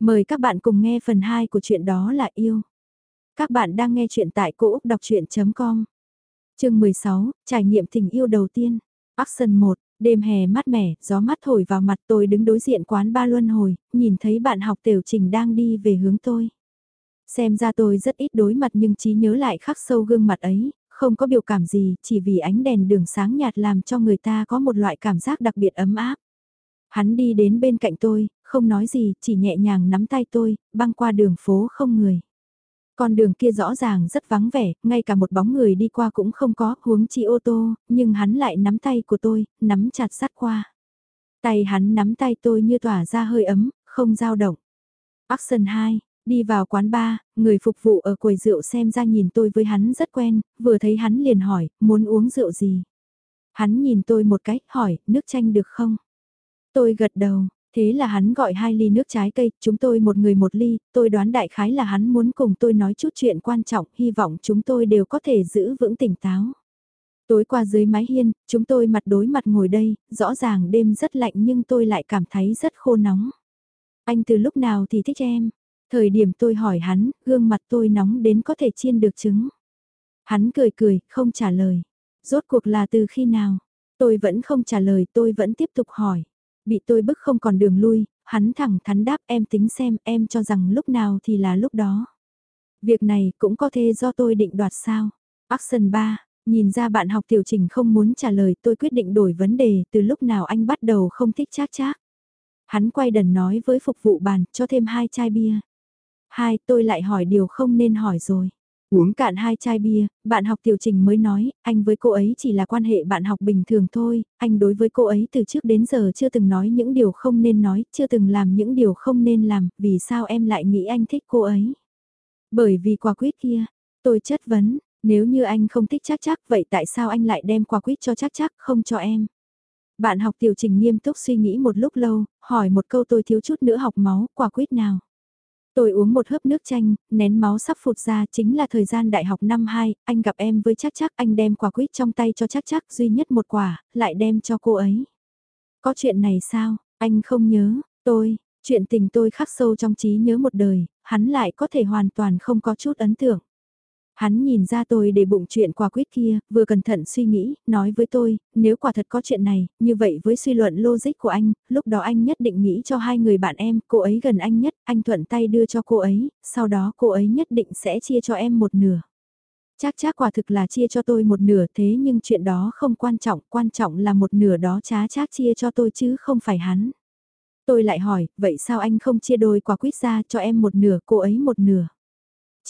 Mời các bạn cùng nghe phần 2 của chuyện đó là yêu. Các bạn đang nghe chuyện tại cỗ đọc chuyện.com Chương 16, trải nghiệm tình yêu đầu tiên. Action 1, đêm hè mát mẻ, gió mát thổi vào mặt tôi đứng đối diện quán ba luân hồi, nhìn thấy bạn học tiểu trình đang đi về hướng tôi. Xem ra tôi rất ít đối mặt nhưng trí nhớ lại khắc sâu gương mặt ấy, không có biểu cảm gì, chỉ vì ánh đèn đường sáng nhạt làm cho người ta có một loại cảm giác đặc biệt ấm áp. Hắn đi đến bên cạnh tôi, không nói gì, chỉ nhẹ nhàng nắm tay tôi, băng qua đường phố không người. Con đường kia rõ ràng rất vắng vẻ, ngay cả một bóng người đi qua cũng không có, huống chi ô tô, nhưng hắn lại nắm tay của tôi, nắm chặt sát qua. Tay hắn nắm tay tôi như tỏa ra hơi ấm, không dao động. Action 2, đi vào quán bar, người phục vụ ở quầy rượu xem ra nhìn tôi với hắn rất quen, vừa thấy hắn liền hỏi, muốn uống rượu gì? Hắn nhìn tôi một cách, hỏi, nước chanh được không? Tôi gật đầu, thế là hắn gọi hai ly nước trái cây, chúng tôi một người một ly, tôi đoán đại khái là hắn muốn cùng tôi nói chút chuyện quan trọng, hy vọng chúng tôi đều có thể giữ vững tỉnh táo. Tối qua dưới mái hiên, chúng tôi mặt đối mặt ngồi đây, rõ ràng đêm rất lạnh nhưng tôi lại cảm thấy rất khô nóng. Anh từ lúc nào thì thích em? Thời điểm tôi hỏi hắn, gương mặt tôi nóng đến có thể chiên được trứng. Hắn cười cười, không trả lời. Rốt cuộc là từ khi nào? Tôi vẫn không trả lời, tôi vẫn tiếp tục hỏi. Bị tôi bức không còn đường lui, hắn thẳng thắn đáp em tính xem em cho rằng lúc nào thì là lúc đó. Việc này cũng có thể do tôi định đoạt sao. Action 3, nhìn ra bạn học tiểu trình không muốn trả lời tôi quyết định đổi vấn đề từ lúc nào anh bắt đầu không thích chác chác. Hắn quay đần nói với phục vụ bàn cho thêm hai chai bia. Hai tôi lại hỏi điều không nên hỏi rồi. Uống cạn hai chai bia, bạn học tiểu trình mới nói, anh với cô ấy chỉ là quan hệ bạn học bình thường thôi, anh đối với cô ấy từ trước đến giờ chưa từng nói những điều không nên nói, chưa từng làm những điều không nên làm, vì sao em lại nghĩ anh thích cô ấy? Bởi vì quả quyết kia, tôi chất vấn, nếu như anh không thích chắc chắc vậy tại sao anh lại đem quả quyết cho chắc chắc không cho em? Bạn học tiểu trình nghiêm túc suy nghĩ một lúc lâu, hỏi một câu tôi thiếu chút nữa học máu, quả quyết nào? Tôi uống một hớp nước chanh, nén máu sắp phụt ra chính là thời gian đại học năm 2, anh gặp em với chắc chắc anh đem quả quýt trong tay cho chắc chắc duy nhất một quả, lại đem cho cô ấy. Có chuyện này sao, anh không nhớ, tôi, chuyện tình tôi khắc sâu trong trí nhớ một đời, hắn lại có thể hoàn toàn không có chút ấn tượng. Hắn nhìn ra tôi để bụng chuyện quả quyết kia, vừa cẩn thận suy nghĩ, nói với tôi, nếu quả thật có chuyện này, như vậy với suy luận logic của anh, lúc đó anh nhất định nghĩ cho hai người bạn em, cô ấy gần anh nhất, anh thuận tay đưa cho cô ấy, sau đó cô ấy nhất định sẽ chia cho em một nửa. Chắc chắc quả thực là chia cho tôi một nửa thế nhưng chuyện đó không quan trọng, quan trọng là một nửa đó chá chác chia cho tôi chứ không phải hắn. Tôi lại hỏi, vậy sao anh không chia đôi quả quýt ra cho em một nửa, cô ấy một nửa?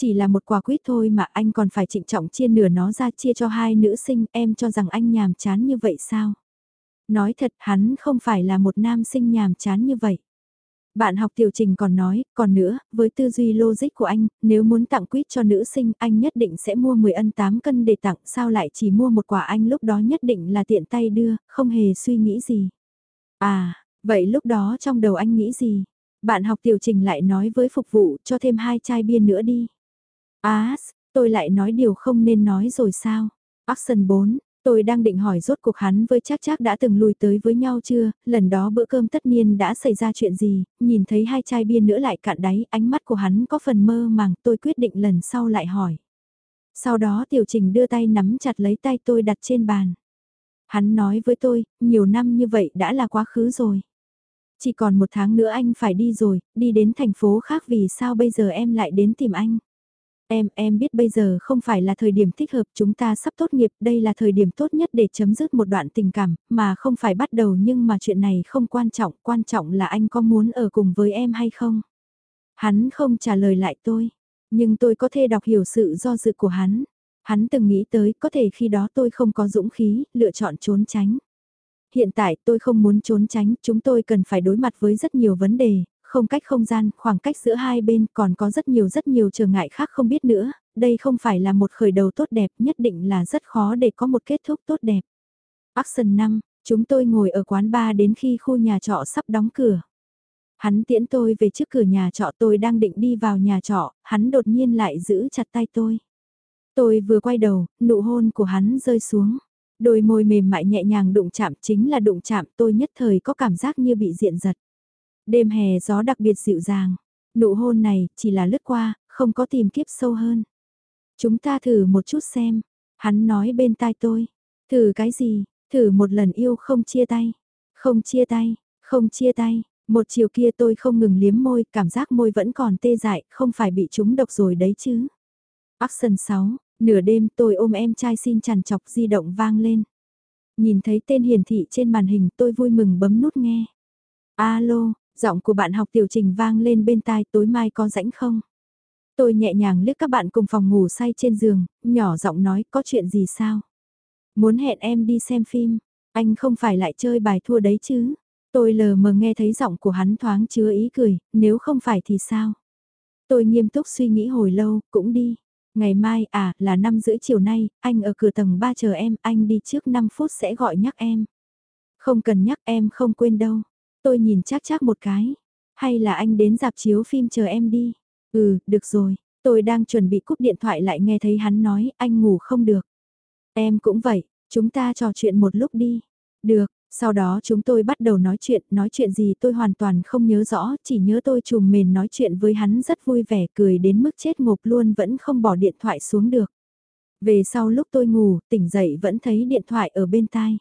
Chỉ là một quà quýt thôi mà anh còn phải trịnh trọng chia nửa nó ra chia cho hai nữ sinh em cho rằng anh nhàm chán như vậy sao? Nói thật hắn không phải là một nam sinh nhàm chán như vậy. Bạn học tiểu trình còn nói, còn nữa, với tư duy logic của anh, nếu muốn tặng quýt cho nữ sinh anh nhất định sẽ mua 10 ân 8 cân để tặng, sao lại chỉ mua một quả anh lúc đó nhất định là tiện tay đưa, không hề suy nghĩ gì. À, vậy lúc đó trong đầu anh nghĩ gì? Bạn học tiểu trình lại nói với phục vụ cho thêm hai chai bia nữa đi. Á, tôi lại nói điều không nên nói rồi sao? Action 4, tôi đang định hỏi rốt cuộc hắn với chắc chắc đã từng lùi tới với nhau chưa, lần đó bữa cơm tất niên đã xảy ra chuyện gì, nhìn thấy hai chai bia nữa lại cạn đáy, ánh mắt của hắn có phần mơ màng, tôi quyết định lần sau lại hỏi. Sau đó tiểu trình đưa tay nắm chặt lấy tay tôi đặt trên bàn. Hắn nói với tôi, nhiều năm như vậy đã là quá khứ rồi. Chỉ còn một tháng nữa anh phải đi rồi, đi đến thành phố khác vì sao bây giờ em lại đến tìm anh. Em, em biết bây giờ không phải là thời điểm thích hợp chúng ta sắp tốt nghiệp, đây là thời điểm tốt nhất để chấm dứt một đoạn tình cảm, mà không phải bắt đầu nhưng mà chuyện này không quan trọng, quan trọng là anh có muốn ở cùng với em hay không. Hắn không trả lời lại tôi, nhưng tôi có thể đọc hiểu sự do dự của hắn. Hắn từng nghĩ tới có thể khi đó tôi không có dũng khí, lựa chọn trốn tránh. Hiện tại tôi không muốn trốn tránh, chúng tôi cần phải đối mặt với rất nhiều vấn đề, không cách không gian, khoảng cách giữa hai bên còn có rất nhiều rất nhiều trở ngại khác không biết nữa, đây không phải là một khởi đầu tốt đẹp, nhất định là rất khó để có một kết thúc tốt đẹp. Action 5, chúng tôi ngồi ở quán bar đến khi khu nhà trọ sắp đóng cửa. Hắn tiễn tôi về trước cửa nhà trọ tôi đang định đi vào nhà trọ, hắn đột nhiên lại giữ chặt tay tôi. Tôi vừa quay đầu, nụ hôn của hắn rơi xuống. Đôi môi mềm mại nhẹ nhàng đụng chạm chính là đụng chạm tôi nhất thời có cảm giác như bị diện giật. Đêm hè gió đặc biệt dịu dàng. Nụ hôn này chỉ là lướt qua, không có tìm kiếp sâu hơn. Chúng ta thử một chút xem. Hắn nói bên tai tôi. Thử cái gì? Thử một lần yêu không chia tay. Không chia tay, không chia tay. Một chiều kia tôi không ngừng liếm môi, cảm giác môi vẫn còn tê dại, không phải bị chúng độc rồi đấy chứ. Action 6, nửa đêm tôi ôm em trai xin chằn chọc di động vang lên. Nhìn thấy tên hiển thị trên màn hình tôi vui mừng bấm nút nghe. Alo, giọng của bạn học tiểu trình vang lên bên tai tối mai có rãnh không? Tôi nhẹ nhàng liếc các bạn cùng phòng ngủ say trên giường, nhỏ giọng nói có chuyện gì sao? Muốn hẹn em đi xem phim, anh không phải lại chơi bài thua đấy chứ? Tôi lờ mờ nghe thấy giọng của hắn thoáng chứa ý cười, nếu không phải thì sao? Tôi nghiêm túc suy nghĩ hồi lâu, cũng đi. Ngày mai, à, là 5 rưỡi chiều nay, anh ở cửa tầng 3 chờ em, anh đi trước 5 phút sẽ gọi nhắc em. Không cần nhắc em không quên đâu. Tôi nhìn chắc chắc một cái. Hay là anh đến dạp chiếu phim chờ em đi. Ừ, được rồi. Tôi đang chuẩn bị cúp điện thoại lại nghe thấy hắn nói anh ngủ không được. Em cũng vậy, chúng ta trò chuyện một lúc đi. Được, sau đó chúng tôi bắt đầu nói chuyện, nói chuyện gì tôi hoàn toàn không nhớ rõ, chỉ nhớ tôi chùm mền nói chuyện với hắn rất vui vẻ cười đến mức chết ngộp luôn vẫn không bỏ điện thoại xuống được. Về sau lúc tôi ngủ, tỉnh dậy vẫn thấy điện thoại ở bên tai.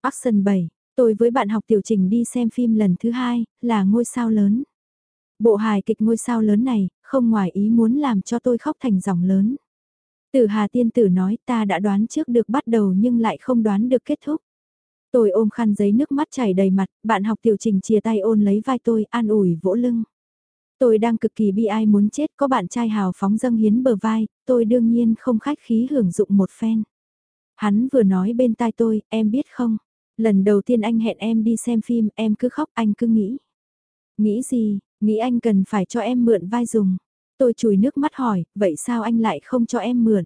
Action 7, tôi với bạn học tiểu trình đi xem phim lần thứ hai, là ngôi sao lớn. Bộ hài kịch ngôi sao lớn này, không ngoài ý muốn làm cho tôi khóc thành dòng lớn. Tử Hà Tiên Tử nói ta đã đoán trước được bắt đầu nhưng lại không đoán được kết thúc. Tôi ôm khăn giấy nước mắt chảy đầy mặt, bạn học tiểu trình chia tay ôn lấy vai tôi, an ủi vỗ lưng. Tôi đang cực kỳ bi ai muốn chết có bạn trai hào phóng dâng hiến bờ vai, tôi đương nhiên không khách khí hưởng dụng một phen. Hắn vừa nói bên tai tôi, em biết không, lần đầu tiên anh hẹn em đi xem phim, em cứ khóc anh cứ nghĩ. Nghĩ gì, nghĩ anh cần phải cho em mượn vai dùng. Tôi chùi nước mắt hỏi, vậy sao anh lại không cho em mượn?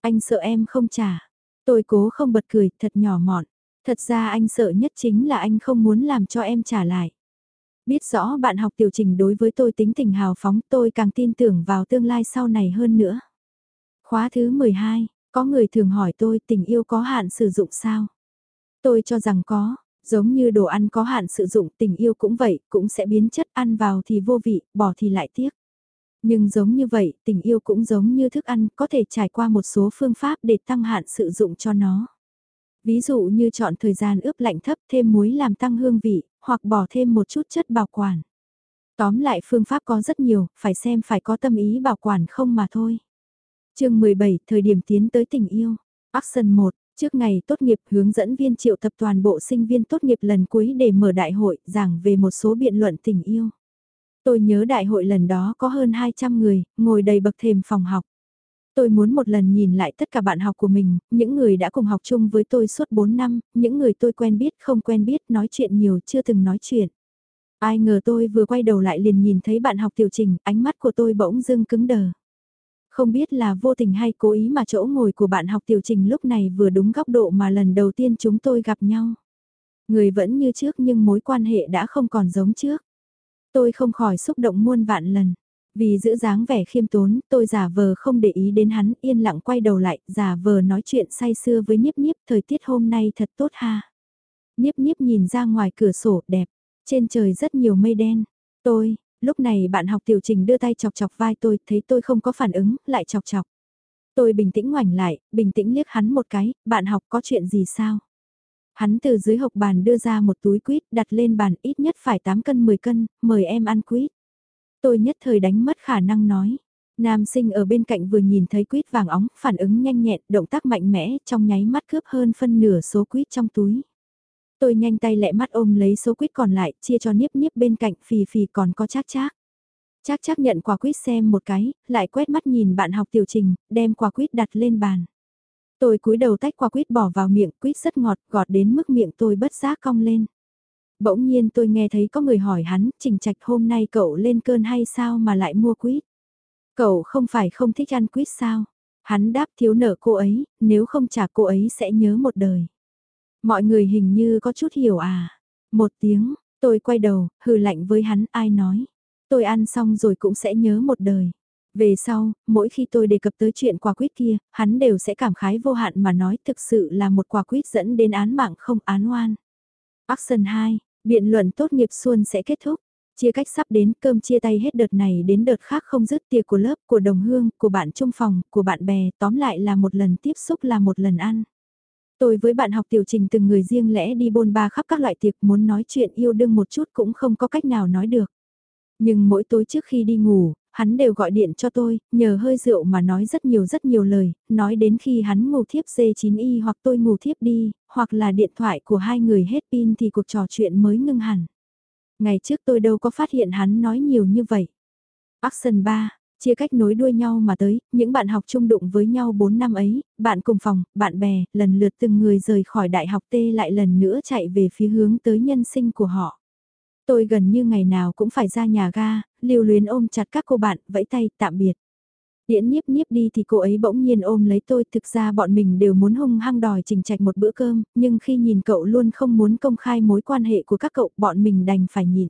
Anh sợ em không trả. Tôi cố không bật cười, thật nhỏ mọn. Thật ra anh sợ nhất chính là anh không muốn làm cho em trả lại. Biết rõ bạn học tiểu trình đối với tôi tính tình hào phóng tôi càng tin tưởng vào tương lai sau này hơn nữa. Khóa thứ 12, có người thường hỏi tôi tình yêu có hạn sử dụng sao? Tôi cho rằng có, giống như đồ ăn có hạn sử dụng tình yêu cũng vậy, cũng sẽ biến chất ăn vào thì vô vị, bỏ thì lại tiếc. Nhưng giống như vậy, tình yêu cũng giống như thức ăn, có thể trải qua một số phương pháp để tăng hạn sử dụng cho nó. Ví dụ như chọn thời gian ướp lạnh thấp thêm muối làm tăng hương vị, hoặc bỏ thêm một chút chất bảo quản. Tóm lại phương pháp có rất nhiều, phải xem phải có tâm ý bảo quản không mà thôi. chương 17, thời điểm tiến tới tình yêu. Action 1, trước ngày tốt nghiệp hướng dẫn viên triệu tập toàn bộ sinh viên tốt nghiệp lần cuối để mở đại hội giảng về một số biện luận tình yêu. Tôi nhớ đại hội lần đó có hơn 200 người, ngồi đầy bậc thềm phòng học. Tôi muốn một lần nhìn lại tất cả bạn học của mình, những người đã cùng học chung với tôi suốt 4 năm, những người tôi quen biết không quen biết nói chuyện nhiều chưa từng nói chuyện. Ai ngờ tôi vừa quay đầu lại liền nhìn thấy bạn học tiểu trình, ánh mắt của tôi bỗng dưng cứng đờ. Không biết là vô tình hay cố ý mà chỗ ngồi của bạn học tiểu trình lúc này vừa đúng góc độ mà lần đầu tiên chúng tôi gặp nhau. Người vẫn như trước nhưng mối quan hệ đã không còn giống trước. Tôi không khỏi xúc động muôn vạn lần. Vì giữ dáng vẻ khiêm tốn, tôi giả vờ không để ý đến hắn, yên lặng quay đầu lại, giả vờ nói chuyện say sưa với Niếp Niếp, thời tiết hôm nay thật tốt ha. Niếp Niếp nhìn ra ngoài cửa sổ, đẹp, trên trời rất nhiều mây đen. Tôi, lúc này bạn học tiểu trình đưa tay chọc chọc vai tôi, thấy tôi không có phản ứng, lại chọc chọc. Tôi bình tĩnh ngoảnh lại, bình tĩnh liếc hắn một cái, bạn học có chuyện gì sao? Hắn từ dưới hộc bàn đưa ra một túi quýt đặt lên bàn ít nhất phải 8 cân 10 cân, mời em ăn quýt. Tôi nhất thời đánh mất khả năng nói. Nam sinh ở bên cạnh vừa nhìn thấy quýt vàng óng, phản ứng nhanh nhẹn, động tác mạnh mẽ, trong nháy mắt cướp hơn phân nửa số quýt trong túi. Tôi nhanh tay lẹ mắt ôm lấy số quýt còn lại, chia cho niếp niếp bên cạnh phì phì còn có chác chác. Chác chác nhận quả quýt xem một cái, lại quét mắt nhìn bạn học tiểu trình, đem quả quýt đặt lên bàn. Tôi cúi đầu tách quả quýt bỏ vào miệng, quýt rất ngọt, gọt đến mức miệng tôi bất giác cong lên. Bỗng nhiên tôi nghe thấy có người hỏi hắn, trình trạch hôm nay cậu lên cơn hay sao mà lại mua quýt? Cậu không phải không thích ăn quýt sao? Hắn đáp thiếu nợ cô ấy, nếu không trả cô ấy sẽ nhớ một đời. Mọi người hình như có chút hiểu à. Một tiếng, tôi quay đầu, hừ lạnh với hắn ai nói. Tôi ăn xong rồi cũng sẽ nhớ một đời. Về sau, mỗi khi tôi đề cập tới chuyện quả quýt kia, hắn đều sẽ cảm khái vô hạn mà nói thực sự là một quả quýt dẫn đến án mạng không án oan. Action 2, biện luận tốt nghiệp xuân sẽ kết thúc. Chia cách sắp đến cơm chia tay hết đợt này đến đợt khác không dứt tiệc của lớp, của đồng hương, của bạn trung phòng, của bạn bè, tóm lại là một lần tiếp xúc là một lần ăn. Tôi với bạn học tiểu trình từng người riêng lẽ đi bôn ba khắp các loại tiệc muốn nói chuyện yêu đương một chút cũng không có cách nào nói được. Nhưng mỗi tối trước khi đi ngủ, hắn đều gọi điện cho tôi, nhờ hơi rượu mà nói rất nhiều rất nhiều lời, nói đến khi hắn ngủ thiếp C9Y hoặc tôi ngủ thiếp đi, hoặc là điện thoại của hai người hết pin thì cuộc trò chuyện mới ngưng hẳn. Ngày trước tôi đâu có phát hiện hắn nói nhiều như vậy. Action 3, chia cách nối đuôi nhau mà tới, những bạn học chung đụng với nhau 4 năm ấy, bạn cùng phòng, bạn bè, lần lượt từng người rời khỏi đại học T lại lần nữa chạy về phía hướng tới nhân sinh của họ. Tôi gần như ngày nào cũng phải ra nhà ga, lưu luyến ôm chặt các cô bạn, vẫy tay, tạm biệt. Điễn nhiếp nhiếp đi thì cô ấy bỗng nhiên ôm lấy tôi, thực ra bọn mình đều muốn hung hăng đòi trình trạch một bữa cơm, nhưng khi nhìn cậu luôn không muốn công khai mối quan hệ của các cậu, bọn mình đành phải nhịn.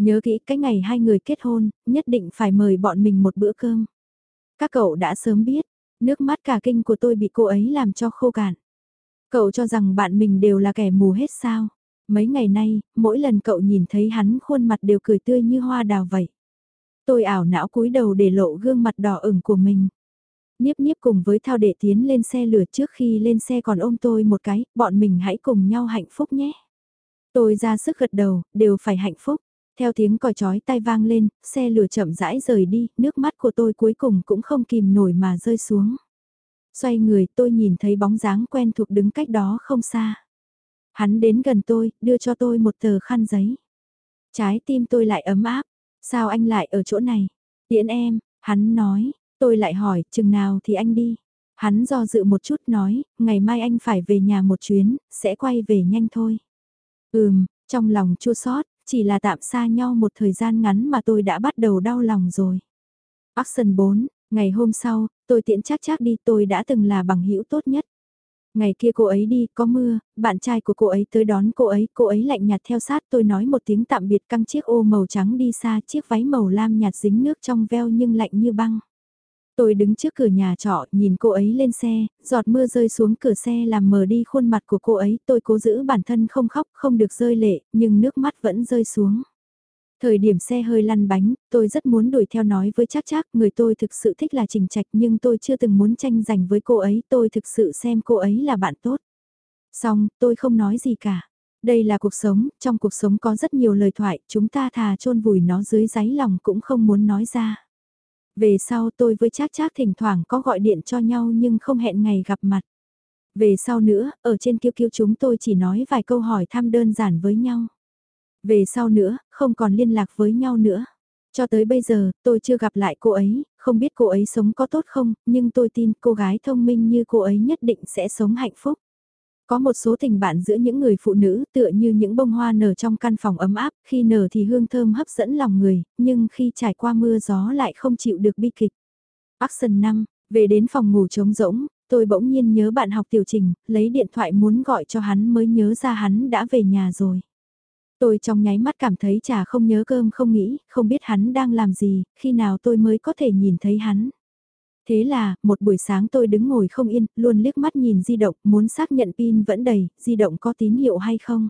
Nhớ kỹ cái ngày hai người kết hôn, nhất định phải mời bọn mình một bữa cơm. Các cậu đã sớm biết, nước mắt cả kinh của tôi bị cô ấy làm cho khô cạn. Cậu cho rằng bạn mình đều là kẻ mù hết sao? Mấy ngày nay, mỗi lần cậu nhìn thấy hắn khuôn mặt đều cười tươi như hoa đào vậy. Tôi ảo não cúi đầu để lộ gương mặt đỏ ửng của mình. Niếp niếp cùng với thao đệ tiến lên xe lửa trước khi lên xe còn ôm tôi một cái, bọn mình hãy cùng nhau hạnh phúc nhé. Tôi ra sức gật đầu, đều phải hạnh phúc. Theo tiếng còi chói tai vang lên, xe lửa chậm rãi rời đi, nước mắt của tôi cuối cùng cũng không kìm nổi mà rơi xuống. Xoay người tôi nhìn thấy bóng dáng quen thuộc đứng cách đó không xa. Hắn đến gần tôi, đưa cho tôi một tờ khăn giấy. Trái tim tôi lại ấm áp. Sao anh lại ở chỗ này? Tiễn em, hắn nói, tôi lại hỏi, chừng nào thì anh đi. Hắn do dự một chút nói, ngày mai anh phải về nhà một chuyến, sẽ quay về nhanh thôi. Ừm, trong lòng chua sót, chỉ là tạm xa nhau một thời gian ngắn mà tôi đã bắt đầu đau lòng rồi. Action 4, ngày hôm sau, tôi tiễn chắc chắc đi tôi đã từng là bằng hữu tốt nhất. Ngày kia cô ấy đi, có mưa, bạn trai của cô ấy tới đón cô ấy, cô ấy lạnh nhạt theo sát tôi nói một tiếng tạm biệt căng chiếc ô màu trắng đi xa, chiếc váy màu lam nhạt dính nước trong veo nhưng lạnh như băng. Tôi đứng trước cửa nhà trọ, nhìn cô ấy lên xe, giọt mưa rơi xuống cửa xe làm mờ đi khuôn mặt của cô ấy, tôi cố giữ bản thân không khóc, không được rơi lệ, nhưng nước mắt vẫn rơi xuống. Thời điểm xe hơi lăn bánh, tôi rất muốn đuổi theo nói với chắc chắc người tôi thực sự thích là Trình Trạch nhưng tôi chưa từng muốn tranh giành với cô ấy, tôi thực sự xem cô ấy là bạn tốt. Xong, tôi không nói gì cả. Đây là cuộc sống, trong cuộc sống có rất nhiều lời thoại, chúng ta thà chôn vùi nó dưới đáy lòng cũng không muốn nói ra. Về sau tôi với Trác Trác thỉnh thoảng có gọi điện cho nhau nhưng không hẹn ngày gặp mặt. Về sau nữa, ở trên kiêu kiêu chúng tôi chỉ nói vài câu hỏi thăm đơn giản với nhau. Về sau nữa, không còn liên lạc với nhau nữa. Cho tới bây giờ, tôi chưa gặp lại cô ấy, không biết cô ấy sống có tốt không, nhưng tôi tin cô gái thông minh như cô ấy nhất định sẽ sống hạnh phúc. Có một số tình bạn giữa những người phụ nữ tựa như những bông hoa nở trong căn phòng ấm áp, khi nở thì hương thơm hấp dẫn lòng người, nhưng khi trải qua mưa gió lại không chịu được bi kịch. Action 5, về đến phòng ngủ trống rỗng, tôi bỗng nhiên nhớ bạn học tiểu trình, lấy điện thoại muốn gọi cho hắn mới nhớ ra hắn đã về nhà rồi. Tôi trong nháy mắt cảm thấy chả không nhớ cơm không nghĩ, không biết hắn đang làm gì, khi nào tôi mới có thể nhìn thấy hắn. Thế là, một buổi sáng tôi đứng ngồi không yên, luôn liếc mắt nhìn di động, muốn xác nhận pin vẫn đầy, di động có tín hiệu hay không.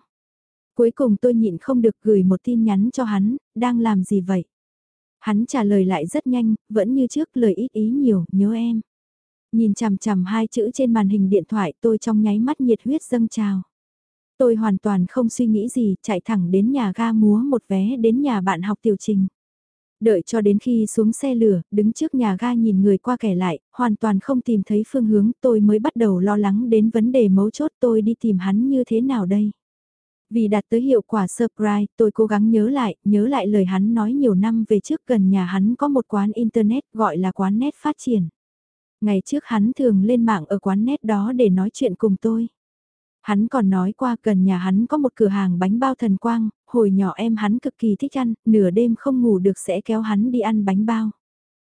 Cuối cùng tôi nhịn không được gửi một tin nhắn cho hắn, đang làm gì vậy? Hắn trả lời lại rất nhanh, vẫn như trước lời ít ý nhiều, nhớ em. Nhìn chằm chằm hai chữ trên màn hình điện thoại tôi trong nháy mắt nhiệt huyết dâng trào. Tôi hoàn toàn không suy nghĩ gì, chạy thẳng đến nhà ga múa một vé đến nhà bạn học tiểu trình. Đợi cho đến khi xuống xe lửa, đứng trước nhà ga nhìn người qua kẻ lại, hoàn toàn không tìm thấy phương hướng, tôi mới bắt đầu lo lắng đến vấn đề mấu chốt tôi đi tìm hắn như thế nào đây. Vì đạt tới hiệu quả surprise, tôi cố gắng nhớ lại, nhớ lại lời hắn nói nhiều năm về trước gần nhà hắn có một quán internet gọi là quán net phát triển. Ngày trước hắn thường lên mạng ở quán net đó để nói chuyện cùng tôi. Hắn còn nói qua gần nhà hắn có một cửa hàng bánh bao thần quang, hồi nhỏ em hắn cực kỳ thích ăn, nửa đêm không ngủ được sẽ kéo hắn đi ăn bánh bao.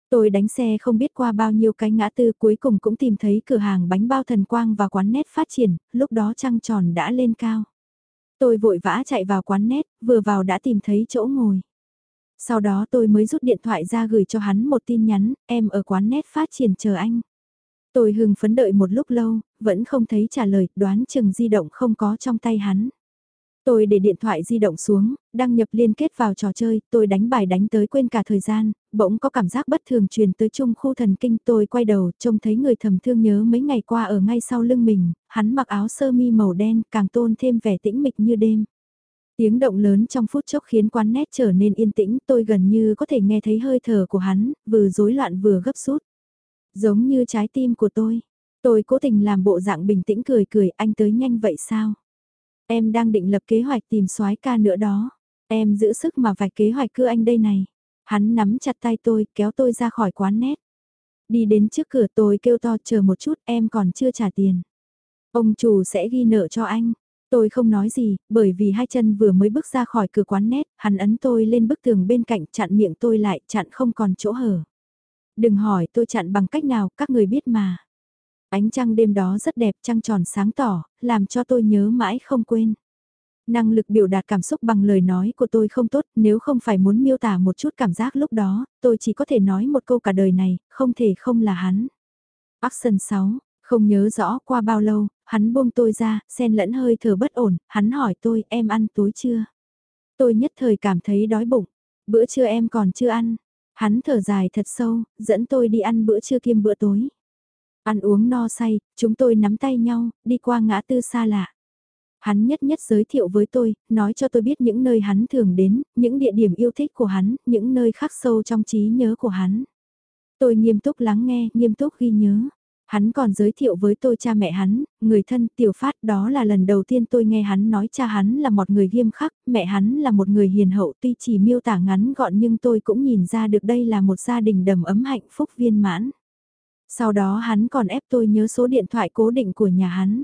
Tôi đánh xe không biết qua bao nhiêu cái ngã tư cuối cùng cũng tìm thấy cửa hàng bánh bao thần quang và quán nét phát triển, lúc đó trăng tròn đã lên cao. Tôi vội vã chạy vào quán nét, vừa vào đã tìm thấy chỗ ngồi. Sau đó tôi mới rút điện thoại ra gửi cho hắn một tin nhắn, em ở quán nét phát triển chờ anh. Tôi hưng phấn đợi một lúc lâu, vẫn không thấy trả lời, đoán chừng di động không có trong tay hắn. Tôi để điện thoại di động xuống, đăng nhập liên kết vào trò chơi, tôi đánh bài đánh tới quên cả thời gian, bỗng có cảm giác bất thường truyền tới trung khu thần kinh tôi quay đầu, trông thấy người thầm thương nhớ mấy ngày qua ở ngay sau lưng mình, hắn mặc áo sơ mi màu đen càng tôn thêm vẻ tĩnh mịch như đêm. Tiếng động lớn trong phút chốc khiến quán nét trở nên yên tĩnh, tôi gần như có thể nghe thấy hơi thở của hắn, vừa rối loạn vừa gấp rút. Giống như trái tim của tôi. Tôi cố tình làm bộ dạng bình tĩnh cười cười, anh tới nhanh vậy sao? Em đang định lập kế hoạch tìm soái ca nữa đó. Em giữ sức mà vạch kế hoạch cứ anh đây này. Hắn nắm chặt tay tôi, kéo tôi ra khỏi quán nét. Đi đến trước cửa tôi kêu to chờ một chút, em còn chưa trả tiền. Ông chủ sẽ ghi nợ cho anh. Tôi không nói gì, bởi vì hai chân vừa mới bước ra khỏi cửa quán nét, hắn ấn tôi lên bức tường bên cạnh chặn miệng tôi lại, chặn không còn chỗ hở. Đừng hỏi tôi chặn bằng cách nào, các người biết mà. Ánh trăng đêm đó rất đẹp, trăng tròn sáng tỏ, làm cho tôi nhớ mãi không quên. Năng lực biểu đạt cảm xúc bằng lời nói của tôi không tốt, nếu không phải muốn miêu tả một chút cảm giác lúc đó, tôi chỉ có thể nói một câu cả đời này, không thể không là hắn. Action 6, không nhớ rõ qua bao lâu, hắn buông tôi ra, xen lẫn hơi thở bất ổn, hắn hỏi tôi em ăn tối chưa? Tôi nhất thời cảm thấy đói bụng, bữa trưa em còn chưa ăn. Hắn thở dài thật sâu, dẫn tôi đi ăn bữa trưa kiêm bữa tối. Ăn uống no say, chúng tôi nắm tay nhau, đi qua ngã tư xa lạ. Hắn nhất nhất giới thiệu với tôi, nói cho tôi biết những nơi hắn thường đến, những địa điểm yêu thích của hắn, những nơi khắc sâu trong trí nhớ của hắn. Tôi nghiêm túc lắng nghe, nghiêm túc ghi nhớ. Hắn còn giới thiệu với tôi cha mẹ hắn, người thân tiểu phát đó là lần đầu tiên tôi nghe hắn nói cha hắn là một người nghiêm khắc, mẹ hắn là một người hiền hậu tuy chỉ miêu tả ngắn gọn nhưng tôi cũng nhìn ra được đây là một gia đình đầm ấm hạnh phúc viên mãn. Sau đó hắn còn ép tôi nhớ số điện thoại cố định của nhà hắn.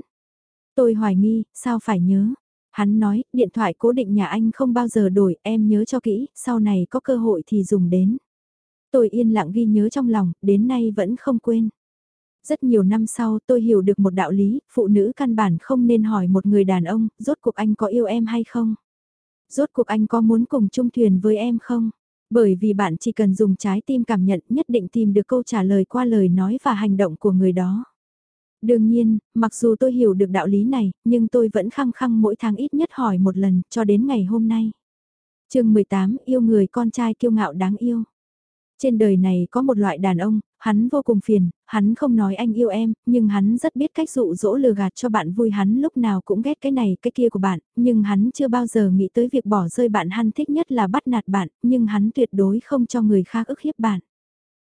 Tôi hoài nghi, sao phải nhớ? Hắn nói, điện thoại cố định nhà anh không bao giờ đổi, em nhớ cho kỹ, sau này có cơ hội thì dùng đến. Tôi yên lặng ghi nhớ trong lòng, đến nay vẫn không quên. Rất nhiều năm sau tôi hiểu được một đạo lý, phụ nữ căn bản không nên hỏi một người đàn ông, rốt cuộc anh có yêu em hay không? Rốt cuộc anh có muốn cùng chung thuyền với em không? Bởi vì bạn chỉ cần dùng trái tim cảm nhận nhất định tìm được câu trả lời qua lời nói và hành động của người đó. Đương nhiên, mặc dù tôi hiểu được đạo lý này, nhưng tôi vẫn khăng khăng mỗi tháng ít nhất hỏi một lần, cho đến ngày hôm nay. chương 18, yêu người con trai kiêu ngạo đáng yêu. Trên đời này có một loại đàn ông, hắn vô cùng phiền, hắn không nói anh yêu em, nhưng hắn rất biết cách dụ dỗ lừa gạt cho bạn vui hắn lúc nào cũng ghét cái này cái kia của bạn, nhưng hắn chưa bao giờ nghĩ tới việc bỏ rơi bạn hắn thích nhất là bắt nạt bạn, nhưng hắn tuyệt đối không cho người khác ức hiếp bạn.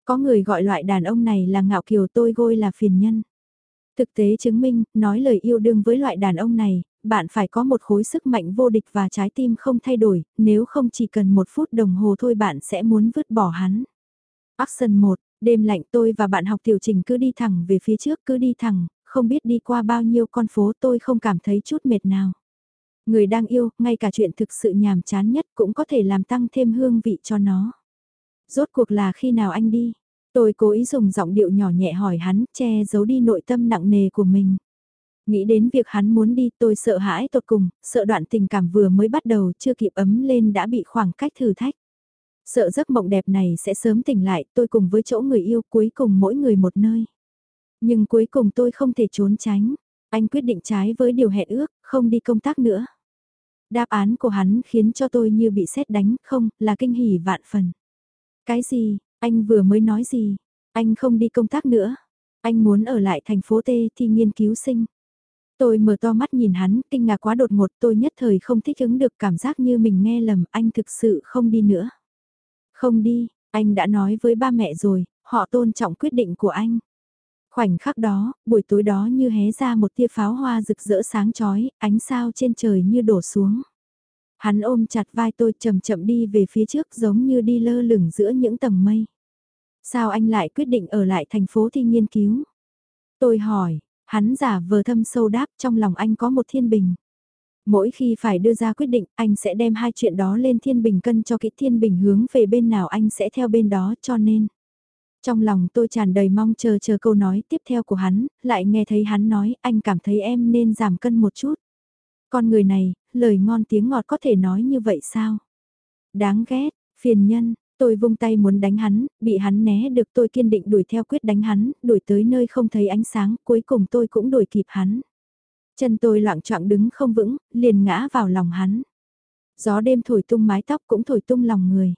Có người gọi loại đàn ông này là ngạo kiều tôi gôi là phiền nhân. Thực tế chứng minh, nói lời yêu đương với loại đàn ông này, bạn phải có một khối sức mạnh vô địch và trái tim không thay đổi, nếu không chỉ cần một phút đồng hồ thôi bạn sẽ muốn vứt bỏ hắn. Action 1, đêm lạnh tôi và bạn học tiểu trình cứ đi thẳng về phía trước cứ đi thẳng, không biết đi qua bao nhiêu con phố tôi không cảm thấy chút mệt nào. Người đang yêu, ngay cả chuyện thực sự nhàm chán nhất cũng có thể làm tăng thêm hương vị cho nó. Rốt cuộc là khi nào anh đi? Tôi cố ý dùng giọng điệu nhỏ nhẹ hỏi hắn, che giấu đi nội tâm nặng nề của mình. Nghĩ đến việc hắn muốn đi tôi sợ hãi tột cùng, sợ đoạn tình cảm vừa mới bắt đầu chưa kịp ấm lên đã bị khoảng cách thử thách. Sợ giấc mộng đẹp này sẽ sớm tỉnh lại, tôi cùng với chỗ người yêu cuối cùng mỗi người một nơi. Nhưng cuối cùng tôi không thể trốn tránh. Anh quyết định trái với điều hẹn ước, không đi công tác nữa. Đáp án của hắn khiến cho tôi như bị sét đánh, không, là kinh hỉ vạn phần. Cái gì, anh vừa mới nói gì? Anh không đi công tác nữa. Anh muốn ở lại thành phố T thì nghiên cứu sinh. Tôi mở to mắt nhìn hắn, kinh ngạc quá đột ngột tôi nhất thời không thích ứng được cảm giác như mình nghe lầm, anh thực sự không đi nữa. Không đi, anh đã nói với ba mẹ rồi, họ tôn trọng quyết định của anh. Khoảnh khắc đó, buổi tối đó như hé ra một tia pháo hoa rực rỡ sáng chói, ánh sao trên trời như đổ xuống. Hắn ôm chặt vai tôi chậm chậm đi về phía trước giống như đi lơ lửng giữa những tầng mây. Sao anh lại quyết định ở lại thành phố thi nghiên cứu? Tôi hỏi, hắn giả vờ thâm sâu đáp trong lòng anh có một thiên bình. Mỗi khi phải đưa ra quyết định, anh sẽ đem hai chuyện đó lên thiên bình cân cho kỹ thiên bình hướng về bên nào anh sẽ theo bên đó cho nên. Trong lòng tôi tràn đầy mong chờ chờ câu nói tiếp theo của hắn, lại nghe thấy hắn nói anh cảm thấy em nên giảm cân một chút. Con người này, lời ngon tiếng ngọt có thể nói như vậy sao? Đáng ghét, phiền nhân, tôi vung tay muốn đánh hắn, bị hắn né được tôi kiên định đuổi theo quyết đánh hắn, đuổi tới nơi không thấy ánh sáng, cuối cùng tôi cũng đuổi kịp hắn. Chân tôi loạn trọng đứng không vững, liền ngã vào lòng hắn. Gió đêm thổi tung mái tóc cũng thổi tung lòng người.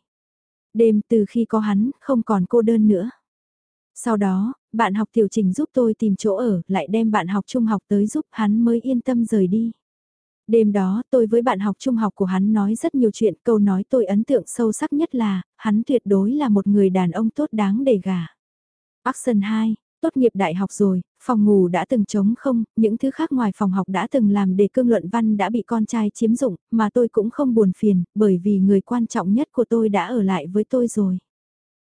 Đêm từ khi có hắn, không còn cô đơn nữa. Sau đó, bạn học tiểu trình giúp tôi tìm chỗ ở, lại đem bạn học trung học tới giúp hắn mới yên tâm rời đi. Đêm đó tôi với bạn học trung học của hắn nói rất nhiều chuyện, câu nói tôi ấn tượng sâu sắc nhất là, hắn tuyệt đối là một người đàn ông tốt đáng để gả. Action 2, tốt nghiệp đại học rồi, phòng ngủ đã từng trống không, những thứ khác ngoài phòng học đã từng làm để cương luận văn đã bị con trai chiếm dụng, mà tôi cũng không buồn phiền, bởi vì người quan trọng nhất của tôi đã ở lại với tôi rồi.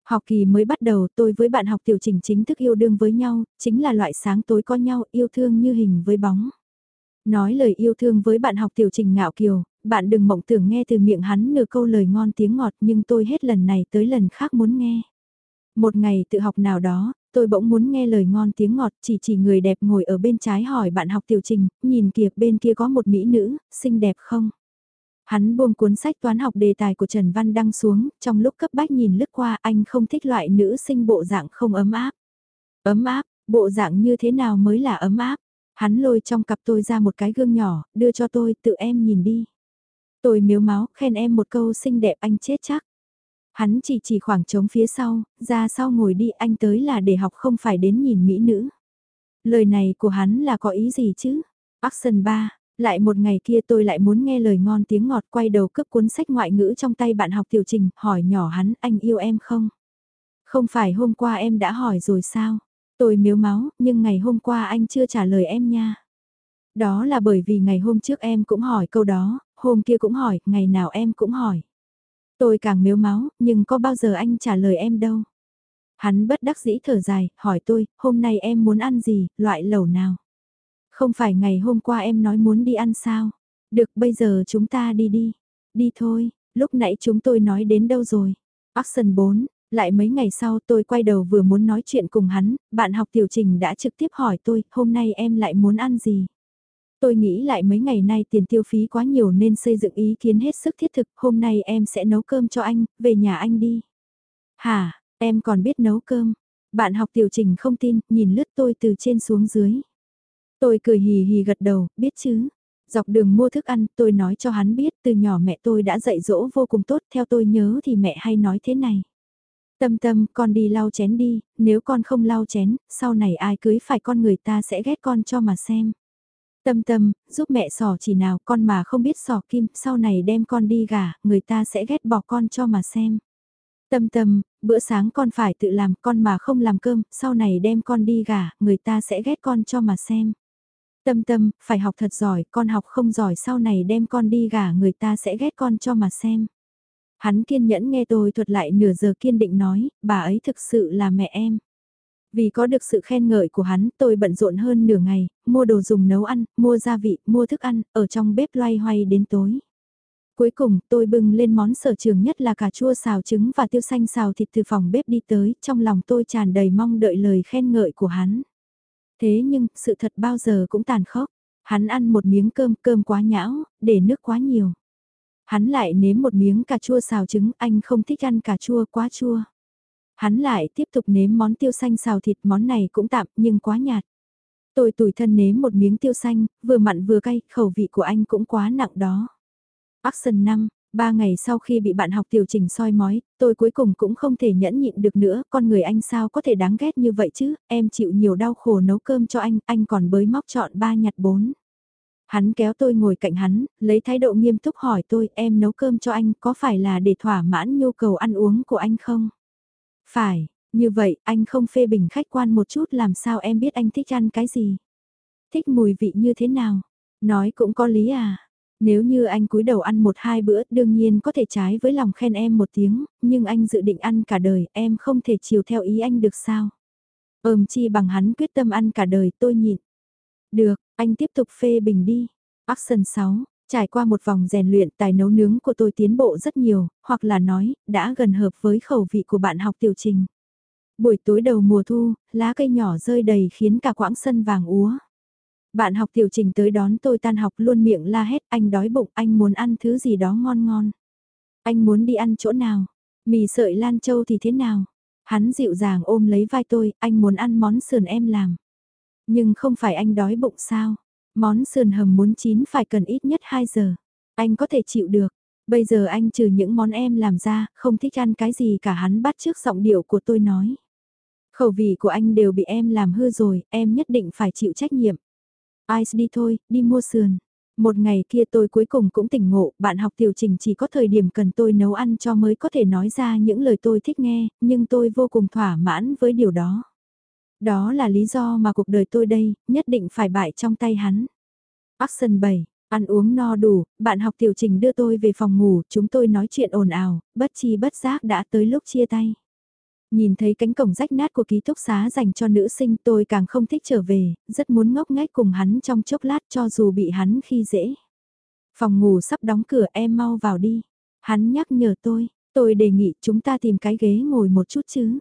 Học kỳ mới bắt đầu tôi với bạn học tiểu trình chính thức yêu đương với nhau, chính là loại sáng tối có nhau yêu thương như hình với bóng. Nói lời yêu thương với bạn học tiểu trình ngạo kiều, bạn đừng mộng tưởng nghe từ miệng hắn nửa câu lời ngon tiếng ngọt nhưng tôi hết lần này tới lần khác muốn nghe. Một ngày tự học nào đó, tôi bỗng muốn nghe lời ngon tiếng ngọt chỉ chỉ người đẹp ngồi ở bên trái hỏi bạn học tiểu trình, nhìn kìa bên kia có một mỹ nữ, xinh đẹp không? Hắn buông cuốn sách toán học đề tài của Trần Văn đăng xuống, trong lúc cấp bách nhìn lướt qua anh không thích loại nữ sinh bộ dạng không ấm áp. Ấm áp, bộ dạng như thế nào mới là ấm áp? Hắn lôi trong cặp tôi ra một cái gương nhỏ, đưa cho tôi, tự em nhìn đi. Tôi miếu máu, khen em một câu xinh đẹp anh chết chắc. Hắn chỉ chỉ khoảng trống phía sau, ra sau ngồi đi anh tới là để học không phải đến nhìn mỹ nữ. Lời này của hắn là có ý gì chứ? Action 3, lại một ngày kia tôi lại muốn nghe lời ngon tiếng ngọt quay đầu cướp cuốn sách ngoại ngữ trong tay bạn học tiểu trình, hỏi nhỏ hắn anh yêu em không? Không phải hôm qua em đã hỏi rồi sao? Tôi miếu máu, nhưng ngày hôm qua anh chưa trả lời em nha. Đó là bởi vì ngày hôm trước em cũng hỏi câu đó, hôm kia cũng hỏi, ngày nào em cũng hỏi. Tôi càng miếu máu, nhưng có bao giờ anh trả lời em đâu. Hắn bất đắc dĩ thở dài, hỏi tôi, hôm nay em muốn ăn gì, loại lẩu nào? Không phải ngày hôm qua em nói muốn đi ăn sao? Được bây giờ chúng ta đi đi. Đi thôi, lúc nãy chúng tôi nói đến đâu rồi? Action 4, lại mấy ngày sau tôi quay đầu vừa muốn nói chuyện cùng hắn, bạn học tiểu trình đã trực tiếp hỏi tôi, hôm nay em lại muốn ăn gì? Tôi nghĩ lại mấy ngày nay tiền tiêu phí quá nhiều nên xây dựng ý kiến hết sức thiết thực, hôm nay em sẽ nấu cơm cho anh, về nhà anh đi. Hả, em còn biết nấu cơm? Bạn học tiểu trình không tin, nhìn lướt tôi từ trên xuống dưới. Tôi cười hì hì gật đầu, biết chứ. Dọc đường mua thức ăn, tôi nói cho hắn biết từ nhỏ mẹ tôi đã dạy dỗ vô cùng tốt, theo tôi nhớ thì mẹ hay nói thế này. Tâm tâm, con đi lau chén đi, nếu con không lau chén, sau này ai cưới phải con người ta sẽ ghét con cho mà xem. Tâm tâm, giúp mẹ sỏ chỉ nào con mà không biết sỏ kim, sau này đem con đi gả, người ta sẽ ghét bỏ con cho mà xem. Tâm tâm, bữa sáng con phải tự làm, con mà không làm cơm, sau này đem con đi gả, người ta sẽ ghét con cho mà xem. Tâm tâm, phải học thật giỏi, con học không giỏi sau này đem con đi gả người ta sẽ ghét con cho mà xem. Hắn kiên nhẫn nghe tôi thuật lại nửa giờ kiên định nói, bà ấy thực sự là mẹ em. Vì có được sự khen ngợi của hắn, tôi bận rộn hơn nửa ngày, mua đồ dùng nấu ăn, mua gia vị, mua thức ăn, ở trong bếp loay hoay đến tối. Cuối cùng, tôi bưng lên món sở trường nhất là cà chua xào trứng và tiêu xanh xào thịt từ phòng bếp đi tới, trong lòng tôi tràn đầy mong đợi lời khen ngợi của hắn. Thế nhưng, sự thật bao giờ cũng tàn khốc. Hắn ăn một miếng cơm, cơm quá nhão, để nước quá nhiều. Hắn lại nếm một miếng cà chua xào trứng, anh không thích ăn cà chua quá chua. Hắn lại tiếp tục nếm món tiêu xanh xào thịt, món này cũng tạm nhưng quá nhạt. Tôi tủi thân nếm một miếng tiêu xanh, vừa mặn vừa cay, khẩu vị của anh cũng quá nặng đó. Action 5, ba ngày sau khi bị bạn học tiểu trình soi mói, tôi cuối cùng cũng không thể nhẫn nhịn được nữa, con người anh sao có thể đáng ghét như vậy chứ, em chịu nhiều đau khổ nấu cơm cho anh, anh còn bới móc chọn ba nhặt bốn. Hắn kéo tôi ngồi cạnh hắn, lấy thái độ nghiêm túc hỏi tôi, em nấu cơm cho anh có phải là để thỏa mãn nhu cầu ăn uống của anh không? Phải, như vậy anh không phê bình khách quan một chút làm sao em biết anh thích ăn cái gì? Thích mùi vị như thế nào? Nói cũng có lý à. Nếu như anh cúi đầu ăn một hai bữa đương nhiên có thể trái với lòng khen em một tiếng, nhưng anh dự định ăn cả đời em không thể chiều theo ý anh được sao? Ờm chi bằng hắn quyết tâm ăn cả đời tôi nhịn. Được, anh tiếp tục phê bình đi. Action 6, trải qua một vòng rèn luyện tài nấu nướng của tôi tiến bộ rất nhiều, hoặc là nói, đã gần hợp với khẩu vị của bạn học tiểu trình. Buổi tối đầu mùa thu, lá cây nhỏ rơi đầy khiến cả quãng sân vàng úa. Bạn học tiểu trình tới đón tôi tan học luôn miệng la hét anh đói bụng anh muốn ăn thứ gì đó ngon ngon. Anh muốn đi ăn chỗ nào? Mì sợi Lan Châu thì thế nào? Hắn dịu dàng ôm lấy vai tôi, anh muốn ăn món sườn em làm. Nhưng không phải anh đói bụng sao? Món sườn hầm muốn chín phải cần ít nhất 2 giờ. Anh có thể chịu được. Bây giờ anh trừ những món em làm ra, không thích ăn cái gì cả hắn bắt trước giọng điệu của tôi nói. Khẩu vị của anh đều bị em làm hư rồi, em nhất định phải chịu trách nhiệm. Ice đi thôi, đi mua sườn. Một ngày kia tôi cuối cùng cũng tỉnh ngộ, bạn học tiểu trình chỉ có thời điểm cần tôi nấu ăn cho mới có thể nói ra những lời tôi thích nghe, nhưng tôi vô cùng thỏa mãn với điều đó. Đó là lý do mà cuộc đời tôi đây, nhất định phải bại trong tay hắn. Action 7 Ăn uống no đủ, bạn học tiểu trình đưa tôi về phòng ngủ, chúng tôi nói chuyện ồn ào, bất chi bất giác đã tới lúc chia tay. Nhìn thấy cánh cổng rách nát của ký túc xá dành cho nữ sinh tôi càng không thích trở về, rất muốn ngốc nghếch cùng hắn trong chốc lát cho dù bị hắn khi dễ. Phòng ngủ sắp đóng cửa em mau vào đi. Hắn nhắc nhở tôi, tôi đề nghị chúng ta tìm cái ghế ngồi một chút chứ.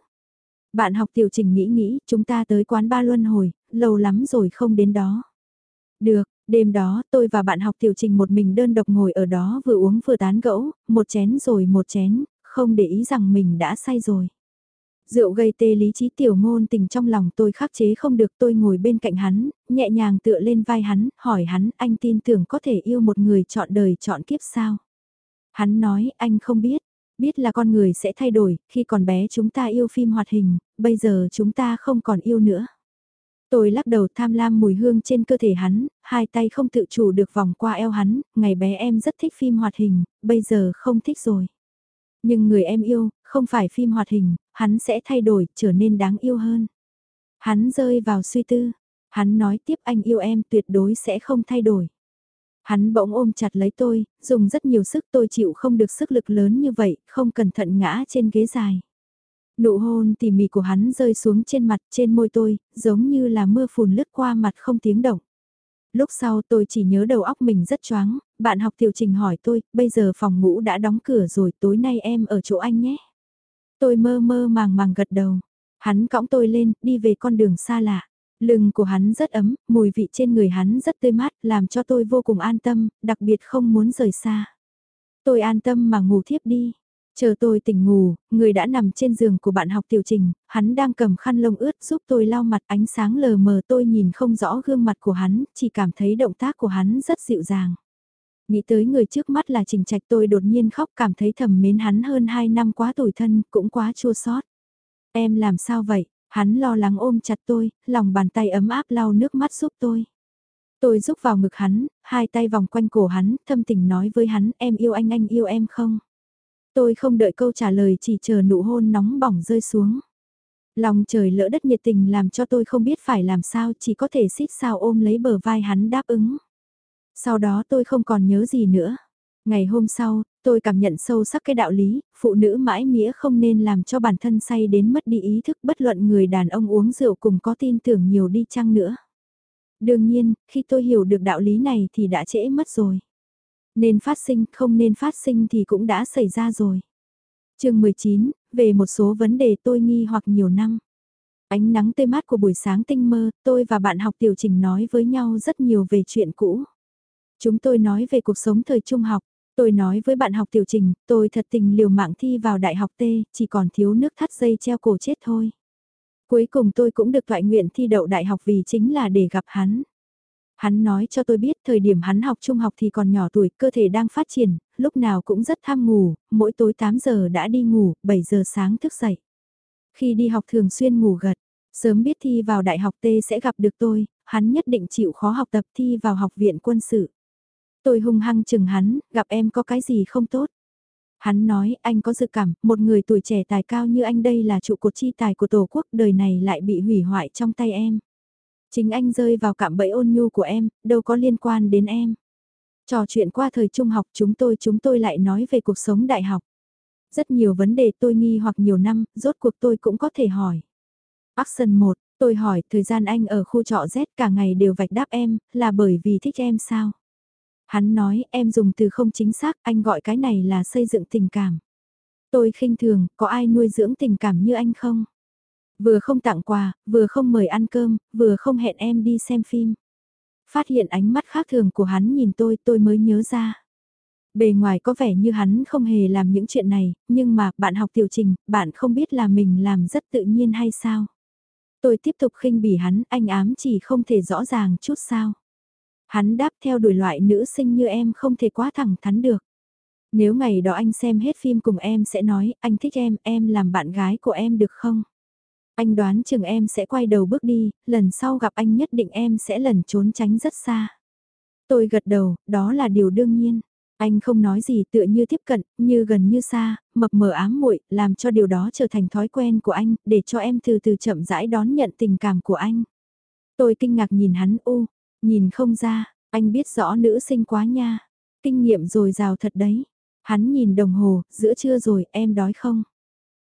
Bạn học tiểu trình nghĩ nghĩ, chúng ta tới quán ba luân hồi, lâu lắm rồi không đến đó. Được, đêm đó tôi và bạn học tiểu trình một mình đơn độc ngồi ở đó vừa uống vừa tán gẫu, một chén rồi một chén, không để ý rằng mình đã say rồi. Rượu gây tê lý trí tiểu ngôn tình trong lòng tôi khắc chế không được tôi ngồi bên cạnh hắn, nhẹ nhàng tựa lên vai hắn, hỏi hắn anh tin tưởng có thể yêu một người chọn đời chọn kiếp sao. Hắn nói anh không biết, biết là con người sẽ thay đổi, khi còn bé chúng ta yêu phim hoạt hình, bây giờ chúng ta không còn yêu nữa. Tôi lắc đầu tham lam mùi hương trên cơ thể hắn, hai tay không tự chủ được vòng qua eo hắn, ngày bé em rất thích phim hoạt hình, bây giờ không thích rồi. Nhưng người em yêu, không phải phim hoạt hình, hắn sẽ thay đổi, trở nên đáng yêu hơn. Hắn rơi vào suy tư, hắn nói tiếp anh yêu em tuyệt đối sẽ không thay đổi. Hắn bỗng ôm chặt lấy tôi, dùng rất nhiều sức tôi chịu không được sức lực lớn như vậy, không cẩn thận ngã trên ghế dài. Nụ hôn tỉ mỉ của hắn rơi xuống trên mặt trên môi tôi, giống như là mưa phùn lướt qua mặt không tiếng động. Lúc sau tôi chỉ nhớ đầu óc mình rất choáng, bạn học tiểu trình hỏi tôi, bây giờ phòng ngủ đã đóng cửa rồi, tối nay em ở chỗ anh nhé. Tôi mơ mơ màng màng gật đầu. Hắn cõng tôi lên, đi về con đường xa lạ. Lưng của hắn rất ấm, mùi vị trên người hắn rất tươi mát, làm cho tôi vô cùng an tâm, đặc biệt không muốn rời xa. Tôi an tâm mà ngủ thiếp đi. Chờ tôi tỉnh ngủ, người đã nằm trên giường của bạn học tiểu trình, hắn đang cầm khăn lông ướt giúp tôi lau mặt ánh sáng lờ mờ tôi nhìn không rõ gương mặt của hắn, chỉ cảm thấy động tác của hắn rất dịu dàng. Nghĩ tới người trước mắt là trình trạch tôi đột nhiên khóc cảm thấy thầm mến hắn hơn 2 năm quá tuổi thân, cũng quá chua sót. Em làm sao vậy? Hắn lo lắng ôm chặt tôi, lòng bàn tay ấm áp lau nước mắt giúp tôi. Tôi rúc vào ngực hắn, hai tay vòng quanh cổ hắn, thâm tình nói với hắn em yêu anh anh yêu em không? Tôi không đợi câu trả lời chỉ chờ nụ hôn nóng bỏng rơi xuống. Lòng trời lỡ đất nhiệt tình làm cho tôi không biết phải làm sao chỉ có thể xít sao ôm lấy bờ vai hắn đáp ứng. Sau đó tôi không còn nhớ gì nữa. Ngày hôm sau, tôi cảm nhận sâu sắc cái đạo lý, phụ nữ mãi mĩa không nên làm cho bản thân say đến mất đi ý thức bất luận người đàn ông uống rượu cùng có tin tưởng nhiều đi chăng nữa. Đương nhiên, khi tôi hiểu được đạo lý này thì đã trễ mất rồi. Nên phát sinh, không nên phát sinh thì cũng đã xảy ra rồi. chương 19, về một số vấn đề tôi nghi hoặc nhiều năm. Ánh nắng tươi mát của buổi sáng tinh mơ, tôi và bạn học tiểu trình nói với nhau rất nhiều về chuyện cũ. Chúng tôi nói về cuộc sống thời trung học. Tôi nói với bạn học tiểu trình, tôi thật tình liều mạng thi vào đại học T, chỉ còn thiếu nước thắt dây treo cổ chết thôi. Cuối cùng tôi cũng được thoại nguyện thi đậu đại học vì chính là để gặp hắn. Hắn nói cho tôi biết thời điểm hắn học trung học thì còn nhỏ tuổi, cơ thể đang phát triển, lúc nào cũng rất tham ngủ, mỗi tối 8 giờ đã đi ngủ, 7 giờ sáng thức dậy. Khi đi học thường xuyên ngủ gật, sớm biết thi vào đại học T sẽ gặp được tôi, hắn nhất định chịu khó học tập thi vào học viện quân sự. Tôi hung hăng chừng hắn, gặp em có cái gì không tốt. Hắn nói, anh có dự cảm, một người tuổi trẻ tài cao như anh đây là trụ cột chi tài của Tổ quốc, đời này lại bị hủy hoại trong tay em. Chính anh rơi vào cạm bẫy ôn nhu của em, đâu có liên quan đến em. Trò chuyện qua thời trung học chúng tôi chúng tôi lại nói về cuộc sống đại học. Rất nhiều vấn đề tôi nghi hoặc nhiều năm, rốt cuộc tôi cũng có thể hỏi. Action 1, tôi hỏi thời gian anh ở khu trọ Z cả ngày đều vạch đáp em, là bởi vì thích em sao? Hắn nói em dùng từ không chính xác, anh gọi cái này là xây dựng tình cảm. Tôi khinh thường, có ai nuôi dưỡng tình cảm như anh không? Vừa không tặng quà, vừa không mời ăn cơm, vừa không hẹn em đi xem phim. Phát hiện ánh mắt khác thường của hắn nhìn tôi tôi mới nhớ ra. Bề ngoài có vẻ như hắn không hề làm những chuyện này, nhưng mà bạn học tiểu trình, bạn không biết là mình làm rất tự nhiên hay sao? Tôi tiếp tục khinh bỉ hắn, anh ám chỉ không thể rõ ràng chút sao. Hắn đáp theo đuổi loại nữ sinh như em không thể quá thẳng thắn được. Nếu ngày đó anh xem hết phim cùng em sẽ nói, anh thích em, em làm bạn gái của em được không? Anh đoán chừng em sẽ quay đầu bước đi, lần sau gặp anh nhất định em sẽ lần trốn tránh rất xa. Tôi gật đầu, đó là điều đương nhiên. Anh không nói gì tựa như tiếp cận, như gần như xa, mập mờ ám muội, làm cho điều đó trở thành thói quen của anh, để cho em từ từ chậm rãi đón nhận tình cảm của anh. Tôi kinh ngạc nhìn hắn u, nhìn không ra, anh biết rõ nữ sinh quá nha. Kinh nghiệm rồi rào thật đấy. Hắn nhìn đồng hồ, giữa trưa rồi, em đói không?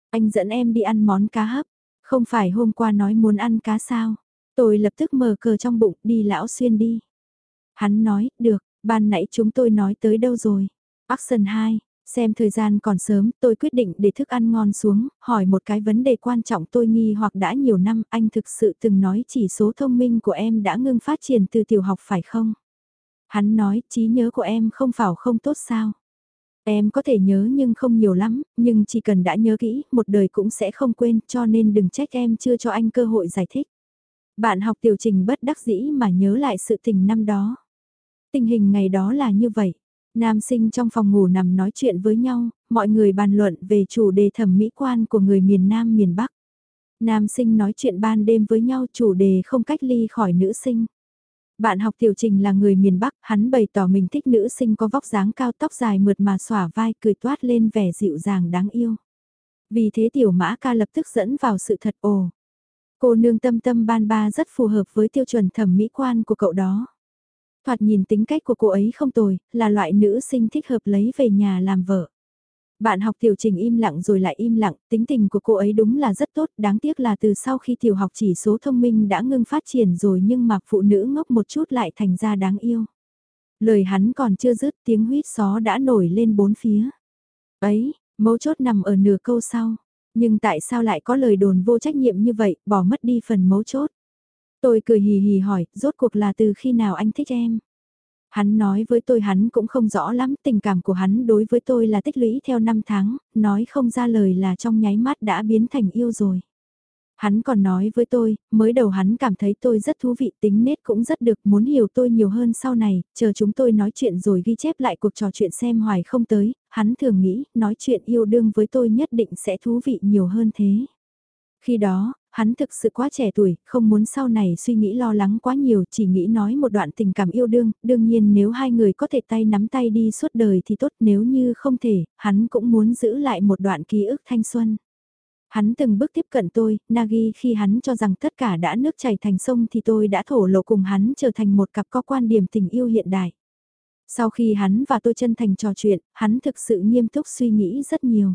Anh dẫn em đi ăn món cá hấp. Không phải hôm qua nói muốn ăn cá sao? Tôi lập tức mở cờ trong bụng, đi lão xuyên đi. Hắn nói, được, ban nãy chúng tôi nói tới đâu rồi? Action 2, xem thời gian còn sớm, tôi quyết định để thức ăn ngon xuống, hỏi một cái vấn đề quan trọng tôi nghi hoặc đã nhiều năm anh thực sự từng nói chỉ số thông minh của em đã ngưng phát triển từ tiểu học phải không? Hắn nói, trí nhớ của em không phải không tốt sao? Em có thể nhớ nhưng không nhiều lắm, nhưng chỉ cần đã nhớ kỹ, một đời cũng sẽ không quên, cho nên đừng trách em chưa cho anh cơ hội giải thích. Bạn học tiểu trình bất đắc dĩ mà nhớ lại sự tình năm đó. Tình hình ngày đó là như vậy. Nam sinh trong phòng ngủ nằm nói chuyện với nhau, mọi người bàn luận về chủ đề thẩm mỹ quan của người miền Nam miền Bắc. Nam sinh nói chuyện ban đêm với nhau chủ đề không cách ly khỏi nữ sinh. Bạn học tiểu trình là người miền Bắc, hắn bày tỏ mình thích nữ sinh có vóc dáng cao tóc dài mượt mà xỏa vai cười toát lên vẻ dịu dàng đáng yêu. Vì thế tiểu mã ca lập tức dẫn vào sự thật ồ. Cô nương tâm tâm ban ba rất phù hợp với tiêu chuẩn thẩm mỹ quan của cậu đó. Thoạt nhìn tính cách của cô ấy không tồi, là loại nữ sinh thích hợp lấy về nhà làm vợ. Bạn học tiểu trình im lặng rồi lại im lặng, tính tình của cô ấy đúng là rất tốt, đáng tiếc là từ sau khi tiểu học chỉ số thông minh đã ngưng phát triển rồi nhưng mà phụ nữ ngốc một chút lại thành ra đáng yêu. Lời hắn còn chưa dứt tiếng huýt gió đã nổi lên bốn phía. Ấy, mấu chốt nằm ở nửa câu sau. Nhưng tại sao lại có lời đồn vô trách nhiệm như vậy, bỏ mất đi phần mấu chốt. Tôi cười hì hì hỏi, rốt cuộc là từ khi nào anh thích em? Hắn nói với tôi hắn cũng không rõ lắm, tình cảm của hắn đối với tôi là tích lũy theo năm tháng, nói không ra lời là trong nháy mắt đã biến thành yêu rồi. Hắn còn nói với tôi, mới đầu hắn cảm thấy tôi rất thú vị tính nết cũng rất được muốn hiểu tôi nhiều hơn sau này, chờ chúng tôi nói chuyện rồi ghi chép lại cuộc trò chuyện xem hoài không tới, hắn thường nghĩ nói chuyện yêu đương với tôi nhất định sẽ thú vị nhiều hơn thế. Khi đó, hắn thực sự quá trẻ tuổi, không muốn sau này suy nghĩ lo lắng quá nhiều, chỉ nghĩ nói một đoạn tình cảm yêu đương, đương nhiên nếu hai người có thể tay nắm tay đi suốt đời thì tốt, nếu như không thể, hắn cũng muốn giữ lại một đoạn ký ức thanh xuân. Hắn từng bước tiếp cận tôi, Nagi khi hắn cho rằng tất cả đã nước chảy thành sông thì tôi đã thổ lộ cùng hắn trở thành một cặp có quan điểm tình yêu hiện đại. Sau khi hắn và tôi chân thành trò chuyện, hắn thực sự nghiêm túc suy nghĩ rất nhiều.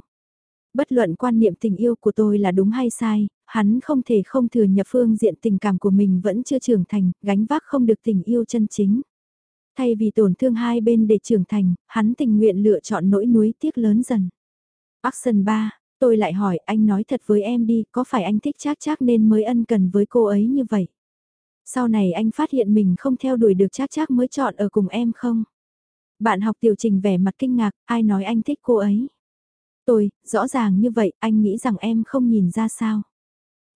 Bất luận quan niệm tình yêu của tôi là đúng hay sai, hắn không thể không thừa nhập phương diện tình cảm của mình vẫn chưa trưởng thành, gánh vác không được tình yêu chân chính. Thay vì tổn thương hai bên để trưởng thành, hắn tình nguyện lựa chọn nỗi núi tiếc lớn dần. Action 3, tôi lại hỏi anh nói thật với em đi, có phải anh thích chắc chắc nên mới ân cần với cô ấy như vậy? Sau này anh phát hiện mình không theo đuổi được chắc chắc mới chọn ở cùng em không? Bạn học tiểu trình vẻ mặt kinh ngạc, ai nói anh thích cô ấy? Tôi, rõ ràng như vậy, anh nghĩ rằng em không nhìn ra sao.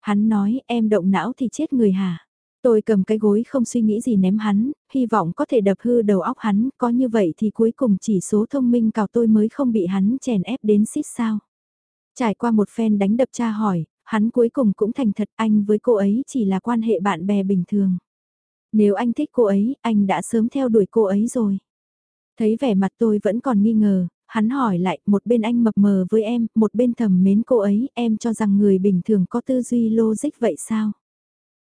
Hắn nói, em động não thì chết người hả? Tôi cầm cái gối không suy nghĩ gì ném hắn, hy vọng có thể đập hư đầu óc hắn, có như vậy thì cuối cùng chỉ số thông minh cào tôi mới không bị hắn chèn ép đến xít sao. Trải qua một phen đánh đập tra hỏi, hắn cuối cùng cũng thành thật anh với cô ấy chỉ là quan hệ bạn bè bình thường. Nếu anh thích cô ấy, anh đã sớm theo đuổi cô ấy rồi. Thấy vẻ mặt tôi vẫn còn nghi ngờ, Hắn hỏi lại, một bên anh mập mờ với em, một bên thầm mến cô ấy, em cho rằng người bình thường có tư duy logic vậy sao?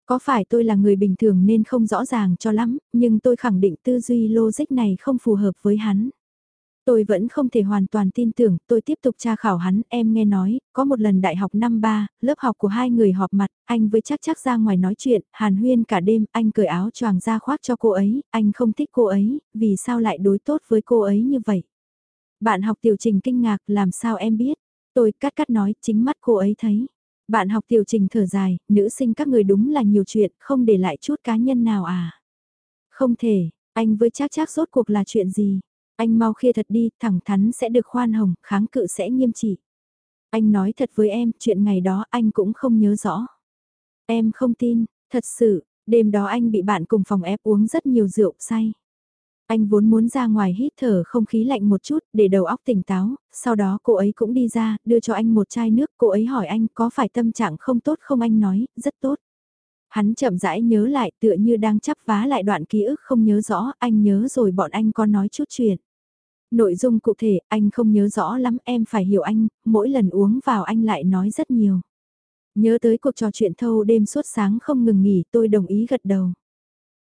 Có phải tôi là người bình thường nên không rõ ràng cho lắm, nhưng tôi khẳng định tư duy logic này không phù hợp với hắn. Tôi vẫn không thể hoàn toàn tin tưởng, tôi tiếp tục tra khảo hắn, em nghe nói, có một lần đại học năm ba, lớp học của hai người họp mặt, anh với chắc chắc ra ngoài nói chuyện, hàn huyên cả đêm, anh cởi áo choàng ra khoác cho cô ấy, anh không thích cô ấy, vì sao lại đối tốt với cô ấy như vậy? Bạn học tiểu trình kinh ngạc làm sao em biết? Tôi cắt cắt nói chính mắt cô ấy thấy. Bạn học tiểu trình thở dài, nữ sinh các người đúng là nhiều chuyện, không để lại chút cá nhân nào à? Không thể, anh với chắc chắc rốt cuộc là chuyện gì? Anh mau khia thật đi, thẳng thắn sẽ được khoan hồng, kháng cự sẽ nghiêm trị. Anh nói thật với em, chuyện ngày đó anh cũng không nhớ rõ. Em không tin, thật sự, đêm đó anh bị bạn cùng phòng ép uống rất nhiều rượu say. Anh vốn muốn ra ngoài hít thở không khí lạnh một chút để đầu óc tỉnh táo, sau đó cô ấy cũng đi ra, đưa cho anh một chai nước, cô ấy hỏi anh có phải tâm trạng không tốt không anh nói, rất tốt. Hắn chậm rãi nhớ lại tựa như đang chắp vá lại đoạn ký ức không nhớ rõ, anh nhớ rồi bọn anh có nói chút chuyện. Nội dung cụ thể, anh không nhớ rõ lắm, em phải hiểu anh, mỗi lần uống vào anh lại nói rất nhiều. Nhớ tới cuộc trò chuyện thâu đêm suốt sáng không ngừng nghỉ, tôi đồng ý gật đầu.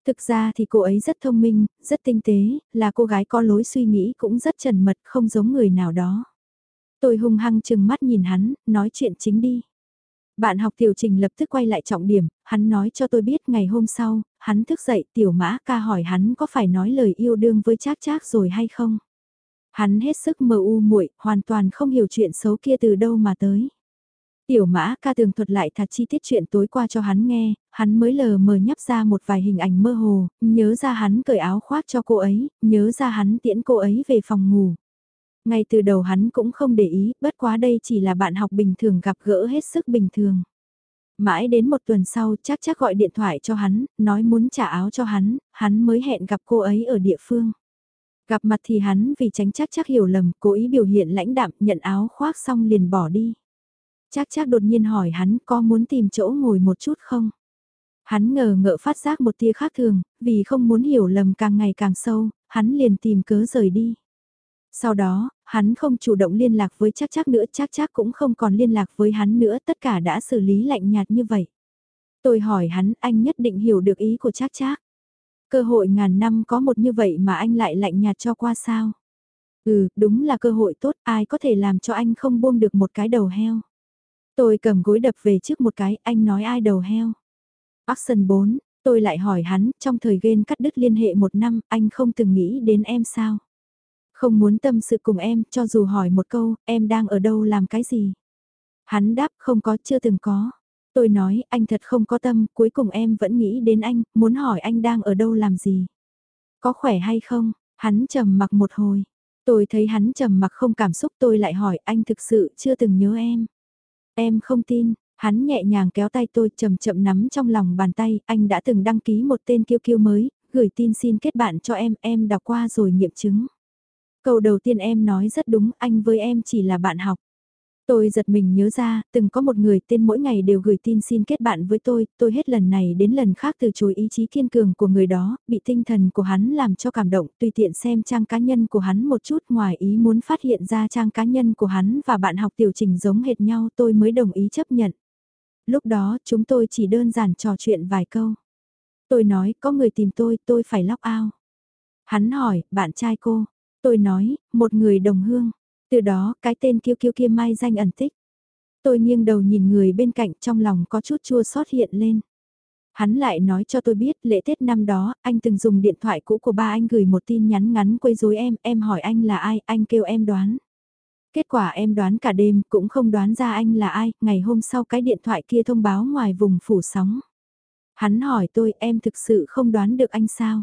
Thực ra thì cô ấy rất thông minh, rất tinh tế, là cô gái có lối suy nghĩ cũng rất trần mật, không giống người nào đó. Tôi hung hăng chừng mắt nhìn hắn, nói chuyện chính đi. Bạn học tiểu trình lập tức quay lại trọng điểm, hắn nói cho tôi biết ngày hôm sau, hắn thức dậy tiểu mã ca hỏi hắn có phải nói lời yêu đương với chác chác rồi hay không. Hắn hết sức mờ u muội, hoàn toàn không hiểu chuyện xấu kia từ đâu mà tới. Tiểu mã ca tường thuật lại thật chi tiết chuyện tối qua cho hắn nghe, hắn mới lờ mờ nhấp ra một vài hình ảnh mơ hồ, nhớ ra hắn cởi áo khoác cho cô ấy, nhớ ra hắn tiễn cô ấy về phòng ngủ. Ngay từ đầu hắn cũng không để ý, bất quá đây chỉ là bạn học bình thường gặp gỡ hết sức bình thường. Mãi đến một tuần sau chắc chắc gọi điện thoại cho hắn, nói muốn trả áo cho hắn, hắn mới hẹn gặp cô ấy ở địa phương. Gặp mặt thì hắn vì tránh chắc chắc hiểu lầm, cố ý biểu hiện lãnh đạm, nhận áo khoác xong liền bỏ đi. Chắc chắc đột nhiên hỏi hắn có muốn tìm chỗ ngồi một chút không? Hắn ngờ ngợ phát giác một tia khác thường, vì không muốn hiểu lầm càng ngày càng sâu, hắn liền tìm cớ rời đi. Sau đó, hắn không chủ động liên lạc với chắc chắc nữa, chắc chắc cũng không còn liên lạc với hắn nữa, tất cả đã xử lý lạnh nhạt như vậy. Tôi hỏi hắn, anh nhất định hiểu được ý của chắc chắc. Cơ hội ngàn năm có một như vậy mà anh lại lạnh nhạt cho qua sao? Ừ, đúng là cơ hội tốt, ai có thể làm cho anh không buông được một cái đầu heo. Tôi cầm gối đập về trước một cái, anh nói ai đầu heo. Action 4, tôi lại hỏi hắn, trong thời ghen cắt đứt liên hệ một năm, anh không từng nghĩ đến em sao? Không muốn tâm sự cùng em, cho dù hỏi một câu, em đang ở đâu làm cái gì? Hắn đáp không có, chưa từng có. Tôi nói, anh thật không có tâm, cuối cùng em vẫn nghĩ đến anh, muốn hỏi anh đang ở đâu làm gì? Có khỏe hay không? Hắn trầm mặc một hồi. Tôi thấy hắn trầm mặc không cảm xúc tôi lại hỏi anh thực sự chưa từng nhớ em. Em không tin, hắn nhẹ nhàng kéo tay tôi chậm chậm nắm trong lòng bàn tay, anh đã từng đăng ký một tên kiêu kiêu mới, gửi tin xin kết bạn cho em, em đọc qua rồi nghiệm chứng. Câu đầu tiên em nói rất đúng, anh với em chỉ là bạn học. Tôi giật mình nhớ ra, từng có một người tên mỗi ngày đều gửi tin xin kết bạn với tôi, tôi hết lần này đến lần khác từ chối ý chí kiên cường của người đó, bị tinh thần của hắn làm cho cảm động, tùy tiện xem trang cá nhân của hắn một chút ngoài ý muốn phát hiện ra trang cá nhân của hắn và bạn học tiểu trình giống hệt nhau tôi mới đồng ý chấp nhận. Lúc đó chúng tôi chỉ đơn giản trò chuyện vài câu. Tôi nói có người tìm tôi, tôi phải lóc ao. Hắn hỏi, bạn trai cô. Tôi nói, một người đồng hương. Từ đó, cái tên kiêu kiêu kia mai danh ẩn tích. Tôi nghiêng đầu nhìn người bên cạnh trong lòng có chút chua xót hiện lên. Hắn lại nói cho tôi biết lễ Tết năm đó, anh từng dùng điện thoại cũ của ba anh gửi một tin nhắn ngắn quấy rối em, em hỏi anh là ai, anh kêu em đoán. Kết quả em đoán cả đêm, cũng không đoán ra anh là ai, ngày hôm sau cái điện thoại kia thông báo ngoài vùng phủ sóng. Hắn hỏi tôi, em thực sự không đoán được anh sao?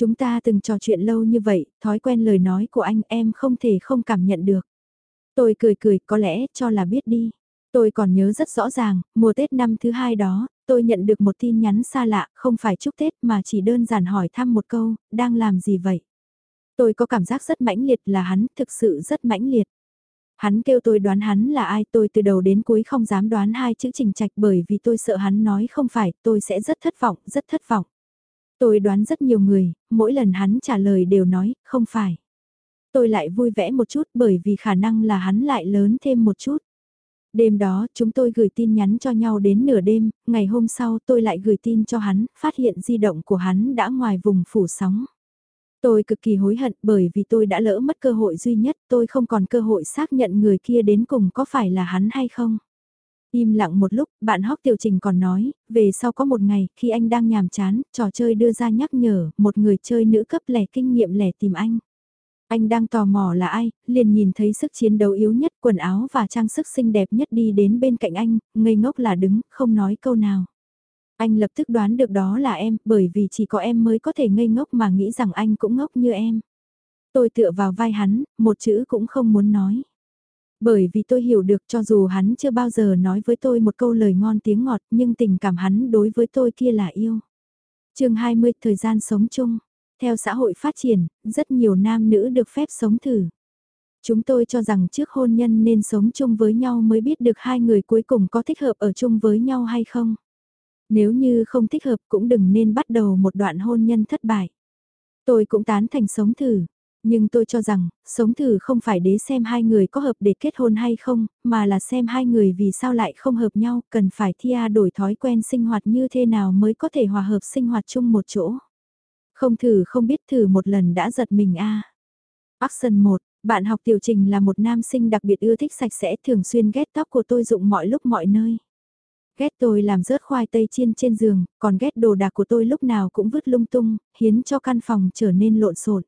Chúng ta từng trò chuyện lâu như vậy, thói quen lời nói của anh em không thể không cảm nhận được. Tôi cười cười, có lẽ cho là biết đi. Tôi còn nhớ rất rõ ràng, mùa Tết năm thứ hai đó, tôi nhận được một tin nhắn xa lạ, không phải chúc Tết mà chỉ đơn giản hỏi thăm một câu, đang làm gì vậy? Tôi có cảm giác rất mãnh liệt là hắn, thực sự rất mãnh liệt. Hắn kêu tôi đoán hắn là ai, tôi từ đầu đến cuối không dám đoán hai chữ trình trạch bởi vì tôi sợ hắn nói không phải, tôi sẽ rất thất vọng, rất thất vọng. Tôi đoán rất nhiều người, mỗi lần hắn trả lời đều nói, không phải. Tôi lại vui vẻ một chút bởi vì khả năng là hắn lại lớn thêm một chút. Đêm đó, chúng tôi gửi tin nhắn cho nhau đến nửa đêm, ngày hôm sau tôi lại gửi tin cho hắn, phát hiện di động của hắn đã ngoài vùng phủ sóng. Tôi cực kỳ hối hận bởi vì tôi đã lỡ mất cơ hội duy nhất, tôi không còn cơ hội xác nhận người kia đến cùng có phải là hắn hay không. Im lặng một lúc, bạn hóc tiểu trình còn nói, về sau có một ngày, khi anh đang nhàm chán, trò chơi đưa ra nhắc nhở, một người chơi nữ cấp lẻ kinh nghiệm lẻ tìm anh. Anh đang tò mò là ai, liền nhìn thấy sức chiến đấu yếu nhất, quần áo và trang sức xinh đẹp nhất đi đến bên cạnh anh, ngây ngốc là đứng, không nói câu nào. Anh lập tức đoán được đó là em, bởi vì chỉ có em mới có thể ngây ngốc mà nghĩ rằng anh cũng ngốc như em. Tôi tựa vào vai hắn, một chữ cũng không muốn nói. Bởi vì tôi hiểu được cho dù hắn chưa bao giờ nói với tôi một câu lời ngon tiếng ngọt nhưng tình cảm hắn đối với tôi kia là yêu. chương 20 thời gian sống chung. Theo xã hội phát triển, rất nhiều nam nữ được phép sống thử. Chúng tôi cho rằng trước hôn nhân nên sống chung với nhau mới biết được hai người cuối cùng có thích hợp ở chung với nhau hay không. Nếu như không thích hợp cũng đừng nên bắt đầu một đoạn hôn nhân thất bại. Tôi cũng tán thành sống thử, nhưng tôi cho rằng, sống thử không phải để xem hai người có hợp để kết hôn hay không, mà là xem hai người vì sao lại không hợp nhau, cần phải thia đổi thói quen sinh hoạt như thế nào mới có thể hòa hợp sinh hoạt chung một chỗ. Không thử không biết thử một lần đã giật mình a. À. Action 1, bạn học tiểu trình là một nam sinh đặc biệt ưa thích sạch sẽ thường xuyên ghét tóc của tôi dụng mọi lúc mọi nơi. Ghét tôi làm rớt khoai tây chiên trên giường, còn ghét đồ đạc của tôi lúc nào cũng vứt lung tung, khiến cho căn phòng trở nên lộn xộn.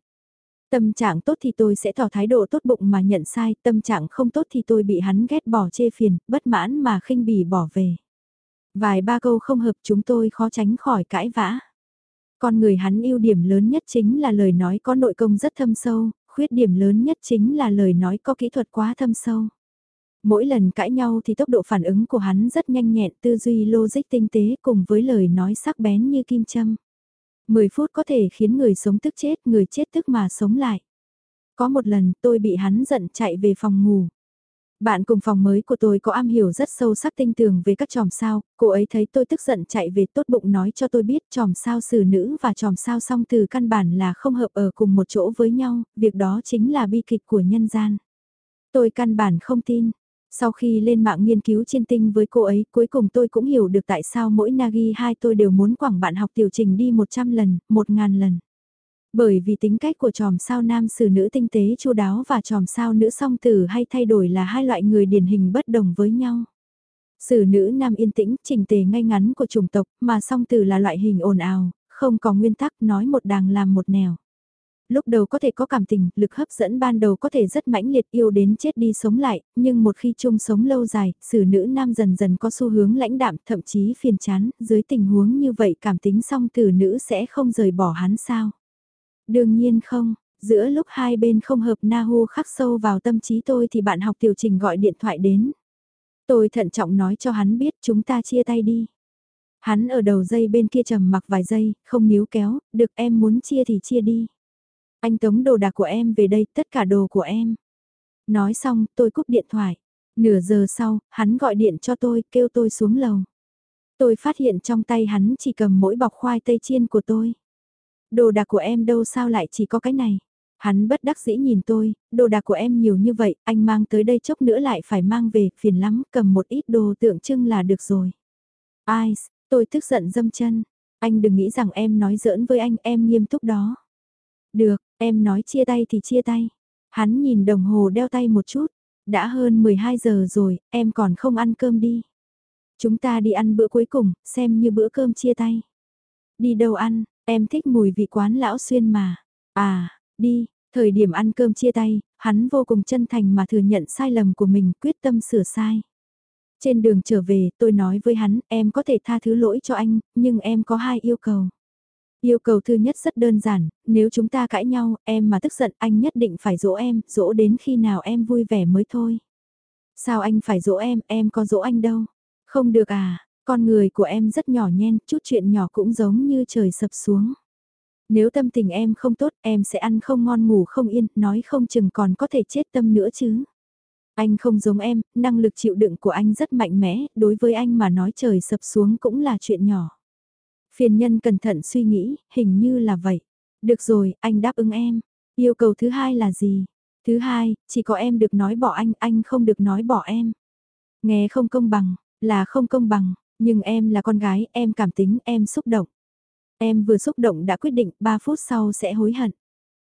Tâm trạng tốt thì tôi sẽ tỏ thái độ tốt bụng mà nhận sai, tâm trạng không tốt thì tôi bị hắn ghét bỏ chê phiền, bất mãn mà khinh bỉ bỏ về. Vài ba câu không hợp chúng tôi khó tránh khỏi cãi vã. Con người hắn ưu điểm lớn nhất chính là lời nói có nội công rất thâm sâu, khuyết điểm lớn nhất chính là lời nói có kỹ thuật quá thâm sâu. Mỗi lần cãi nhau thì tốc độ phản ứng của hắn rất nhanh nhẹn tư duy logic tinh tế cùng với lời nói sắc bén như kim châm. 10 phút có thể khiến người sống tức chết, người chết tức mà sống lại. Có một lần tôi bị hắn giận chạy về phòng ngủ. Bạn cùng phòng mới của tôi có am hiểu rất sâu sắc tinh tường về các tròm sao, cô ấy thấy tôi tức giận chạy về tốt bụng nói cho tôi biết tròm sao xử nữ và tròm sao song từ căn bản là không hợp ở cùng một chỗ với nhau, việc đó chính là bi kịch của nhân gian. Tôi căn bản không tin, sau khi lên mạng nghiên cứu chiên tinh với cô ấy, cuối cùng tôi cũng hiểu được tại sao mỗi Nagi hai tôi đều muốn quảng bạn học tiểu trình đi 100 lần, 1000 lần. Bởi vì tính cách của tròm sao nam sử nữ tinh tế chu đáo và tròm sao nữ song tử hay thay đổi là hai loại người điển hình bất đồng với nhau. Sử nữ nam yên tĩnh, trình tề ngay ngắn của chủng tộc, mà song tử là loại hình ồn ào, không có nguyên tắc nói một đàng làm một nẻo. Lúc đầu có thể có cảm tình, lực hấp dẫn ban đầu có thể rất mãnh liệt yêu đến chết đi sống lại, nhưng một khi chung sống lâu dài, xử nữ nam dần dần có xu hướng lãnh đạm, thậm chí phiền chán, dưới tình huống như vậy cảm tính song tử nữ sẽ không rời bỏ hắn sao? Đương nhiên không, giữa lúc hai bên không hợp Nahu khắc sâu vào tâm trí tôi thì bạn học tiểu trình gọi điện thoại đến. Tôi thận trọng nói cho hắn biết chúng ta chia tay đi. Hắn ở đầu dây bên kia trầm mặc vài giây, không níu kéo, được em muốn chia thì chia đi. Anh tống đồ đạc của em về đây, tất cả đồ của em. Nói xong, tôi cúp điện thoại. Nửa giờ sau, hắn gọi điện cho tôi, kêu tôi xuống lầu. Tôi phát hiện trong tay hắn chỉ cầm mỗi bọc khoai tây chiên của tôi. Đồ đạc của em đâu sao lại chỉ có cái này. Hắn bất đắc dĩ nhìn tôi, đồ đạc của em nhiều như vậy, anh mang tới đây chốc nữa lại phải mang về, phiền lắm, cầm một ít đồ tượng trưng là được rồi. Ai, tôi tức giận dâm chân, anh đừng nghĩ rằng em nói giỡn với anh, em nghiêm túc đó. Được, em nói chia tay thì chia tay. Hắn nhìn đồng hồ đeo tay một chút, đã hơn 12 giờ rồi, em còn không ăn cơm đi. Chúng ta đi ăn bữa cuối cùng, xem như bữa cơm chia tay. Đi đâu ăn, em thích mùi vị quán lão xuyên mà. À, đi, thời điểm ăn cơm chia tay, hắn vô cùng chân thành mà thừa nhận sai lầm của mình quyết tâm sửa sai. Trên đường trở về, tôi nói với hắn, em có thể tha thứ lỗi cho anh, nhưng em có hai yêu cầu. Yêu cầu thứ nhất rất đơn giản, nếu chúng ta cãi nhau, em mà tức giận anh nhất định phải dỗ em, dỗ đến khi nào em vui vẻ mới thôi. Sao anh phải dỗ em, em có dỗ anh đâu. Không được à, con người của em rất nhỏ nhen, chút chuyện nhỏ cũng giống như trời sập xuống. Nếu tâm tình em không tốt, em sẽ ăn không ngon ngủ không yên, nói không chừng còn có thể chết tâm nữa chứ. Anh không giống em, năng lực chịu đựng của anh rất mạnh mẽ, đối với anh mà nói trời sập xuống cũng là chuyện nhỏ. Phiền nhân cẩn thận suy nghĩ, hình như là vậy. Được rồi, anh đáp ứng em. Yêu cầu thứ hai là gì? Thứ hai, chỉ có em được nói bỏ anh, anh không được nói bỏ em. Nghe không công bằng, là không công bằng, nhưng em là con gái, em cảm tính, em xúc động. Em vừa xúc động đã quyết định 3 phút sau sẽ hối hận.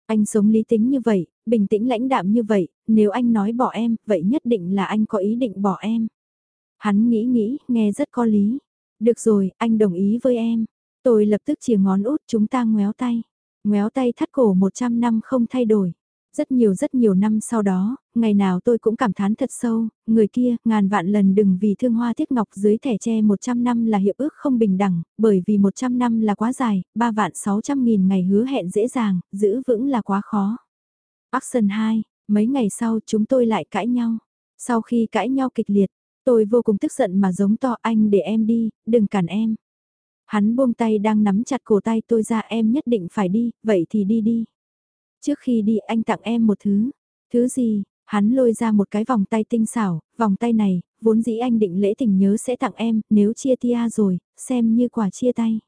Anh sống lý tính như vậy, bình tĩnh lãnh đạm như vậy, nếu anh nói bỏ em, vậy nhất định là anh có ý định bỏ em. Hắn nghĩ nghĩ, nghe rất có lý. Được rồi, anh đồng ý với em. Tôi lập tức chìa ngón út chúng ta ngoéo tay. Ngoéo tay thắt cổ 100 năm không thay đổi. Rất nhiều rất nhiều năm sau đó, ngày nào tôi cũng cảm thán thật sâu, người kia, ngàn vạn lần đừng vì thương hoa thiết ngọc dưới thẻ tre 100 năm là hiệp ước không bình đẳng, bởi vì 100 năm là quá dài, 3 vạn 600 nghìn ngày hứa hẹn dễ dàng, giữ vững là quá khó. Action 2, mấy ngày sau chúng tôi lại cãi nhau. Sau khi cãi nhau kịch liệt, Tôi vô cùng tức giận mà giống to anh để em đi, đừng cản em. Hắn buông tay đang nắm chặt cổ tay tôi ra em nhất định phải đi, vậy thì đi đi. Trước khi đi anh tặng em một thứ. Thứ gì? Hắn lôi ra một cái vòng tay tinh xảo, vòng tay này, vốn dĩ anh định lễ tình nhớ sẽ tặng em, nếu chia tia rồi, xem như quà chia tay.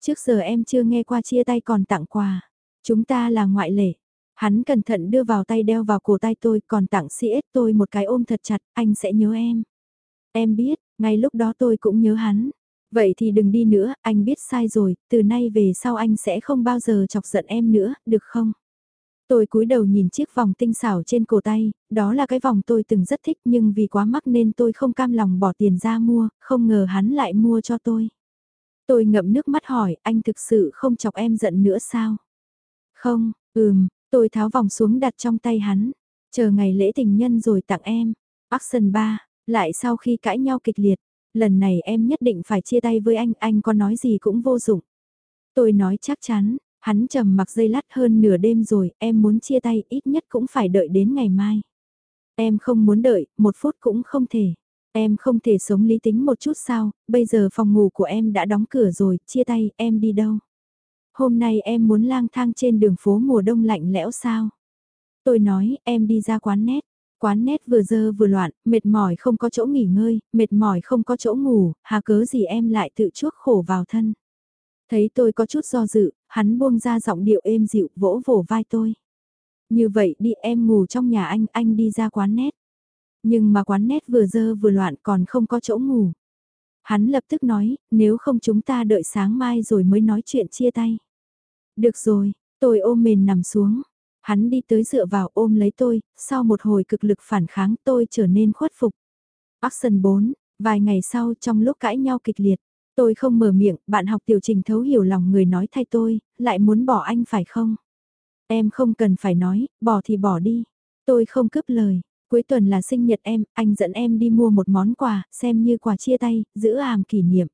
Trước giờ em chưa nghe qua chia tay còn tặng quà. Chúng ta là ngoại lệ. Hắn cẩn thận đưa vào tay đeo vào cổ tay tôi còn tặng CS tôi một cái ôm thật chặt, anh sẽ nhớ em. Em biết, ngay lúc đó tôi cũng nhớ hắn. Vậy thì đừng đi nữa, anh biết sai rồi, từ nay về sau anh sẽ không bao giờ chọc giận em nữa, được không? Tôi cúi đầu nhìn chiếc vòng tinh xảo trên cổ tay, đó là cái vòng tôi từng rất thích nhưng vì quá mắc nên tôi không cam lòng bỏ tiền ra mua, không ngờ hắn lại mua cho tôi. Tôi ngậm nước mắt hỏi, anh thực sự không chọc em giận nữa sao? Không, ừm, tôi tháo vòng xuống đặt trong tay hắn, chờ ngày lễ tình nhân rồi tặng em. Action 3, lại sau khi cãi nhau kịch liệt, lần này em nhất định phải chia tay với anh, anh có nói gì cũng vô dụng. Tôi nói chắc chắn, hắn trầm mặc dây lát hơn nửa đêm rồi, em muốn chia tay ít nhất cũng phải đợi đến ngày mai. Em không muốn đợi, một phút cũng không thể. Em không thể sống lý tính một chút sao, bây giờ phòng ngủ của em đã đóng cửa rồi, chia tay, em đi đâu? Hôm nay em muốn lang thang trên đường phố mùa đông lạnh lẽo sao? Tôi nói, em đi ra quán nét. Quán nét vừa dơ vừa loạn, mệt mỏi không có chỗ nghỉ ngơi, mệt mỏi không có chỗ ngủ, hà cớ gì em lại tự chuốc khổ vào thân. Thấy tôi có chút do dự, hắn buông ra giọng điệu êm dịu vỗ vỗ vai tôi. Như vậy đi em ngủ trong nhà anh, anh đi ra quán nét. Nhưng mà quán nét vừa dơ vừa loạn còn không có chỗ ngủ. Hắn lập tức nói, nếu không chúng ta đợi sáng mai rồi mới nói chuyện chia tay. Được rồi, tôi ôm mền nằm xuống. Hắn đi tới dựa vào ôm lấy tôi, sau một hồi cực lực phản kháng tôi trở nên khuất phục. Action 4, vài ngày sau trong lúc cãi nhau kịch liệt, tôi không mở miệng, bạn học tiểu trình thấu hiểu lòng người nói thay tôi, lại muốn bỏ anh phải không? Em không cần phải nói, bỏ thì bỏ đi. Tôi không cướp lời, cuối tuần là sinh nhật em, anh dẫn em đi mua một món quà, xem như quà chia tay, giữ hàm kỷ niệm.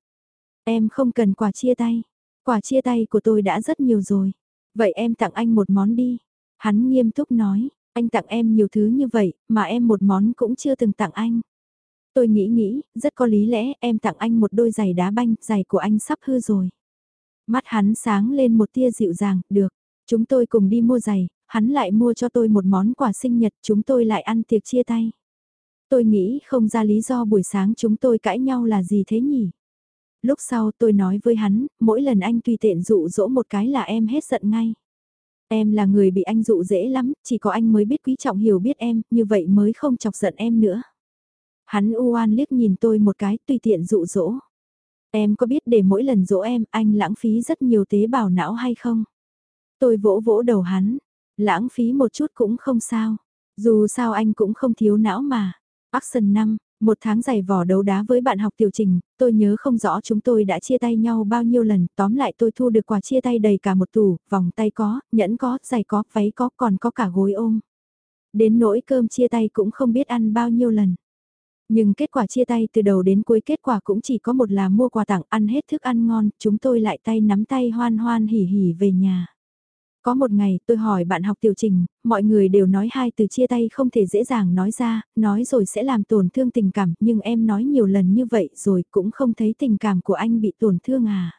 Em không cần quà chia tay, quà chia tay của tôi đã rất nhiều rồi. Vậy em tặng anh một món đi. Hắn nghiêm túc nói, anh tặng em nhiều thứ như vậy, mà em một món cũng chưa từng tặng anh. Tôi nghĩ nghĩ, rất có lý lẽ em tặng anh một đôi giày đá banh, giày của anh sắp hư rồi. Mắt hắn sáng lên một tia dịu dàng, được. Chúng tôi cùng đi mua giày, hắn lại mua cho tôi một món quà sinh nhật, chúng tôi lại ăn tiệc chia tay. Tôi nghĩ không ra lý do buổi sáng chúng tôi cãi nhau là gì thế nhỉ? Lúc sau tôi nói với hắn, mỗi lần anh tùy tiện dụ dỗ một cái là em hết giận ngay. Em là người bị anh dụ dễ lắm, chỉ có anh mới biết quý trọng hiểu biết em, như vậy mới không chọc giận em nữa. Hắn u oan liếc nhìn tôi một cái tùy tiện dụ dỗ. Em có biết để mỗi lần dỗ em anh lãng phí rất nhiều tế bào não hay không? Tôi vỗ vỗ đầu hắn, lãng phí một chút cũng không sao. Dù sao anh cũng không thiếu não mà. Action 5, một tháng giày vò đấu đá với bạn học tiểu trình, tôi nhớ không rõ chúng tôi đã chia tay nhau bao nhiêu lần, tóm lại tôi thu được quà chia tay đầy cả một tủ, vòng tay có, nhẫn có, giày có, váy có, còn có cả gối ôm. Đến nỗi cơm chia tay cũng không biết ăn bao nhiêu lần. Nhưng kết quả chia tay từ đầu đến cuối kết quả cũng chỉ có một là mua quà tặng ăn hết thức ăn ngon, chúng tôi lại tay nắm tay hoan hoan hỉ hỉ về nhà. Có một ngày tôi hỏi bạn học tiểu trình, mọi người đều nói hai từ chia tay không thể dễ dàng nói ra, nói rồi sẽ làm tổn thương tình cảm, nhưng em nói nhiều lần như vậy rồi cũng không thấy tình cảm của anh bị tổn thương à.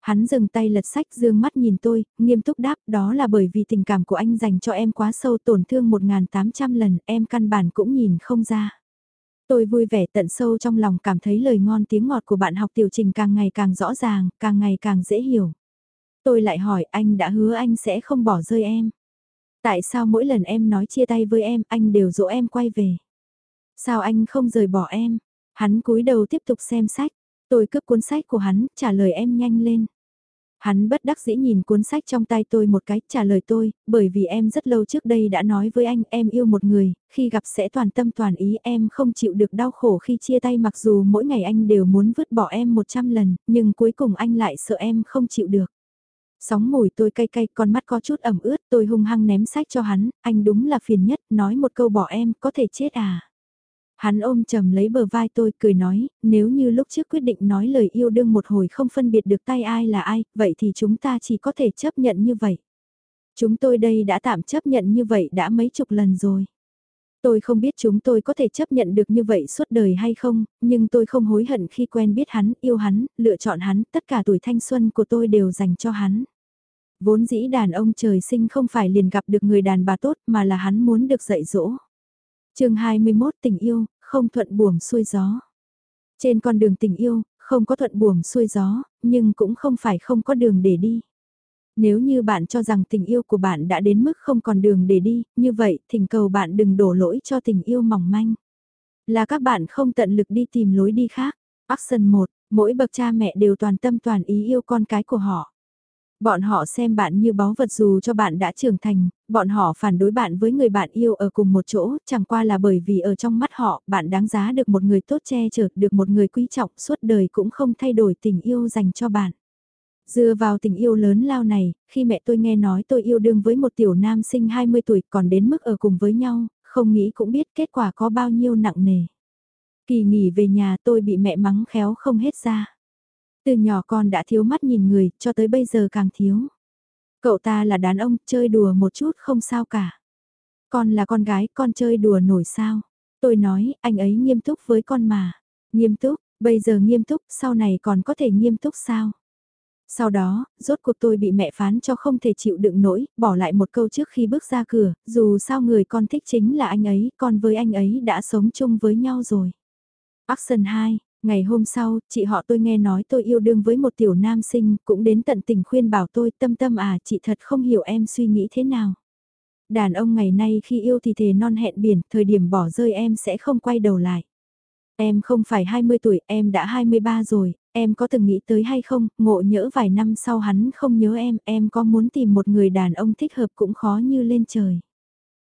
Hắn dừng tay lật sách dương mắt nhìn tôi, nghiêm túc đáp đó là bởi vì tình cảm của anh dành cho em quá sâu tổn thương 1.800 lần, em căn bản cũng nhìn không ra. Tôi vui vẻ tận sâu trong lòng cảm thấy lời ngon tiếng ngọt của bạn học tiểu trình càng ngày càng rõ ràng, càng ngày càng dễ hiểu. Tôi lại hỏi anh đã hứa anh sẽ không bỏ rơi em. Tại sao mỗi lần em nói chia tay với em anh đều dỗ em quay về? Sao anh không rời bỏ em? Hắn cúi đầu tiếp tục xem sách. Tôi cướp cuốn sách của hắn, trả lời em nhanh lên. Hắn bất đắc dĩ nhìn cuốn sách trong tay tôi một cái, trả lời tôi, bởi vì em rất lâu trước đây đã nói với anh em yêu một người, khi gặp sẽ toàn tâm toàn ý em không chịu được đau khổ khi chia tay mặc dù mỗi ngày anh đều muốn vứt bỏ em một trăm lần, nhưng cuối cùng anh lại sợ em không chịu được. Sóng mùi tôi cay cay, con mắt có chút ẩm ướt, tôi hung hăng ném sách cho hắn, anh đúng là phiền nhất, nói một câu bỏ em, có thể chết à. Hắn ôm chầm lấy bờ vai tôi cười nói, nếu như lúc trước quyết định nói lời yêu đương một hồi không phân biệt được tay ai là ai, vậy thì chúng ta chỉ có thể chấp nhận như vậy. Chúng tôi đây đã tạm chấp nhận như vậy đã mấy chục lần rồi. Tôi không biết chúng tôi có thể chấp nhận được như vậy suốt đời hay không, nhưng tôi không hối hận khi quen biết hắn, yêu hắn, lựa chọn hắn, tất cả tuổi thanh xuân của tôi đều dành cho hắn. Vốn dĩ đàn ông trời sinh không phải liền gặp được người đàn bà tốt mà là hắn muốn được dạy dỗ. chương 21 tình yêu, không thuận buồm xuôi gió. Trên con đường tình yêu, không có thuận buồm xuôi gió, nhưng cũng không phải không có đường để đi. Nếu như bạn cho rằng tình yêu của bạn đã đến mức không còn đường để đi, như vậy thỉnh cầu bạn đừng đổ lỗi cho tình yêu mỏng manh. Là các bạn không tận lực đi tìm lối đi khác. Action 1, mỗi bậc cha mẹ đều toàn tâm toàn ý yêu con cái của họ. Bọn họ xem bạn như báu vật dù cho bạn đã trưởng thành, bọn họ phản đối bạn với người bạn yêu ở cùng một chỗ, chẳng qua là bởi vì ở trong mắt họ, bạn đáng giá được một người tốt che chở, được một người quý trọng suốt đời cũng không thay đổi tình yêu dành cho bạn. Dựa vào tình yêu lớn lao này, khi mẹ tôi nghe nói tôi yêu đương với một tiểu nam sinh 20 tuổi còn đến mức ở cùng với nhau, không nghĩ cũng biết kết quả có bao nhiêu nặng nề. Kỳ nghỉ về nhà tôi bị mẹ mắng khéo không hết ra. Từ nhỏ con đã thiếu mắt nhìn người, cho tới bây giờ càng thiếu. Cậu ta là đàn ông, chơi đùa một chút không sao cả. Con là con gái, con chơi đùa nổi sao. Tôi nói, anh ấy nghiêm túc với con mà. Nghiêm túc, bây giờ nghiêm túc, sau này còn có thể nghiêm túc sao? Sau đó, rốt cuộc tôi bị mẹ phán cho không thể chịu đựng nổi, bỏ lại một câu trước khi bước ra cửa, dù sao người con thích chính là anh ấy, con với anh ấy đã sống chung với nhau rồi. Action 2, ngày hôm sau, chị họ tôi nghe nói tôi yêu đương với một tiểu nam sinh, cũng đến tận tình khuyên bảo tôi tâm tâm à chị thật không hiểu em suy nghĩ thế nào. Đàn ông ngày nay khi yêu thì thề non hẹn biển, thời điểm bỏ rơi em sẽ không quay đầu lại. Em không phải 20 tuổi, em đã 23 rồi, Em có từng nghĩ tới hay không, ngộ nhỡ vài năm sau hắn không nhớ em, em có muốn tìm một người đàn ông thích hợp cũng khó như lên trời.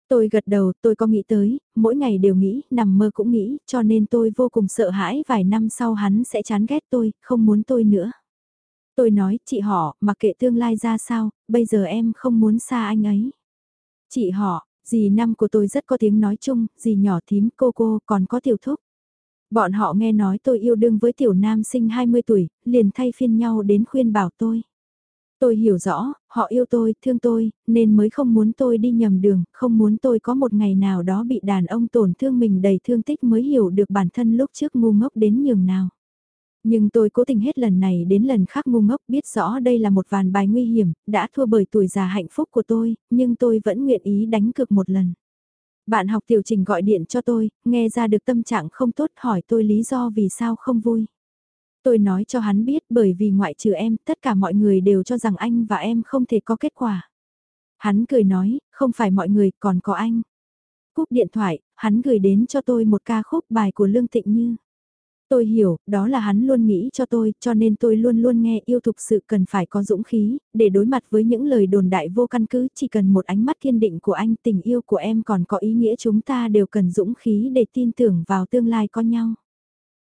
Tôi gật đầu, tôi có nghĩ tới, mỗi ngày đều nghĩ, nằm mơ cũng nghĩ, cho nên tôi vô cùng sợ hãi vài năm sau hắn sẽ chán ghét tôi, không muốn tôi nữa. Tôi nói, chị họ, mặc kệ tương lai ra sao, bây giờ em không muốn xa anh ấy. Chị họ, dì năm của tôi rất có tiếng nói chung, dì nhỏ thím cô cô còn có tiểu thúc. Bọn họ nghe nói tôi yêu đương với tiểu nam sinh 20 tuổi, liền thay phiên nhau đến khuyên bảo tôi. Tôi hiểu rõ, họ yêu tôi, thương tôi, nên mới không muốn tôi đi nhầm đường, không muốn tôi có một ngày nào đó bị đàn ông tổn thương mình đầy thương tích mới hiểu được bản thân lúc trước ngu ngốc đến nhường nào. Nhưng tôi cố tình hết lần này đến lần khác ngu ngốc biết rõ đây là một vàn bài nguy hiểm, đã thua bởi tuổi già hạnh phúc của tôi, nhưng tôi vẫn nguyện ý đánh cược một lần. Bạn học tiểu trình gọi điện cho tôi, nghe ra được tâm trạng không tốt hỏi tôi lý do vì sao không vui. Tôi nói cho hắn biết bởi vì ngoại trừ em, tất cả mọi người đều cho rằng anh và em không thể có kết quả. Hắn cười nói, không phải mọi người, còn có anh. Cúp điện thoại, hắn gửi đến cho tôi một ca khúc bài của Lương Tịnh Như. Tôi hiểu, đó là hắn luôn nghĩ cho tôi, cho nên tôi luôn luôn nghe yêu thục sự cần phải có dũng khí, để đối mặt với những lời đồn đại vô căn cứ, chỉ cần một ánh mắt kiên định của anh, tình yêu của em còn có ý nghĩa chúng ta đều cần dũng khí để tin tưởng vào tương lai có nhau.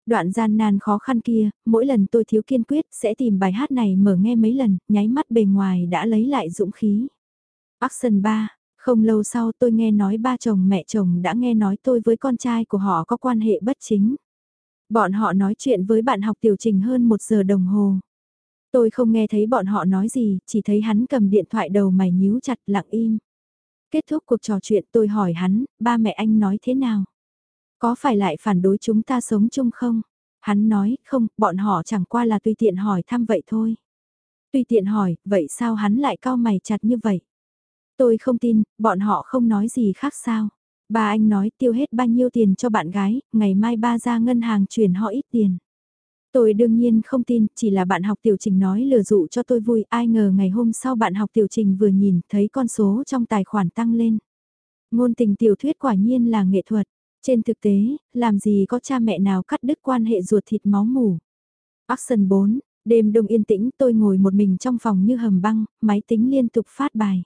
Đoạn gian nan khó khăn kia, mỗi lần tôi thiếu kiên quyết sẽ tìm bài hát này mở nghe mấy lần, nháy mắt bề ngoài đã lấy lại dũng khí. Action 3, không lâu sau tôi nghe nói ba chồng mẹ chồng đã nghe nói tôi với con trai của họ có quan hệ bất chính. Bọn họ nói chuyện với bạn học tiểu trình hơn một giờ đồng hồ. Tôi không nghe thấy bọn họ nói gì, chỉ thấy hắn cầm điện thoại đầu mày nhíu chặt lặng im. Kết thúc cuộc trò chuyện tôi hỏi hắn, ba mẹ anh nói thế nào? Có phải lại phản đối chúng ta sống chung không? Hắn nói, không, bọn họ chẳng qua là tùy tiện hỏi thăm vậy thôi. Tùy tiện hỏi, vậy sao hắn lại cao mày chặt như vậy? Tôi không tin, bọn họ không nói gì khác sao? Ba anh nói tiêu hết bao nhiêu tiền cho bạn gái, ngày mai ba ra ngân hàng chuyển họ ít tiền. Tôi đương nhiên không tin, chỉ là bạn học tiểu trình nói lừa dụ cho tôi vui, ai ngờ ngày hôm sau bạn học tiểu trình vừa nhìn thấy con số trong tài khoản tăng lên. Ngôn tình tiểu thuyết quả nhiên là nghệ thuật, trên thực tế, làm gì có cha mẹ nào cắt đứt quan hệ ruột thịt máu mủ. Action 4, đêm đông yên tĩnh tôi ngồi một mình trong phòng như hầm băng, máy tính liên tục phát bài.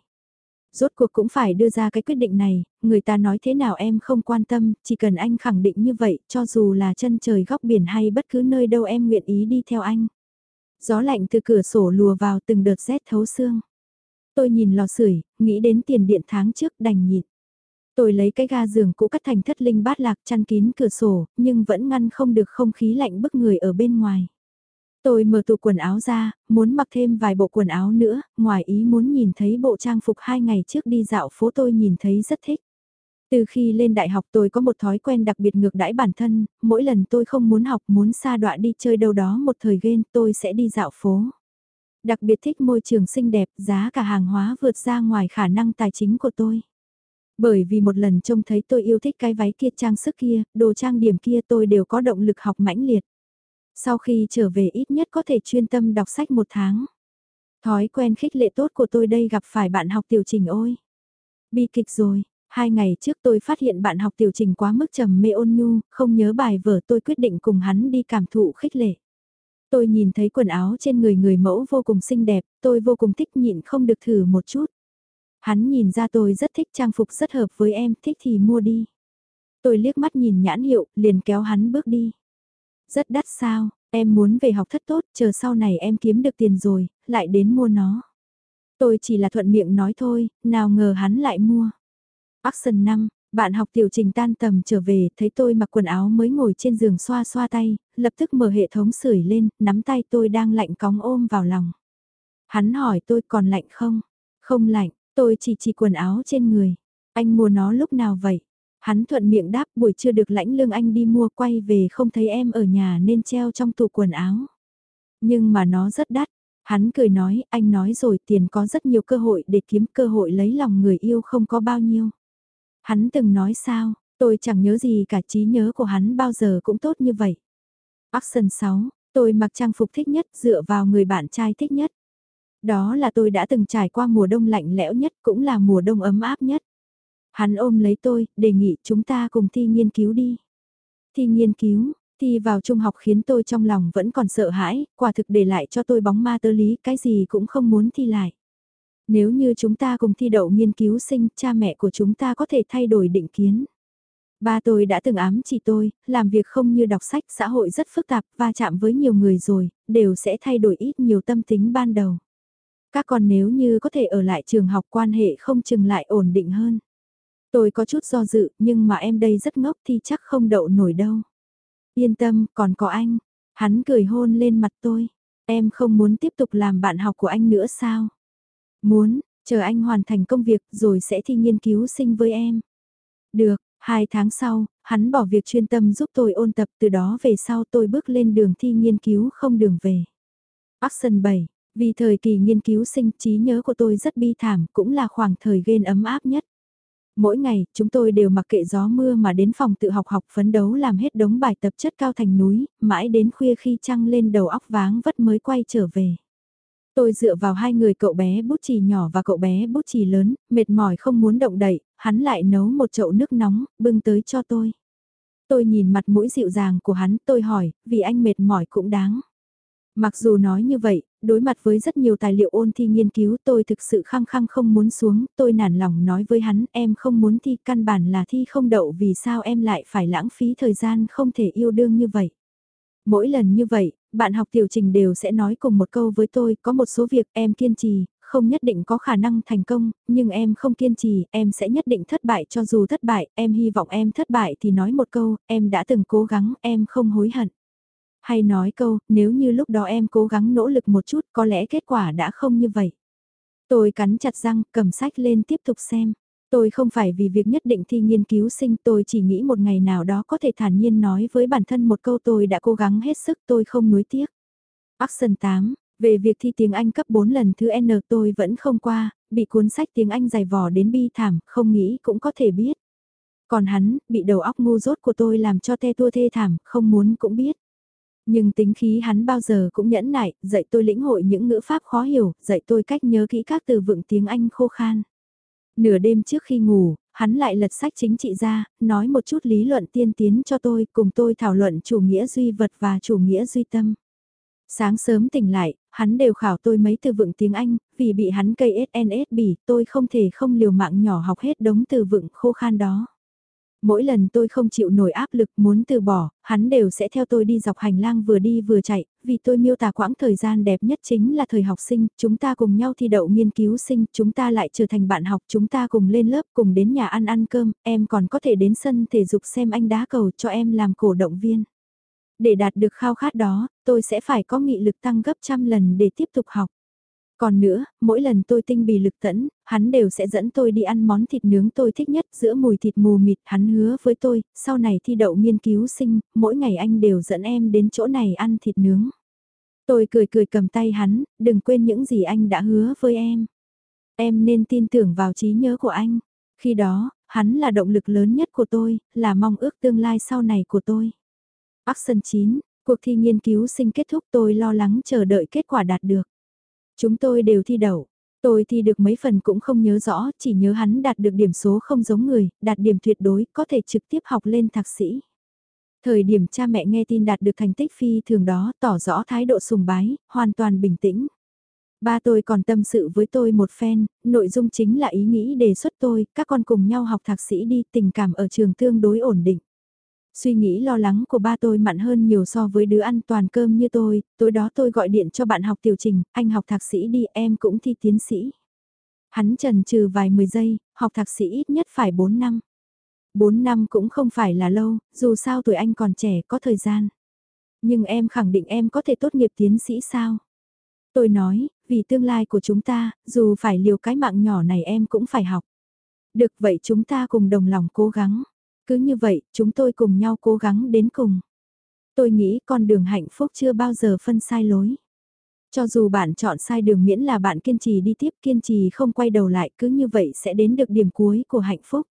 Rốt cuộc cũng phải đưa ra cái quyết định này, người ta nói thế nào em không quan tâm, chỉ cần anh khẳng định như vậy, cho dù là chân trời góc biển hay bất cứ nơi đâu em nguyện ý đi theo anh. Gió lạnh từ cửa sổ lùa vào từng đợt rét thấu xương. Tôi nhìn lò sưởi, nghĩ đến tiền điện tháng trước đành nhịn. Tôi lấy cái ga giường cũ cắt thành thất linh bát lạc chăn kín cửa sổ, nhưng vẫn ngăn không được không khí lạnh bức người ở bên ngoài. Tôi mở tủ quần áo ra, muốn mặc thêm vài bộ quần áo nữa, ngoài ý muốn nhìn thấy bộ trang phục hai ngày trước đi dạo phố tôi nhìn thấy rất thích. Từ khi lên đại học tôi có một thói quen đặc biệt ngược đãi bản thân, mỗi lần tôi không muốn học muốn xa đọa đi chơi đâu đó một thời gian tôi sẽ đi dạo phố. Đặc biệt thích môi trường xinh đẹp, giá cả hàng hóa vượt ra ngoài khả năng tài chính của tôi. Bởi vì một lần trông thấy tôi yêu thích cái váy kia trang sức kia, đồ trang điểm kia tôi đều có động lực học mãnh liệt. Sau khi trở về ít nhất có thể chuyên tâm đọc sách một tháng. Thói quen khích lệ tốt của tôi đây gặp phải bạn học tiểu trình ôi. Bi kịch rồi, hai ngày trước tôi phát hiện bạn học tiểu trình quá mức trầm mê ôn nhu, không nhớ bài vở tôi quyết định cùng hắn đi cảm thụ khích lệ. Tôi nhìn thấy quần áo trên người người mẫu vô cùng xinh đẹp, tôi vô cùng thích nhịn không được thử một chút. Hắn nhìn ra tôi rất thích trang phục rất hợp với em, thích thì mua đi. Tôi liếc mắt nhìn nhãn hiệu, liền kéo hắn bước đi. Rất đắt sao, em muốn về học thất tốt, chờ sau này em kiếm được tiền rồi, lại đến mua nó. Tôi chỉ là thuận miệng nói thôi, nào ngờ hắn lại mua. Action 5, bạn học tiểu trình tan tầm trở về, thấy tôi mặc quần áo mới ngồi trên giường xoa xoa tay, lập tức mở hệ thống sưởi lên, nắm tay tôi đang lạnh cóng ôm vào lòng. Hắn hỏi tôi còn lạnh không? Không lạnh, tôi chỉ chỉ quần áo trên người. Anh mua nó lúc nào vậy? Hắn thuận miệng đáp buổi trưa được lãnh lương anh đi mua quay về không thấy em ở nhà nên treo trong tủ quần áo. Nhưng mà nó rất đắt. Hắn cười nói, anh nói rồi tiền có rất nhiều cơ hội để kiếm cơ hội lấy lòng người yêu không có bao nhiêu. Hắn từng nói sao, tôi chẳng nhớ gì cả trí nhớ của hắn bao giờ cũng tốt như vậy. Action 6, tôi mặc trang phục thích nhất dựa vào người bạn trai thích nhất. Đó là tôi đã từng trải qua mùa đông lạnh lẽo nhất cũng là mùa đông ấm áp nhất. Hắn ôm lấy tôi, đề nghị chúng ta cùng thi nghiên cứu đi. Thi nghiên cứu, thi vào trung học khiến tôi trong lòng vẫn còn sợ hãi, quả thực để lại cho tôi bóng ma tơ lý, cái gì cũng không muốn thi lại. Nếu như chúng ta cùng thi đậu nghiên cứu sinh, cha mẹ của chúng ta có thể thay đổi định kiến. Ba tôi đã từng ám chỉ tôi, làm việc không như đọc sách, xã hội rất phức tạp, va chạm với nhiều người rồi, đều sẽ thay đổi ít nhiều tâm tính ban đầu. Các con nếu như có thể ở lại trường học quan hệ không chừng lại ổn định hơn. Tôi có chút do dự, nhưng mà em đây rất ngốc thì chắc không đậu nổi đâu. Yên tâm, còn có anh. Hắn cười hôn lên mặt tôi. Em không muốn tiếp tục làm bạn học của anh nữa sao? Muốn, chờ anh hoàn thành công việc rồi sẽ thi nghiên cứu sinh với em. Được, hai tháng sau, hắn bỏ việc chuyên tâm giúp tôi ôn tập từ đó về sau tôi bước lên đường thi nghiên cứu không đường về. Action 7, vì thời kỳ nghiên cứu sinh trí nhớ của tôi rất bi thảm cũng là khoảng thời ghen ấm áp nhất. Mỗi ngày, chúng tôi đều mặc kệ gió mưa mà đến phòng tự học học phấn đấu làm hết đống bài tập chất cao thành núi, mãi đến khuya khi trăng lên đầu óc váng vất mới quay trở về. Tôi dựa vào hai người cậu bé bút chì nhỏ và cậu bé bút chì lớn, mệt mỏi không muốn động đậy, hắn lại nấu một chậu nước nóng, bưng tới cho tôi. Tôi nhìn mặt mũi dịu dàng của hắn, tôi hỏi, vì anh mệt mỏi cũng đáng. Mặc dù nói như vậy, đối mặt với rất nhiều tài liệu ôn thi nghiên cứu tôi thực sự khăng khăng không muốn xuống, tôi nản lòng nói với hắn em không muốn thi căn bản là thi không đậu vì sao em lại phải lãng phí thời gian không thể yêu đương như vậy. Mỗi lần như vậy, bạn học tiểu trình đều sẽ nói cùng một câu với tôi có một số việc em kiên trì, không nhất định có khả năng thành công, nhưng em không kiên trì, em sẽ nhất định thất bại cho dù thất bại, em hy vọng em thất bại thì nói một câu, em đã từng cố gắng, em không hối hận. Hay nói câu, nếu như lúc đó em cố gắng nỗ lực một chút có lẽ kết quả đã không như vậy. Tôi cắn chặt răng, cầm sách lên tiếp tục xem. Tôi không phải vì việc nhất định thi nghiên cứu sinh tôi chỉ nghĩ một ngày nào đó có thể thản nhiên nói với bản thân một câu tôi đã cố gắng hết sức tôi không nuối tiếc. Action 8, về việc thi tiếng Anh cấp 4 lần thứ N tôi vẫn không qua, bị cuốn sách tiếng Anh dày vò đến bi thảm, không nghĩ cũng có thể biết. Còn hắn, bị đầu óc ngu dốt của tôi làm cho te tua thê thảm, không muốn cũng biết. Nhưng tính khí hắn bao giờ cũng nhẫn nại, dạy tôi lĩnh hội những ngữ pháp khó hiểu, dạy tôi cách nhớ kỹ các từ vựng tiếng Anh khô khan. Nửa đêm trước khi ngủ, hắn lại lật sách chính trị ra, nói một chút lý luận tiên tiến cho tôi, cùng tôi thảo luận chủ nghĩa duy vật và chủ nghĩa duy tâm. Sáng sớm tỉnh lại, hắn đều khảo tôi mấy từ vựng tiếng Anh, vì bị hắn cây SNS bỉ, tôi không thể không liều mạng nhỏ học hết đống từ vựng khô khan đó. Mỗi lần tôi không chịu nổi áp lực muốn từ bỏ, hắn đều sẽ theo tôi đi dọc hành lang vừa đi vừa chạy, vì tôi miêu tả quãng thời gian đẹp nhất chính là thời học sinh, chúng ta cùng nhau thi đậu nghiên cứu sinh, chúng ta lại trở thành bạn học, chúng ta cùng lên lớp, cùng đến nhà ăn ăn cơm, em còn có thể đến sân thể dục xem anh đá cầu cho em làm cổ động viên. Để đạt được khao khát đó, tôi sẽ phải có nghị lực tăng gấp trăm lần để tiếp tục học. Còn nữa, mỗi lần tôi tinh bì lực tẫn, hắn đều sẽ dẫn tôi đi ăn món thịt nướng tôi thích nhất giữa mùi thịt mù mịt hắn hứa với tôi, sau này thi đậu nghiên cứu sinh, mỗi ngày anh đều dẫn em đến chỗ này ăn thịt nướng. Tôi cười cười cầm tay hắn, đừng quên những gì anh đã hứa với em. Em nên tin tưởng vào trí nhớ của anh. Khi đó, hắn là động lực lớn nhất của tôi, là mong ước tương lai sau này của tôi. Action 9, cuộc thi nghiên cứu sinh kết thúc tôi lo lắng chờ đợi kết quả đạt được. Chúng tôi đều thi đậu. Tôi thi được mấy phần cũng không nhớ rõ, chỉ nhớ hắn đạt được điểm số không giống người, đạt điểm tuyệt đối, có thể trực tiếp học lên thạc sĩ. Thời điểm cha mẹ nghe tin đạt được thành tích phi thường đó tỏ rõ thái độ sùng bái, hoàn toàn bình tĩnh. Ba tôi còn tâm sự với tôi một phen, nội dung chính là ý nghĩ đề xuất tôi, các con cùng nhau học thạc sĩ đi, tình cảm ở trường tương đối ổn định. Suy nghĩ lo lắng của ba tôi mặn hơn nhiều so với đứa ăn toàn cơm như tôi, tối đó tôi gọi điện cho bạn học tiểu trình, anh học thạc sĩ đi, em cũng thi tiến sĩ. Hắn trần trừ vài mười giây, học thạc sĩ ít nhất phải 4 năm. 4 năm cũng không phải là lâu, dù sao tuổi anh còn trẻ có thời gian. Nhưng em khẳng định em có thể tốt nghiệp tiến sĩ sao? Tôi nói, vì tương lai của chúng ta, dù phải liều cái mạng nhỏ này em cũng phải học. Được vậy chúng ta cùng đồng lòng cố gắng. Cứ như vậy, chúng tôi cùng nhau cố gắng đến cùng. Tôi nghĩ con đường hạnh phúc chưa bao giờ phân sai lối. Cho dù bạn chọn sai đường miễn là bạn kiên trì đi tiếp kiên trì không quay đầu lại cứ như vậy sẽ đến được điểm cuối của hạnh phúc.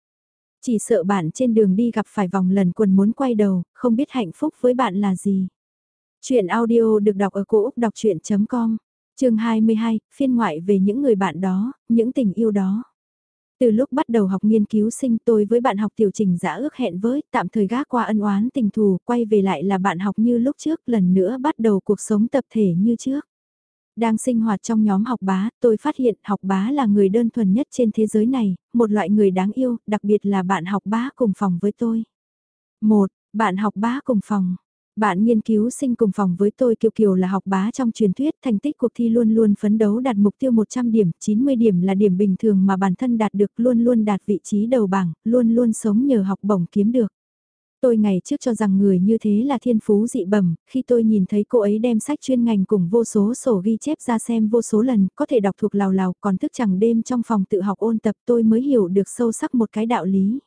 Chỉ sợ bạn trên đường đi gặp phải vòng lần quần muốn quay đầu, không biết hạnh phúc với bạn là gì. Chuyện audio được đọc ở cổ Úc đọc chuyện.com, trường 22, phiên ngoại về những người bạn đó, những tình yêu đó. Từ lúc bắt đầu học nghiên cứu sinh tôi với bạn học tiểu trình giã ước hẹn với, tạm thời gác qua ân oán tình thù, quay về lại là bạn học như lúc trước, lần nữa bắt đầu cuộc sống tập thể như trước. Đang sinh hoạt trong nhóm học bá, tôi phát hiện học bá là người đơn thuần nhất trên thế giới này, một loại người đáng yêu, đặc biệt là bạn học bá cùng phòng với tôi. Một, bạn học bá cùng phòng. Bạn nghiên cứu sinh cùng phòng với tôi Kiều Kiều là học bá trong truyền thuyết, thành tích cuộc thi luôn luôn phấn đấu đạt mục tiêu 100 điểm, 90 điểm là điểm bình thường mà bản thân đạt được luôn luôn đạt vị trí đầu bảng, luôn luôn sống nhờ học bổng kiếm được. Tôi ngày trước cho rằng người như thế là thiên phú dị bẩm, khi tôi nhìn thấy cô ấy đem sách chuyên ngành cùng vô số sổ ghi chép ra xem vô số lần, có thể đọc thuộc lào lào, còn thức chẳng đêm trong phòng tự học ôn tập tôi mới hiểu được sâu sắc một cái đạo lý.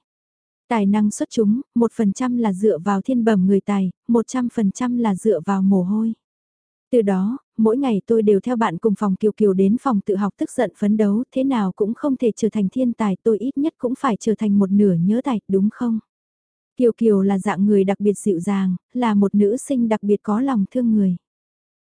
Tài năng xuất chúng, 1% là dựa vào thiên bẩm người tài, 100% là dựa vào mồ hôi. Từ đó, mỗi ngày tôi đều theo bạn cùng phòng Kiều Kiều đến phòng tự học tức giận phấn đấu, thế nào cũng không thể trở thành thiên tài, tôi ít nhất cũng phải trở thành một nửa nhớ tài, đúng không? Kiều Kiều là dạng người đặc biệt dịu dàng, là một nữ sinh đặc biệt có lòng thương người.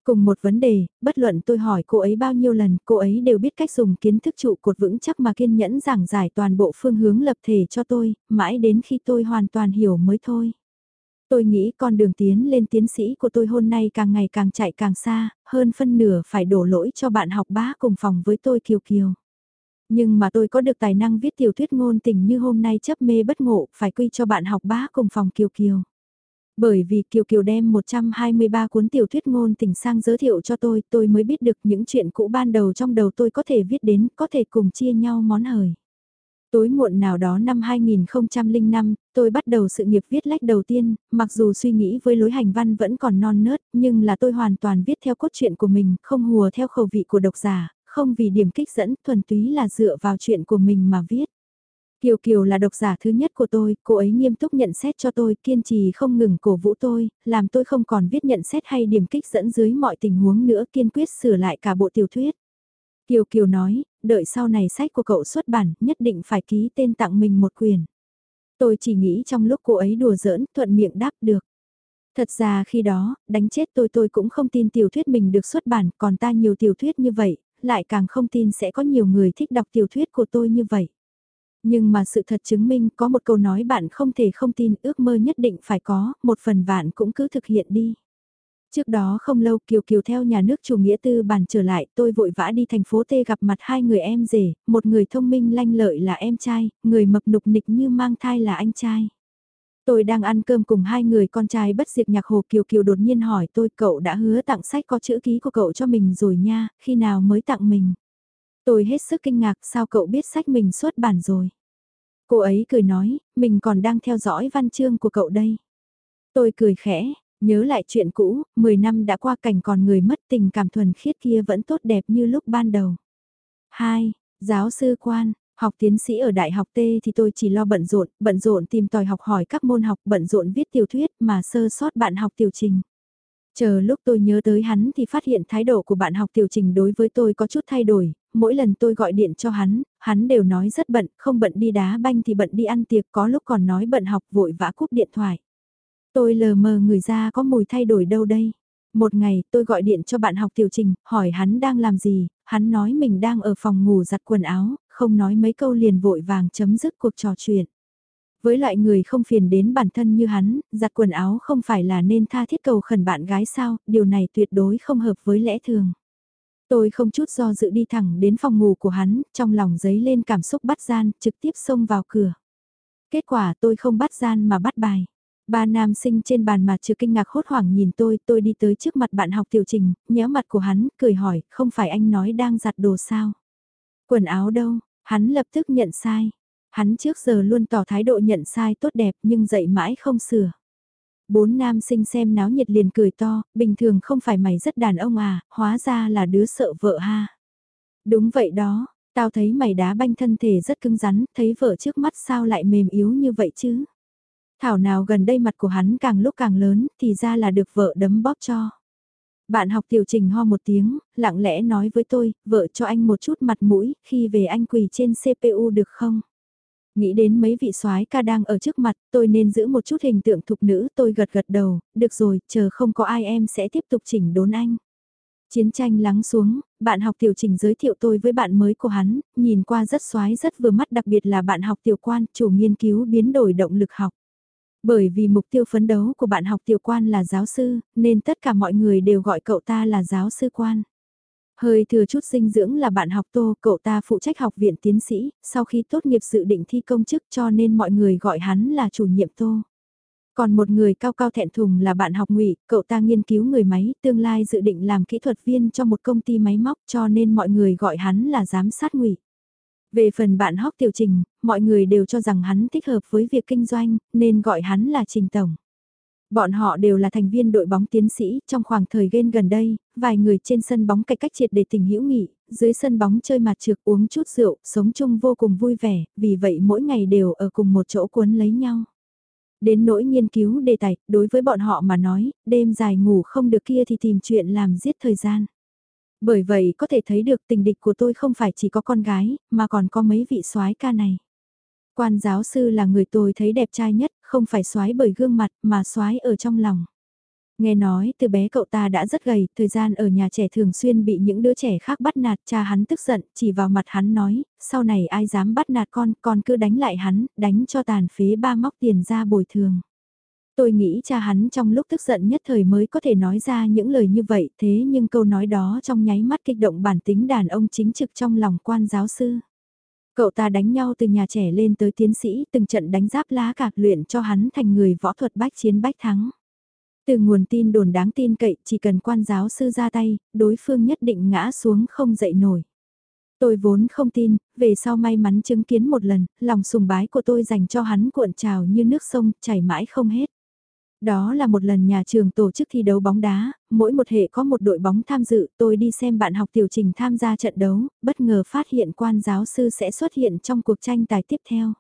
Cùng một vấn đề, bất luận tôi hỏi cô ấy bao nhiêu lần, cô ấy đều biết cách dùng kiến thức trụ cột vững chắc mà kiên nhẫn giảng giải toàn bộ phương hướng lập thể cho tôi, mãi đến khi tôi hoàn toàn hiểu mới thôi. Tôi nghĩ con đường tiến lên tiến sĩ của tôi hôm nay càng ngày càng chạy càng xa, hơn phân nửa phải đổ lỗi cho bạn học bá cùng phòng với tôi Kiều Kiều. Nhưng mà tôi có được tài năng viết tiểu thuyết ngôn tình như hôm nay chấp mê bất ngộ, phải quy cho bạn học bá cùng phòng Kiều Kiều. Bởi vì Kiều Kiều đem 123 cuốn tiểu thuyết ngôn tình sang giới thiệu cho tôi, tôi mới biết được những chuyện cũ ban đầu trong đầu tôi có thể viết đến, có thể cùng chia nhau món hời. Tối muộn nào đó năm 2005, tôi bắt đầu sự nghiệp viết lách đầu tiên, mặc dù suy nghĩ với lối hành văn vẫn còn non nớt, nhưng là tôi hoàn toàn viết theo cốt truyện của mình, không hùa theo khẩu vị của độc giả, không vì điểm kích dẫn, thuần túy là dựa vào chuyện của mình mà viết. Kiều Kiều là độc giả thứ nhất của tôi, cô ấy nghiêm túc nhận xét cho tôi, kiên trì không ngừng cổ vũ tôi, làm tôi không còn viết nhận xét hay điểm kích dẫn dưới mọi tình huống nữa, kiên quyết sửa lại cả bộ tiểu thuyết. Kiều Kiều nói, đợi sau này sách của cậu xuất bản, nhất định phải ký tên tặng mình một quyền. Tôi chỉ nghĩ trong lúc cô ấy đùa giỡn, thuận miệng đáp được. Thật ra khi đó, đánh chết tôi tôi cũng không tin tiểu thuyết mình được xuất bản, còn ta nhiều tiểu thuyết như vậy, lại càng không tin sẽ có nhiều người thích đọc tiểu thuyết của tôi như vậy. Nhưng mà sự thật chứng minh có một câu nói bạn không thể không tin ước mơ nhất định phải có, một phần vạn cũng cứ thực hiện đi. Trước đó không lâu Kiều Kiều theo nhà nước chủ nghĩa tư bản trở lại, tôi vội vã đi thành phố T gặp mặt hai người em rể, một người thông minh lanh lợi là em trai, người mập nục nịch như mang thai là anh trai. Tôi đang ăn cơm cùng hai người con trai bất diệt nhạc hồ Kiều Kiều đột nhiên hỏi tôi cậu đã hứa tặng sách có chữ ký của cậu cho mình rồi nha, khi nào mới tặng mình. Tôi hết sức kinh ngạc sao cậu biết sách mình xuất bản rồi. Cô ấy cười nói, mình còn đang theo dõi văn chương của cậu đây. Tôi cười khẽ, Nhớ lại chuyện cũ, 10 năm đã qua cảnh còn người mất tình cảm thuần khiết kia vẫn tốt đẹp như lúc ban đầu. 2. Giáo sư quan, học tiến sĩ ở đại học T thì tôi chỉ lo bận rộn, bận rộn tìm tòi học hỏi các môn học, bận rộn viết tiểu thuyết mà sơ sót bạn học tiểu trình. Chờ lúc tôi nhớ tới hắn thì phát hiện thái độ của bạn học tiểu trình đối với tôi có chút thay đổi, mỗi lần tôi gọi điện cho hắn, hắn đều nói rất bận, không bận đi đá banh thì bận đi ăn tiệc, có lúc còn nói bận học vội vã cúp điện thoại. Tôi lờ mờ người ra có mùi thay đổi đâu đây. Một ngày tôi gọi điện cho bạn học tiểu trình, hỏi hắn đang làm gì, hắn nói mình đang ở phòng ngủ giặt quần áo, không nói mấy câu liền vội vàng chấm dứt cuộc trò chuyện. Với loại người không phiền đến bản thân như hắn, giặt quần áo không phải là nên tha thiết cầu khẩn bạn gái sao, điều này tuyệt đối không hợp với lẽ thường. Tôi không chút do dự đi thẳng đến phòng ngủ của hắn, trong lòng giấy lên cảm xúc bắt gian, trực tiếp xông vào cửa. Kết quả tôi không bắt gian mà bắt bài. Ba nam sinh trên bàn mà chưa kinh ngạc hốt hoảng nhìn tôi, tôi đi tới trước mặt bạn học tiểu trình, nhéo mặt của hắn, cười hỏi, không phải anh nói đang giặt đồ sao? Quần áo đâu? Hắn lập tức nhận sai. Hắn trước giờ luôn tỏ thái độ nhận sai tốt đẹp nhưng dậy mãi không sửa. Bốn nam sinh xem náo nhiệt liền cười to, bình thường không phải mày rất đàn ông à, hóa ra là đứa sợ vợ ha. Đúng vậy đó, tao thấy mày đá banh thân thể rất cứng rắn, thấy vợ trước mắt sao lại mềm yếu như vậy chứ. Thảo nào gần đây mặt của hắn càng lúc càng lớn, thì ra là được vợ đấm bóp cho. Bạn học tiểu trình ho một tiếng, lặng lẽ nói với tôi, vợ cho anh một chút mặt mũi, khi về anh quỳ trên CPU được không? Nghĩ đến mấy vị soái ca đang ở trước mặt, tôi nên giữ một chút hình tượng thục nữ, tôi gật gật đầu, được rồi, chờ không có ai em sẽ tiếp tục chỉnh đốn anh. Chiến tranh lắng xuống, bạn học tiểu trình giới thiệu tôi với bạn mới của hắn, nhìn qua rất soái rất vừa mắt đặc biệt là bạn học tiểu quan, chủ nghiên cứu biến đổi động lực học. Bởi vì mục tiêu phấn đấu của bạn học tiểu quan là giáo sư, nên tất cả mọi người đều gọi cậu ta là giáo sư quan. Hơi thừa chút dinh dưỡng là bạn học tô, cậu ta phụ trách học viện tiến sĩ, sau khi tốt nghiệp dự định thi công chức cho nên mọi người gọi hắn là chủ nhiệm tô. Còn một người cao cao thẹn thùng là bạn học ngụy, cậu ta nghiên cứu người máy, tương lai dự định làm kỹ thuật viên cho một công ty máy móc cho nên mọi người gọi hắn là giám sát ngụy. Về phần bạn hóc tiểu trình, mọi người đều cho rằng hắn thích hợp với việc kinh doanh, nên gọi hắn là trình tổng. Bọn họ đều là thành viên đội bóng tiến sĩ, trong khoảng thời gian gần đây, vài người trên sân bóng cách cách triệt để tình hữu nghị, dưới sân bóng chơi mặt trượt uống chút rượu, sống chung vô cùng vui vẻ, vì vậy mỗi ngày đều ở cùng một chỗ cuốn lấy nhau. Đến nỗi nghiên cứu đề tài, đối với bọn họ mà nói, đêm dài ngủ không được kia thì tìm chuyện làm giết thời gian. Bởi vậy có thể thấy được tình địch của tôi không phải chỉ có con gái, mà còn có mấy vị soái ca này. Quan giáo sư là người tôi thấy đẹp trai nhất, không phải xoái bởi gương mặt mà xoái ở trong lòng. Nghe nói từ bé cậu ta đã rất gầy, thời gian ở nhà trẻ thường xuyên bị những đứa trẻ khác bắt nạt, cha hắn tức giận, chỉ vào mặt hắn nói, sau này ai dám bắt nạt con, con cứ đánh lại hắn, đánh cho tàn phế ba móc tiền ra bồi thường. Tôi nghĩ cha hắn trong lúc tức giận nhất thời mới có thể nói ra những lời như vậy, thế nhưng câu nói đó trong nháy mắt kích động bản tính đàn ông chính trực trong lòng quan giáo sư. Cậu ta đánh nhau từ nhà trẻ lên tới tiến sĩ, từng trận đánh giáp lá cạc luyện cho hắn thành người võ thuật bách chiến bách thắng. Từ nguồn tin đồn đáng tin cậy, chỉ cần quan giáo sư ra tay, đối phương nhất định ngã xuống không dậy nổi. Tôi vốn không tin, về sau may mắn chứng kiến một lần, lòng sùng bái của tôi dành cho hắn cuộn trào như nước sông, chảy mãi không hết. Đó là một lần nhà trường tổ chức thi đấu bóng đá, mỗi một hệ có một đội bóng tham dự, tôi đi xem bạn học tiểu trình tham gia trận đấu, bất ngờ phát hiện quan giáo sư sẽ xuất hiện trong cuộc tranh tài tiếp theo.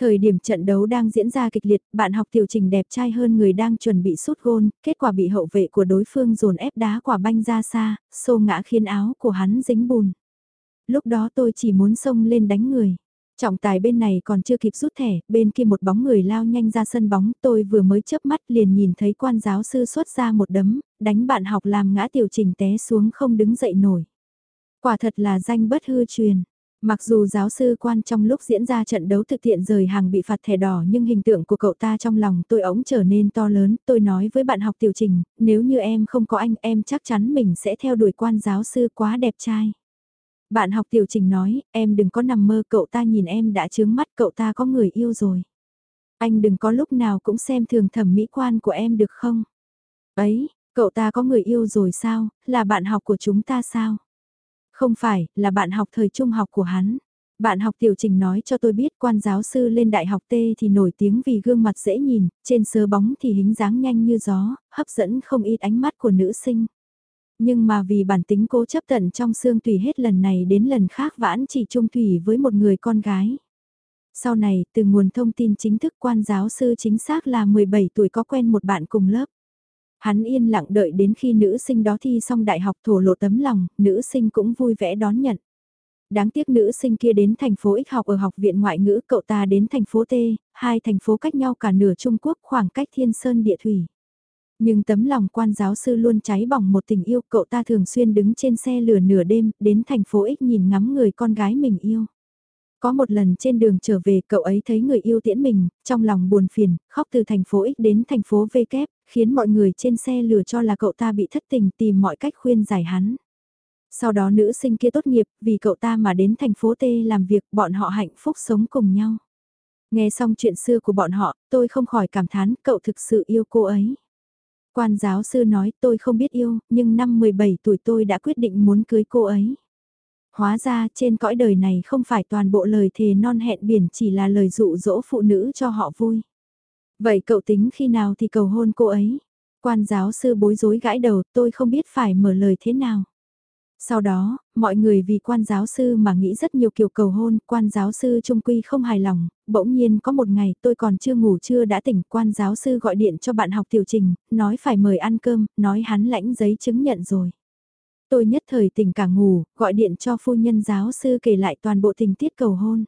Thời điểm trận đấu đang diễn ra kịch liệt, bạn học tiểu trình đẹp trai hơn người đang chuẩn bị sút gôn, kết quả bị hậu vệ của đối phương dồn ép đá quả banh ra xa, xô ngã khiến áo của hắn dính bùn. Lúc đó tôi chỉ muốn xông lên đánh người. Trọng tài bên này còn chưa kịp rút thẻ, bên kia một bóng người lao nhanh ra sân bóng, tôi vừa mới chớp mắt liền nhìn thấy quan giáo sư xuất ra một đấm, đánh bạn học làm ngã tiểu trình té xuống không đứng dậy nổi. Quả thật là danh bất hư truyền. Mặc dù giáo sư quan trong lúc diễn ra trận đấu thực tiện rời hàng bị phạt thẻ đỏ nhưng hình tượng của cậu ta trong lòng tôi ống trở nên to lớn. Tôi nói với bạn học tiểu trình, nếu như em không có anh em chắc chắn mình sẽ theo đuổi quan giáo sư quá đẹp trai. Bạn học tiểu trình nói, em đừng có nằm mơ cậu ta nhìn em đã chướng mắt cậu ta có người yêu rồi. Anh đừng có lúc nào cũng xem thường thẩm mỹ quan của em được không? Ấy, cậu ta có người yêu rồi sao, là bạn học của chúng ta sao? Không phải, là bạn học thời trung học của hắn. Bạn học tiểu trình nói cho tôi biết quan giáo sư lên đại học T thì nổi tiếng vì gương mặt dễ nhìn, trên sớ bóng thì hình dáng nhanh như gió, hấp dẫn không ít ánh mắt của nữ sinh. Nhưng mà vì bản tính cố chấp tận trong xương tùy hết lần này đến lần khác vãn chỉ trung thủy với một người con gái. Sau này, từ nguồn thông tin chính thức quan giáo sư chính xác là 17 tuổi có quen một bạn cùng lớp. Hắn yên lặng đợi đến khi nữ sinh đó thi xong đại học thổ lộ tấm lòng, nữ sinh cũng vui vẻ đón nhận. Đáng tiếc nữ sinh kia đến thành phố X học ở học viện ngoại ngữ, cậu ta đến thành phố T, hai thành phố cách nhau cả nửa Trung Quốc khoảng cách thiên sơn địa thủy. Nhưng tấm lòng quan giáo sư luôn cháy bỏng một tình yêu, cậu ta thường xuyên đứng trên xe lửa nửa đêm, đến thành phố X nhìn ngắm người con gái mình yêu. Có một lần trên đường trở về cậu ấy thấy người yêu tiễn mình, trong lòng buồn phiền, khóc từ thành phố X đến thành phố V kép, khiến mọi người trên xe lửa cho là cậu ta bị thất tình tìm mọi cách khuyên giải hắn. Sau đó nữ sinh kia tốt nghiệp, vì cậu ta mà đến thành phố T làm việc, bọn họ hạnh phúc sống cùng nhau. Nghe xong chuyện xưa của bọn họ, tôi không khỏi cảm thán cậu thực sự yêu cô ấy. Quan giáo sư nói tôi không biết yêu, nhưng năm 17 tuổi tôi đã quyết định muốn cưới cô ấy. Hóa ra trên cõi đời này không phải toàn bộ lời thề non hẹn biển chỉ là lời dụ dỗ phụ nữ cho họ vui. Vậy cậu tính khi nào thì cầu hôn cô ấy? Quan giáo sư bối rối gãi đầu tôi không biết phải mở lời thế nào. Sau đó, mọi người vì quan giáo sư mà nghĩ rất nhiều kiểu cầu hôn, quan giáo sư trung quy không hài lòng, bỗng nhiên có một ngày tôi còn chưa ngủ chưa đã tỉnh, quan giáo sư gọi điện cho bạn học tiểu trình, nói phải mời ăn cơm, nói hắn lãnh giấy chứng nhận rồi. Tôi nhất thời tỉnh cả ngủ, gọi điện cho phu nhân giáo sư kể lại toàn bộ tình tiết cầu hôn.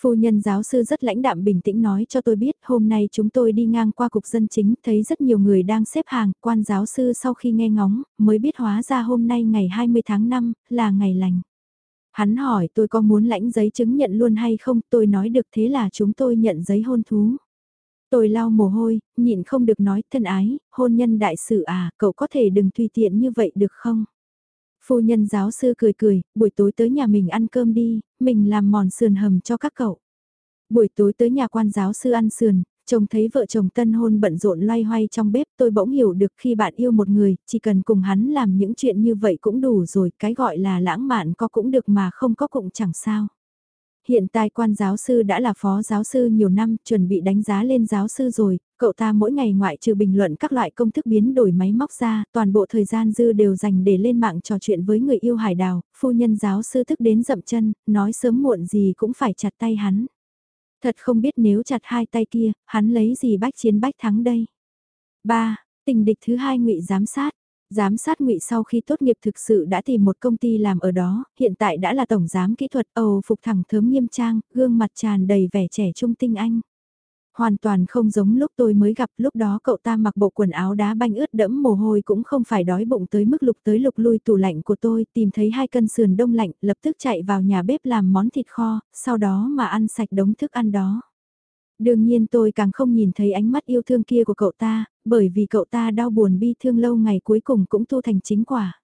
Phu nhân giáo sư rất lãnh đạm bình tĩnh nói cho tôi biết hôm nay chúng tôi đi ngang qua cục dân chính thấy rất nhiều người đang xếp hàng, quan giáo sư sau khi nghe ngóng, mới biết hóa ra hôm nay ngày 20 tháng 5, là ngày lành. Hắn hỏi tôi có muốn lãnh giấy chứng nhận luôn hay không, tôi nói được thế là chúng tôi nhận giấy hôn thú. Tôi lau mồ hôi, nhịn không được nói thân ái, hôn nhân đại sự à, cậu có thể đừng tùy tiện như vậy được không? Phu nhân giáo sư cười cười, buổi tối tới nhà mình ăn cơm đi, mình làm mòn sườn hầm cho các cậu. Buổi tối tới nhà quan giáo sư ăn sườn, chồng thấy vợ chồng tân hôn bận rộn loay hoay trong bếp tôi bỗng hiểu được khi bạn yêu một người, chỉ cần cùng hắn làm những chuyện như vậy cũng đủ rồi, cái gọi là lãng mạn có cũng được mà không có cũng chẳng sao. Hiện tại quan giáo sư đã là phó giáo sư nhiều năm, chuẩn bị đánh giá lên giáo sư rồi, cậu ta mỗi ngày ngoại trừ bình luận các loại công thức biến đổi máy móc ra, toàn bộ thời gian dư đều dành để lên mạng trò chuyện với người yêu hải đào, phu nhân giáo sư thức đến dậm chân, nói sớm muộn gì cũng phải chặt tay hắn. Thật không biết nếu chặt hai tay kia, hắn lấy gì bách chiến bách thắng đây. 3. Tình địch thứ hai ngụy giám sát. Giám sát ngụy sau khi tốt nghiệp thực sự đã tìm một công ty làm ở đó, hiện tại đã là tổng giám kỹ thuật Âu phục thẳng thớm nghiêm trang, gương mặt tràn đầy vẻ trẻ trung tinh anh. Hoàn toàn không giống lúc tôi mới gặp lúc đó cậu ta mặc bộ quần áo đá banh ướt đẫm mồ hôi cũng không phải đói bụng tới mức lục tới lục lui tủ lạnh của tôi tìm thấy hai cân sườn đông lạnh lập tức chạy vào nhà bếp làm món thịt kho, sau đó mà ăn sạch đống thức ăn đó. Đương nhiên tôi càng không nhìn thấy ánh mắt yêu thương kia của cậu ta, bởi vì cậu ta đau buồn bi thương lâu ngày cuối cùng cũng thu thành chính quả.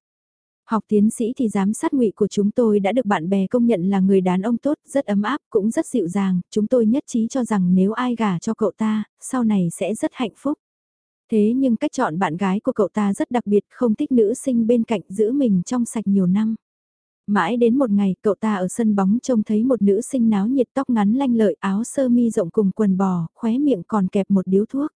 Học tiến sĩ thì giám sát ngụy của chúng tôi đã được bạn bè công nhận là người đàn ông tốt, rất ấm áp, cũng rất dịu dàng, chúng tôi nhất trí cho rằng nếu ai gả cho cậu ta, sau này sẽ rất hạnh phúc. Thế nhưng cách chọn bạn gái của cậu ta rất đặc biệt, không thích nữ sinh bên cạnh giữ mình trong sạch nhiều năm. Mãi đến một ngày, cậu ta ở sân bóng trông thấy một nữ sinh náo nhiệt tóc ngắn lanh lợi áo sơ mi rộng cùng quần bò, khóe miệng còn kẹp một điếu thuốc.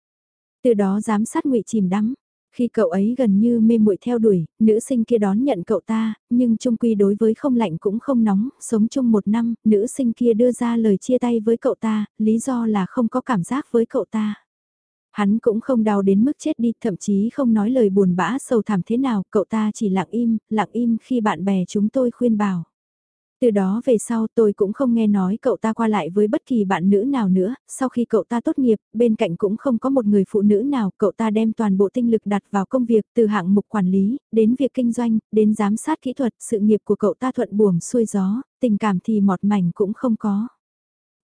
Từ đó giám sát ngụy chìm đắm. Khi cậu ấy gần như mê muội theo đuổi, nữ sinh kia đón nhận cậu ta, nhưng chung quy đối với không lạnh cũng không nóng, sống chung một năm, nữ sinh kia đưa ra lời chia tay với cậu ta, lý do là không có cảm giác với cậu ta. Hắn cũng không đau đến mức chết đi, thậm chí không nói lời buồn bã sầu thảm thế nào, cậu ta chỉ lặng im, lặng im khi bạn bè chúng tôi khuyên bảo. Từ đó về sau tôi cũng không nghe nói cậu ta qua lại với bất kỳ bạn nữ nào nữa, sau khi cậu ta tốt nghiệp, bên cạnh cũng không có một người phụ nữ nào, cậu ta đem toàn bộ tinh lực đặt vào công việc từ hạng mục quản lý, đến việc kinh doanh, đến giám sát kỹ thuật, sự nghiệp của cậu ta thuận buồm xuôi gió, tình cảm thì mọt mảnh cũng không có.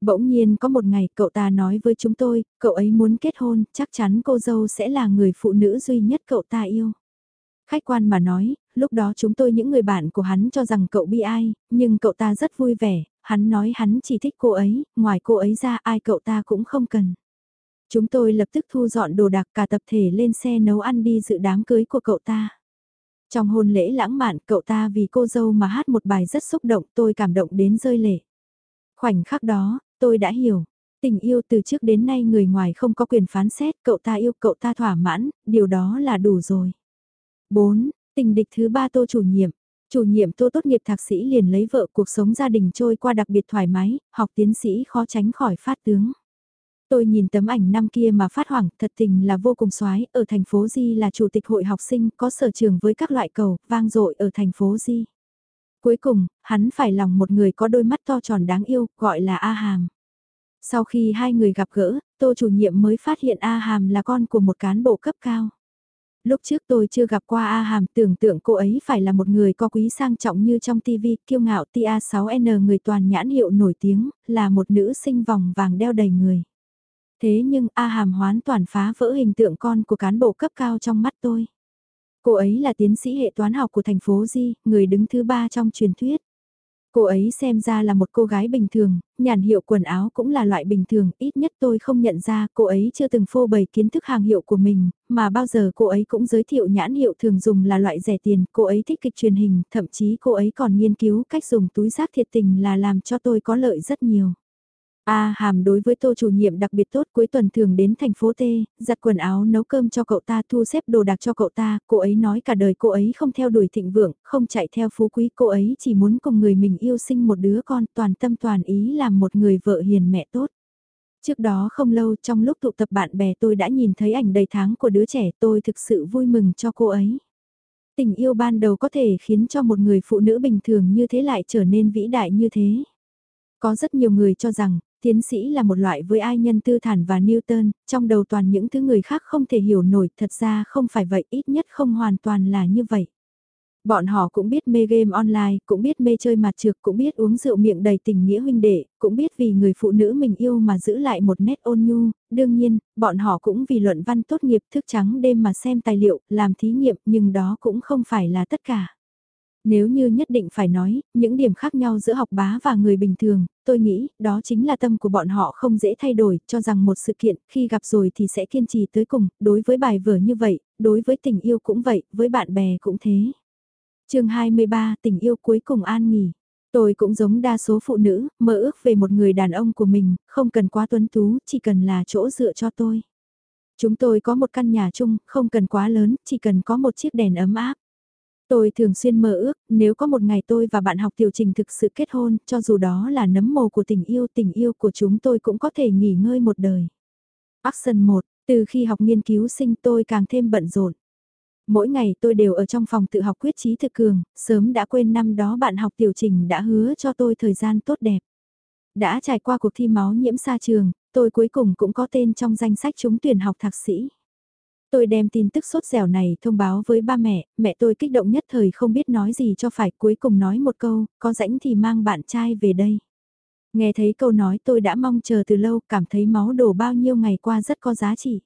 Bỗng nhiên có một ngày cậu ta nói với chúng tôi, cậu ấy muốn kết hôn, chắc chắn cô dâu sẽ là người phụ nữ duy nhất cậu ta yêu. Khách quan mà nói, lúc đó chúng tôi những người bạn của hắn cho rằng cậu bi ai, nhưng cậu ta rất vui vẻ, hắn nói hắn chỉ thích cô ấy, ngoài cô ấy ra ai cậu ta cũng không cần. Chúng tôi lập tức thu dọn đồ đạc cả tập thể lên xe nấu ăn đi dự đám cưới của cậu ta. Trong hôn lễ lãng mạn cậu ta vì cô dâu mà hát một bài rất xúc động tôi cảm động đến rơi lệ. Khoảnh khắc đó, tôi đã hiểu. Tình yêu từ trước đến nay người ngoài không có quyền phán xét, cậu ta yêu cậu ta thỏa mãn, điều đó là đủ rồi. 4. Tình địch thứ ba tô chủ nhiệm. Chủ nhiệm tô tốt nghiệp thạc sĩ liền lấy vợ cuộc sống gia đình trôi qua đặc biệt thoải mái, học tiến sĩ khó tránh khỏi phát tướng. Tôi nhìn tấm ảnh năm kia mà phát hoảng, thật tình là vô cùng xoái, ở thành phố Di là chủ tịch hội học sinh, có sở trường với các loại cầu, vang dội ở thành phố Di. Cuối cùng, hắn phải lòng một người có đôi mắt to tròn đáng yêu, gọi là A Hàm. Sau khi hai người gặp gỡ, tô chủ nhiệm mới phát hiện A Hàm là con của một cán bộ cấp cao. Lúc trước tôi chưa gặp qua A Hàm tưởng tượng cô ấy phải là một người có quý sang trọng như trong TV, kiêu ngạo TA6N người toàn nhãn hiệu nổi tiếng, là một nữ sinh vòng vàng đeo đầy người. Thế nhưng A Hàm hoán toàn phá vỡ hình tượng con của cán bộ cấp cao trong mắt tôi. Cô ấy là tiến sĩ hệ toán học của thành phố Di, người đứng thứ ba trong truyền thuyết. Cô ấy xem ra là một cô gái bình thường, nhàn hiệu quần áo cũng là loại bình thường, ít nhất tôi không nhận ra cô ấy chưa từng phô bày kiến thức hàng hiệu của mình, mà bao giờ cô ấy cũng giới thiệu nhãn hiệu thường dùng là loại rẻ tiền, cô ấy thích kịch truyền hình, thậm chí cô ấy còn nghiên cứu cách dùng túi rác thiệt tình là làm cho tôi có lợi rất nhiều. A hàm đối với tô chủ nhiệm đặc biệt tốt cuối tuần thường đến thành phố T, giặt quần áo nấu cơm cho cậu ta thu xếp đồ đạc cho cậu ta, cô ấy nói cả đời cô ấy không theo đuổi thịnh vượng, không chạy theo phú quý, cô ấy chỉ muốn cùng người mình yêu sinh một đứa con toàn tâm toàn ý làm một người vợ hiền mẹ tốt. Trước đó không lâu trong lúc tụ tập bạn bè tôi đã nhìn thấy ảnh đầy tháng của đứa trẻ tôi thực sự vui mừng cho cô ấy. Tình yêu ban đầu có thể khiến cho một người phụ nữ bình thường như thế lại trở nên vĩ đại như thế. Có rất nhiều người cho rằng, tiến sĩ là một loại với ai nhân tư thản và Newton, trong đầu toàn những thứ người khác không thể hiểu nổi, thật ra không phải vậy, ít nhất không hoàn toàn là như vậy. Bọn họ cũng biết mê game online, cũng biết mê chơi mặt trược, cũng biết uống rượu miệng đầy tình nghĩa huynh đệ, cũng biết vì người phụ nữ mình yêu mà giữ lại một nét ôn nhu, đương nhiên, bọn họ cũng vì luận văn tốt nghiệp thức trắng đêm mà xem tài liệu, làm thí nghiệm, nhưng đó cũng không phải là tất cả. Nếu như nhất định phải nói, những điểm khác nhau giữa học bá và người bình thường, tôi nghĩ đó chính là tâm của bọn họ không dễ thay đổi, cho rằng một sự kiện khi gặp rồi thì sẽ kiên trì tới cùng, đối với bài vở như vậy, đối với tình yêu cũng vậy, với bạn bè cũng thế. chương 23 tình yêu cuối cùng an nghỉ. Tôi cũng giống đa số phụ nữ, mơ ước về một người đàn ông của mình, không cần quá tuấn tú, chỉ cần là chỗ dựa cho tôi. Chúng tôi có một căn nhà chung, không cần quá lớn, chỉ cần có một chiếc đèn ấm áp. Tôi thường xuyên mơ ước, nếu có một ngày tôi và bạn học tiểu trình thực sự kết hôn, cho dù đó là nấm mồ của tình yêu, tình yêu của chúng tôi cũng có thể nghỉ ngơi một đời. Action 1, từ khi học nghiên cứu sinh tôi càng thêm bận rộn. Mỗi ngày tôi đều ở trong phòng tự học quyết trí thực cường, sớm đã quên năm đó bạn học tiểu trình đã hứa cho tôi thời gian tốt đẹp. Đã trải qua cuộc thi máu nhiễm xa trường, tôi cuối cùng cũng có tên trong danh sách trúng tuyển học thạc sĩ. Tôi đem tin tức sốt dẻo này thông báo với ba mẹ, mẹ tôi kích động nhất thời không biết nói gì cho phải cuối cùng nói một câu, có rãnh thì mang bạn trai về đây. Nghe thấy câu nói tôi đã mong chờ từ lâu, cảm thấy máu đổ bao nhiêu ngày qua rất có giá trị.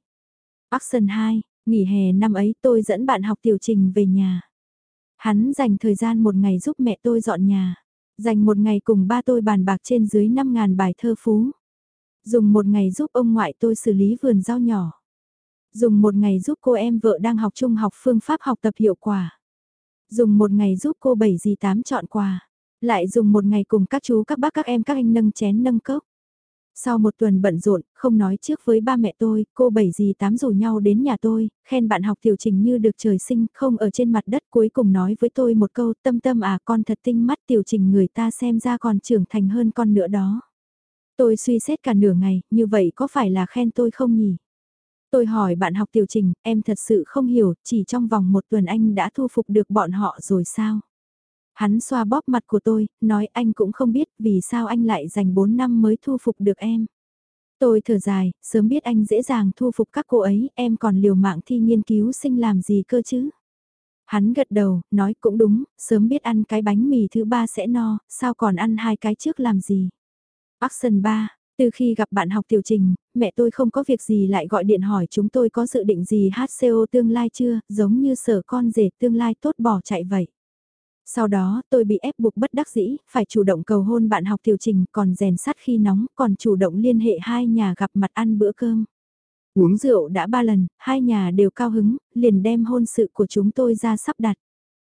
Action 2, nghỉ hè năm ấy tôi dẫn bạn học tiểu trình về nhà. Hắn dành thời gian một ngày giúp mẹ tôi dọn nhà. Dành một ngày cùng ba tôi bàn bạc trên dưới 5.000 bài thơ phú. Dùng một ngày giúp ông ngoại tôi xử lý vườn rau nhỏ Dùng một ngày giúp cô em vợ đang học trung học phương pháp học tập hiệu quả. Dùng một ngày giúp cô bảy gì tám chọn quà. Lại dùng một ngày cùng các chú các bác các em các anh nâng chén nâng cốc. Sau một tuần bận rộn, không nói trước với ba mẹ tôi, cô bảy gì tám rủ nhau đến nhà tôi, khen bạn học tiểu trình như được trời sinh, không ở trên mặt đất cuối cùng nói với tôi một câu tâm tâm à con thật tinh mắt tiểu trình người ta xem ra còn trưởng thành hơn con nữa đó. Tôi suy xét cả nửa ngày, như vậy có phải là khen tôi không nhỉ? Tôi hỏi bạn học tiểu trình, em thật sự không hiểu, chỉ trong vòng một tuần anh đã thu phục được bọn họ rồi sao? Hắn xoa bóp mặt của tôi, nói anh cũng không biết vì sao anh lại dành 4 năm mới thu phục được em. Tôi thở dài, sớm biết anh dễ dàng thu phục các cô ấy, em còn liều mạng thi nghiên cứu sinh làm gì cơ chứ? Hắn gật đầu, nói cũng đúng, sớm biết ăn cái bánh mì thứ ba sẽ no, sao còn ăn hai cái trước làm gì? Action 3, từ khi gặp bạn học tiểu trình, mẹ tôi không có việc gì lại gọi điện hỏi chúng tôi có dự định gì HCO tương lai chưa, giống như sở con rể tương lai tốt bỏ chạy vậy. Sau đó, tôi bị ép buộc bất đắc dĩ, phải chủ động cầu hôn bạn học tiểu trình, còn rèn sắt khi nóng, còn chủ động liên hệ hai nhà gặp mặt ăn bữa cơm. Uống rượu đã ba lần, hai nhà đều cao hứng, liền đem hôn sự của chúng tôi ra sắp đặt.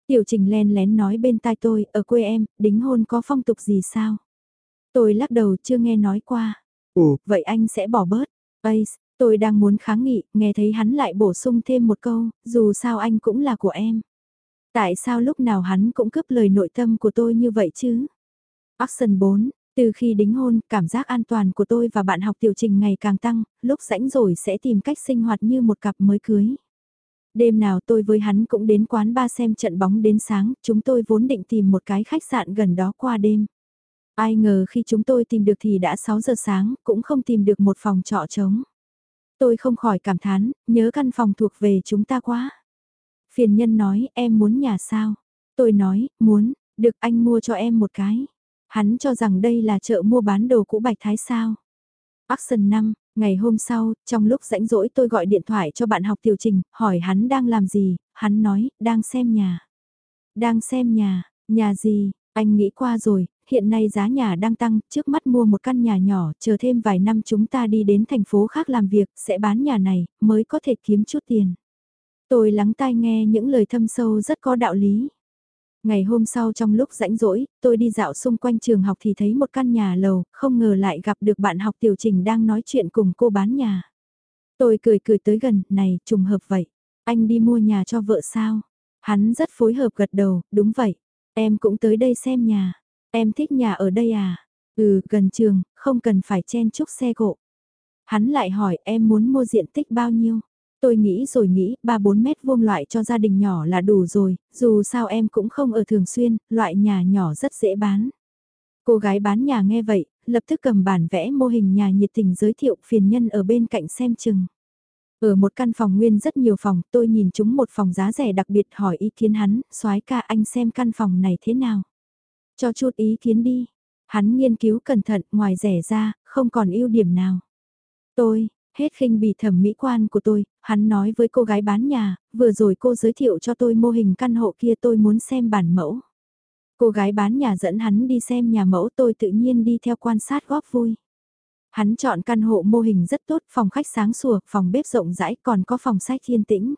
Tiểu trình len lén nói bên tai tôi, ở quê em, đính hôn có phong tục gì sao? Tôi lắc đầu chưa nghe nói qua. Ồ, vậy anh sẽ bỏ bớt. Ace, tôi đang muốn kháng nghị, nghe thấy hắn lại bổ sung thêm một câu, dù sao anh cũng là của em. Tại sao lúc nào hắn cũng cướp lời nội tâm của tôi như vậy chứ? Action 4, từ khi đính hôn, cảm giác an toàn của tôi và bạn học tiểu trình ngày càng tăng, lúc rảnh rồi sẽ tìm cách sinh hoạt như một cặp mới cưới. Đêm nào tôi với hắn cũng đến quán ba xem trận bóng đến sáng, chúng tôi vốn định tìm một cái khách sạn gần đó qua đêm. Ai ngờ khi chúng tôi tìm được thì đã 6 giờ sáng, cũng không tìm được một phòng trọ trống. Tôi không khỏi cảm thán, nhớ căn phòng thuộc về chúng ta quá. Phiền nhân nói, em muốn nhà sao? Tôi nói, muốn, được anh mua cho em một cái. Hắn cho rằng đây là chợ mua bán đồ cũ Bạch Thái sao. Action 5, ngày hôm sau, trong lúc rãnh rỗi tôi gọi điện thoại cho bạn học tiểu trình, hỏi hắn đang làm gì, hắn nói, đang xem nhà. Đang xem nhà, nhà gì, anh nghĩ qua rồi, hiện nay giá nhà đang tăng, trước mắt mua một căn nhà nhỏ, chờ thêm vài năm chúng ta đi đến thành phố khác làm việc, sẽ bán nhà này, mới có thể kiếm chút tiền. Tôi lắng tai nghe những lời thâm sâu rất có đạo lý. Ngày hôm sau trong lúc rảnh rỗi, tôi đi dạo xung quanh trường học thì thấy một căn nhà lầu, không ngờ lại gặp được bạn học tiểu trình đang nói chuyện cùng cô bán nhà. Tôi cười cười tới gần, này, trùng hợp vậy. Anh đi mua nhà cho vợ sao? Hắn rất phối hợp gật đầu, đúng vậy. Em cũng tới đây xem nhà. Em thích nhà ở đây à? Ừ, gần trường, không cần phải chen chúc xe cộ. Hắn lại hỏi em muốn mua diện tích bao nhiêu? Tôi nghĩ rồi nghĩ, 3-4 mét vuông loại cho gia đình nhỏ là đủ rồi, dù sao em cũng không ở thường xuyên, loại nhà nhỏ rất dễ bán. Cô gái bán nhà nghe vậy, lập tức cầm bản vẽ mô hình nhà nhiệt tình giới thiệu phiền nhân ở bên cạnh xem chừng. Ở một căn phòng nguyên rất nhiều phòng, tôi nhìn chúng một phòng giá rẻ đặc biệt hỏi ý kiến hắn, soái ca anh xem căn phòng này thế nào. Cho chút ý kiến đi. Hắn nghiên cứu cẩn thận, ngoài rẻ ra, không còn ưu điểm nào. Tôi, hết khinh bỉ thẩm mỹ quan của tôi, hắn nói với cô gái bán nhà, vừa rồi cô giới thiệu cho tôi mô hình căn hộ kia tôi muốn xem bản mẫu. Cô gái bán nhà dẫn hắn đi xem nhà mẫu tôi tự nhiên đi theo quan sát góp vui. Hắn chọn căn hộ mô hình rất tốt, phòng khách sáng sủa, phòng bếp rộng rãi còn có phòng sách yên tĩnh.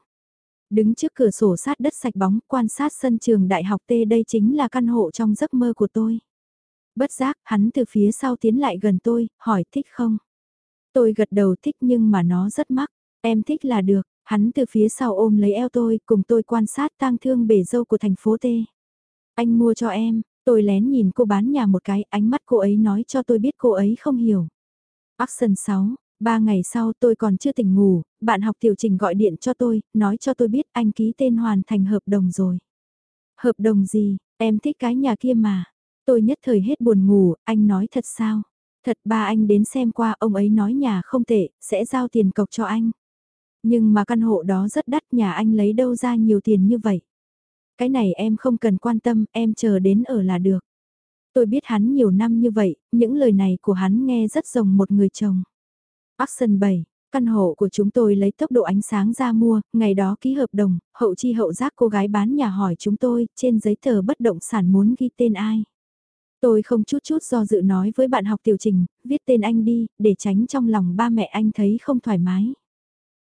Đứng trước cửa sổ sát đất sạch bóng, quan sát sân trường đại học T đây chính là căn hộ trong giấc mơ của tôi. Bất giác, hắn từ phía sau tiến lại gần tôi, hỏi thích không? Tôi gật đầu thích nhưng mà nó rất mắc, em thích là được, hắn từ phía sau ôm lấy eo tôi, cùng tôi quan sát tang thương bể dâu của thành phố T. Anh mua cho em, tôi lén nhìn cô bán nhà một cái, ánh mắt cô ấy nói cho tôi biết cô ấy không hiểu. Action 6, ba ngày sau tôi còn chưa tỉnh ngủ, bạn học tiểu trình gọi điện cho tôi, nói cho tôi biết anh ký tên hoàn thành hợp đồng rồi. Hợp đồng gì, em thích cái nhà kia mà. Tôi nhất thời hết buồn ngủ, anh nói thật sao? Thật ba anh đến xem qua ông ấy nói nhà không tệ, sẽ giao tiền cọc cho anh. Nhưng mà căn hộ đó rất đắt nhà anh lấy đâu ra nhiều tiền như vậy. Cái này em không cần quan tâm, em chờ đến ở là được. Tôi biết hắn nhiều năm như vậy, những lời này của hắn nghe rất rồng một người chồng. Action 7, căn hộ của chúng tôi lấy tốc độ ánh sáng ra mua, ngày đó ký hợp đồng, hậu chi hậu giác cô gái bán nhà hỏi chúng tôi, trên giấy tờ bất động sản muốn ghi tên ai. Tôi không chút chút do dự nói với bạn học tiểu trình, viết tên anh đi, để tránh trong lòng ba mẹ anh thấy không thoải mái.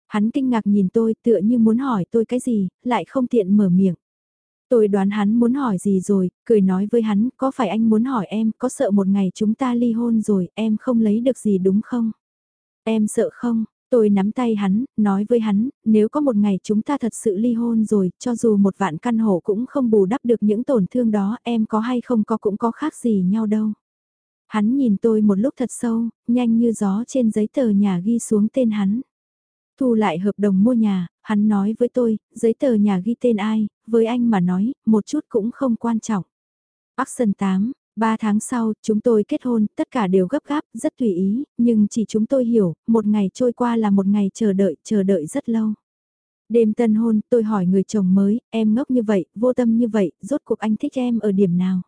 Hắn kinh ngạc nhìn tôi tựa như muốn hỏi tôi cái gì, lại không tiện mở miệng. Tôi đoán hắn muốn hỏi gì rồi, cười nói với hắn, có phải anh muốn hỏi em, có sợ một ngày chúng ta ly hôn rồi, em không lấy được gì đúng không? Em sợ không? Tôi nắm tay hắn, nói với hắn, nếu có một ngày chúng ta thật sự ly hôn rồi, cho dù một vạn căn hộ cũng không bù đắp được những tổn thương đó, em có hay không có cũng có khác gì nhau đâu. Hắn nhìn tôi một lúc thật sâu, nhanh như gió trên giấy tờ nhà ghi xuống tên hắn. Thu lại hợp đồng mua nhà, hắn nói với tôi, giấy tờ nhà ghi tên ai, với anh mà nói, một chút cũng không quan trọng. Action 8, Ba tháng sau, chúng tôi kết hôn, tất cả đều gấp gáp, rất tùy ý, nhưng chỉ chúng tôi hiểu, một ngày trôi qua là một ngày chờ đợi, chờ đợi rất lâu. Đêm tân hôn, tôi hỏi người chồng mới, em ngốc như vậy, vô tâm như vậy, rốt cuộc anh thích em ở điểm nào?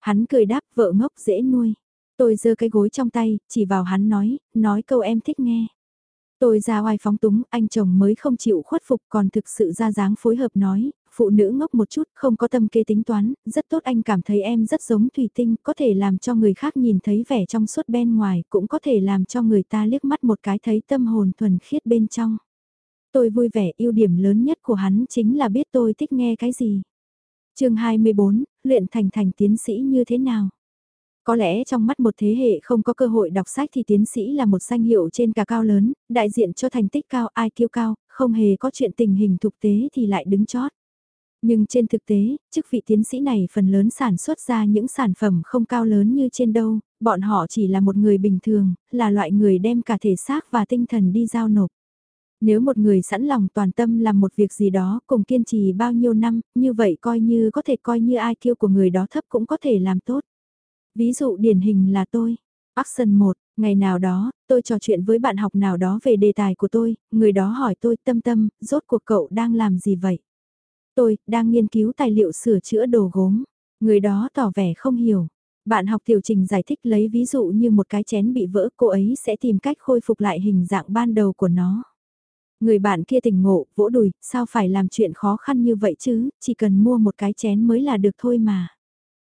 Hắn cười đáp, vợ ngốc dễ nuôi. Tôi giơ cái gối trong tay, chỉ vào hắn nói, nói câu em thích nghe. Tôi ra oai phóng túng, anh chồng mới không chịu khuất phục còn thực sự ra dáng phối hợp nói, phụ nữ ngốc một chút, không có tâm kế tính toán, rất tốt anh cảm thấy em rất giống thủy tinh, có thể làm cho người khác nhìn thấy vẻ trong suốt bên ngoài, cũng có thể làm cho người ta liếc mắt một cái thấy tâm hồn thuần khiết bên trong. Tôi vui vẻ ưu điểm lớn nhất của hắn chính là biết tôi thích nghe cái gì. chương 24, luyện thành thành tiến sĩ như thế nào? Có lẽ trong mắt một thế hệ không có cơ hội đọc sách thì tiến sĩ là một danh hiệu trên cả cao lớn, đại diện cho thành tích cao ai kiêu cao, không hề có chuyện tình hình thực tế thì lại đứng chót. Nhưng trên thực tế, chức vị tiến sĩ này phần lớn sản xuất ra những sản phẩm không cao lớn như trên đâu, bọn họ chỉ là một người bình thường, là loại người đem cả thể xác và tinh thần đi giao nộp. Nếu một người sẵn lòng toàn tâm làm một việc gì đó cùng kiên trì bao nhiêu năm, như vậy coi như có thể coi như ai của người đó thấp cũng có thể làm tốt. Ví dụ điển hình là tôi. Action 1, ngày nào đó, tôi trò chuyện với bạn học nào đó về đề tài của tôi, người đó hỏi tôi tâm tâm, rốt cuộc cậu đang làm gì vậy? Tôi, đang nghiên cứu tài liệu sửa chữa đồ gốm. Người đó tỏ vẻ không hiểu. Bạn học tiểu trình giải thích lấy ví dụ như một cái chén bị vỡ cô ấy sẽ tìm cách khôi phục lại hình dạng ban đầu của nó. Người bạn kia tỉnh ngộ, vỗ đùi, sao phải làm chuyện khó khăn như vậy chứ, chỉ cần mua một cái chén mới là được thôi mà.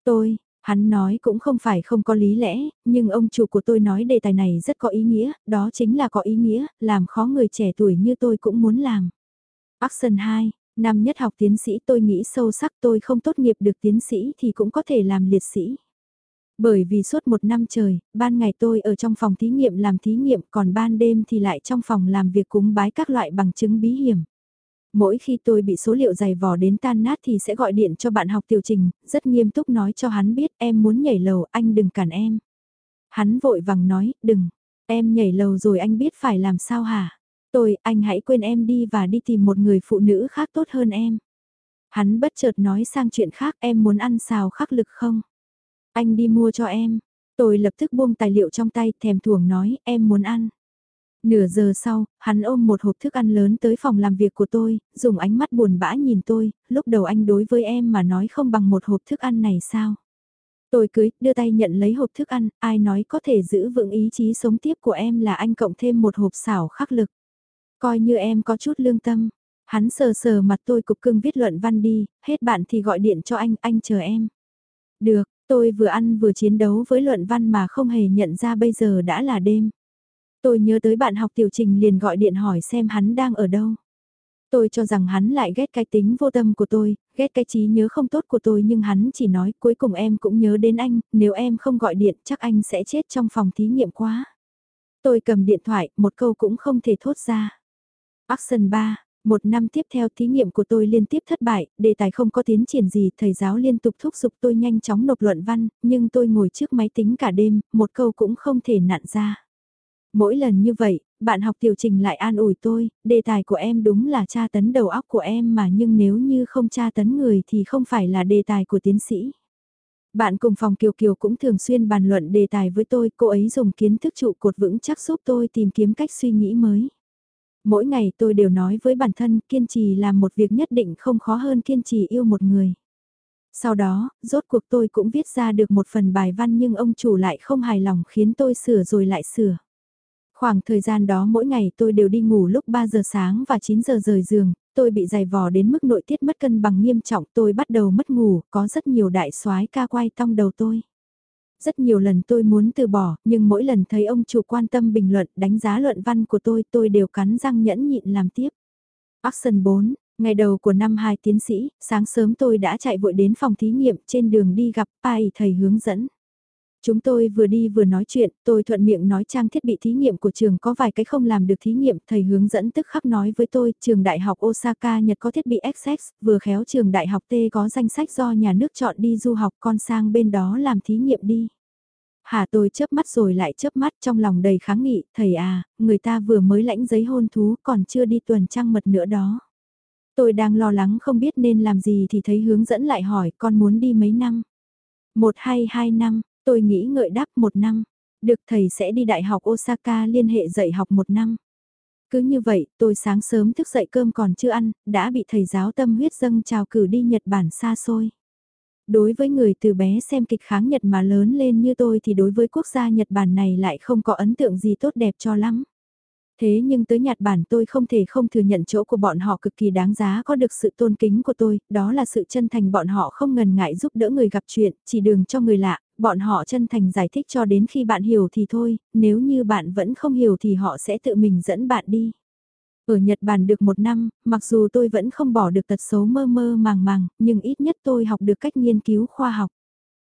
Tôi, hắn nói cũng không phải không có lý lẽ, nhưng ông chủ của tôi nói đề tài này rất có ý nghĩa, đó chính là có ý nghĩa, làm khó người trẻ tuổi như tôi cũng muốn làm. Action 2, năm nhất học tiến sĩ tôi nghĩ sâu sắc tôi không tốt nghiệp được tiến sĩ thì cũng có thể làm liệt sĩ. Bởi vì suốt một năm trời, ban ngày tôi ở trong phòng thí nghiệm làm thí nghiệm còn ban đêm thì lại trong phòng làm việc cúng bái các loại bằng chứng bí hiểm. Mỗi khi tôi bị số liệu dày vò đến tan nát thì sẽ gọi điện cho bạn học tiểu trình, rất nghiêm túc nói cho hắn biết em muốn nhảy lầu anh đừng cản em. Hắn vội vàng nói, đừng, em nhảy lầu rồi anh biết phải làm sao hả? Tôi, anh hãy quên em đi và đi tìm một người phụ nữ khác tốt hơn em. Hắn bất chợt nói sang chuyện khác em muốn ăn xào khắc lực không? Anh đi mua cho em. Tôi lập tức buông tài liệu trong tay thèm thuồng nói em muốn ăn. Nửa giờ sau, hắn ôm một hộp thức ăn lớn tới phòng làm việc của tôi, dùng ánh mắt buồn bã nhìn tôi, lúc đầu anh đối với em mà nói không bằng một hộp thức ăn này sao. Tôi cưới, đưa tay nhận lấy hộp thức ăn, ai nói có thể giữ vững ý chí sống tiếp của em là anh cộng thêm một hộp xảo khắc lực. Coi như em có chút lương tâm. Hắn sờ sờ mặt tôi cục cưng viết luận văn đi, hết bạn thì gọi điện cho anh, anh chờ em. Được, tôi vừa ăn vừa chiến đấu với luận văn mà không hề nhận ra bây giờ đã là đêm. Tôi nhớ tới bạn học tiểu trình liền gọi điện hỏi xem hắn đang ở đâu. Tôi cho rằng hắn lại ghét cái tính vô tâm của tôi, ghét cái trí nhớ không tốt của tôi nhưng hắn chỉ nói cuối cùng em cũng nhớ đến anh, nếu em không gọi điện chắc anh sẽ chết trong phòng thí nghiệm quá. Tôi cầm điện thoại, một câu cũng không thể thốt ra. Action 3, một năm tiếp theo thí nghiệm của tôi liên tiếp thất bại, đề tài không có tiến triển gì, thầy giáo liên tục thúc giục tôi nhanh chóng nộp luận văn, nhưng tôi ngồi trước máy tính cả đêm, một câu cũng không thể nặn ra. Mỗi lần như vậy, bạn học tiểu trình lại an ủi tôi, đề tài của em đúng là tra tấn đầu óc của em mà nhưng nếu như không tra tấn người thì không phải là đề tài của tiến sĩ. Bạn cùng phòng Kiều Kiều cũng thường xuyên bàn luận đề tài với tôi, cô ấy dùng kiến thức trụ cột vững chắc giúp tôi tìm kiếm cách suy nghĩ mới. Mỗi ngày tôi đều nói với bản thân kiên trì làm một việc nhất định không khó hơn kiên trì yêu một người. Sau đó, rốt cuộc tôi cũng viết ra được một phần bài văn nhưng ông chủ lại không hài lòng khiến tôi sửa rồi lại sửa. Khoảng thời gian đó mỗi ngày tôi đều đi ngủ lúc 3 giờ sáng và 9 giờ rời giường, tôi bị dày vò đến mức nội tiết mất cân bằng nghiêm trọng tôi bắt đầu mất ngủ, có rất nhiều đại soái ca quay trong đầu tôi. Rất nhiều lần tôi muốn từ bỏ, nhưng mỗi lần thấy ông chủ quan tâm bình luận, đánh giá luận văn của tôi, tôi đều cắn răng nhẫn nhịn làm tiếp. Action 4, ngày đầu của năm 2 tiến sĩ, sáng sớm tôi đã chạy vội đến phòng thí nghiệm trên đường đi gặp Pai thầy hướng dẫn. Chúng tôi vừa đi vừa nói chuyện, tôi thuận miệng nói trang thiết bị thí nghiệm của trường có vài cái không làm được thí nghiệm, thầy hướng dẫn tức khắc nói với tôi, trường đại học Osaka Nhật có thiết bị XX, vừa khéo trường đại học T có danh sách do nhà nước chọn đi du học con sang bên đó làm thí nghiệm đi. Hà tôi chớp mắt rồi lại chớp mắt trong lòng đầy kháng nghị, thầy à, người ta vừa mới lãnh giấy hôn thú còn chưa đi tuần trăng mật nữa đó. Tôi đang lo lắng không biết nên làm gì thì thấy hướng dẫn lại hỏi con muốn đi mấy năm. Một hay hai năm, Tôi nghĩ ngợi đáp một năm, được thầy sẽ đi Đại học Osaka liên hệ dạy học một năm. Cứ như vậy, tôi sáng sớm thức dậy cơm còn chưa ăn, đã bị thầy giáo tâm huyết dâng chào cử đi Nhật Bản xa xôi. Đối với người từ bé xem kịch kháng Nhật mà lớn lên như tôi thì đối với quốc gia Nhật Bản này lại không có ấn tượng gì tốt đẹp cho lắm. Thế nhưng tới Nhật Bản tôi không thể không thừa nhận chỗ của bọn họ cực kỳ đáng giá có được sự tôn kính của tôi, đó là sự chân thành bọn họ không ngần ngại giúp đỡ người gặp chuyện, chỉ đường cho người lạ, bọn họ chân thành giải thích cho đến khi bạn hiểu thì thôi, nếu như bạn vẫn không hiểu thì họ sẽ tự mình dẫn bạn đi. Ở Nhật Bản được một năm, mặc dù tôi vẫn không bỏ được tật xấu mơ mơ màng màng, nhưng ít nhất tôi học được cách nghiên cứu khoa học.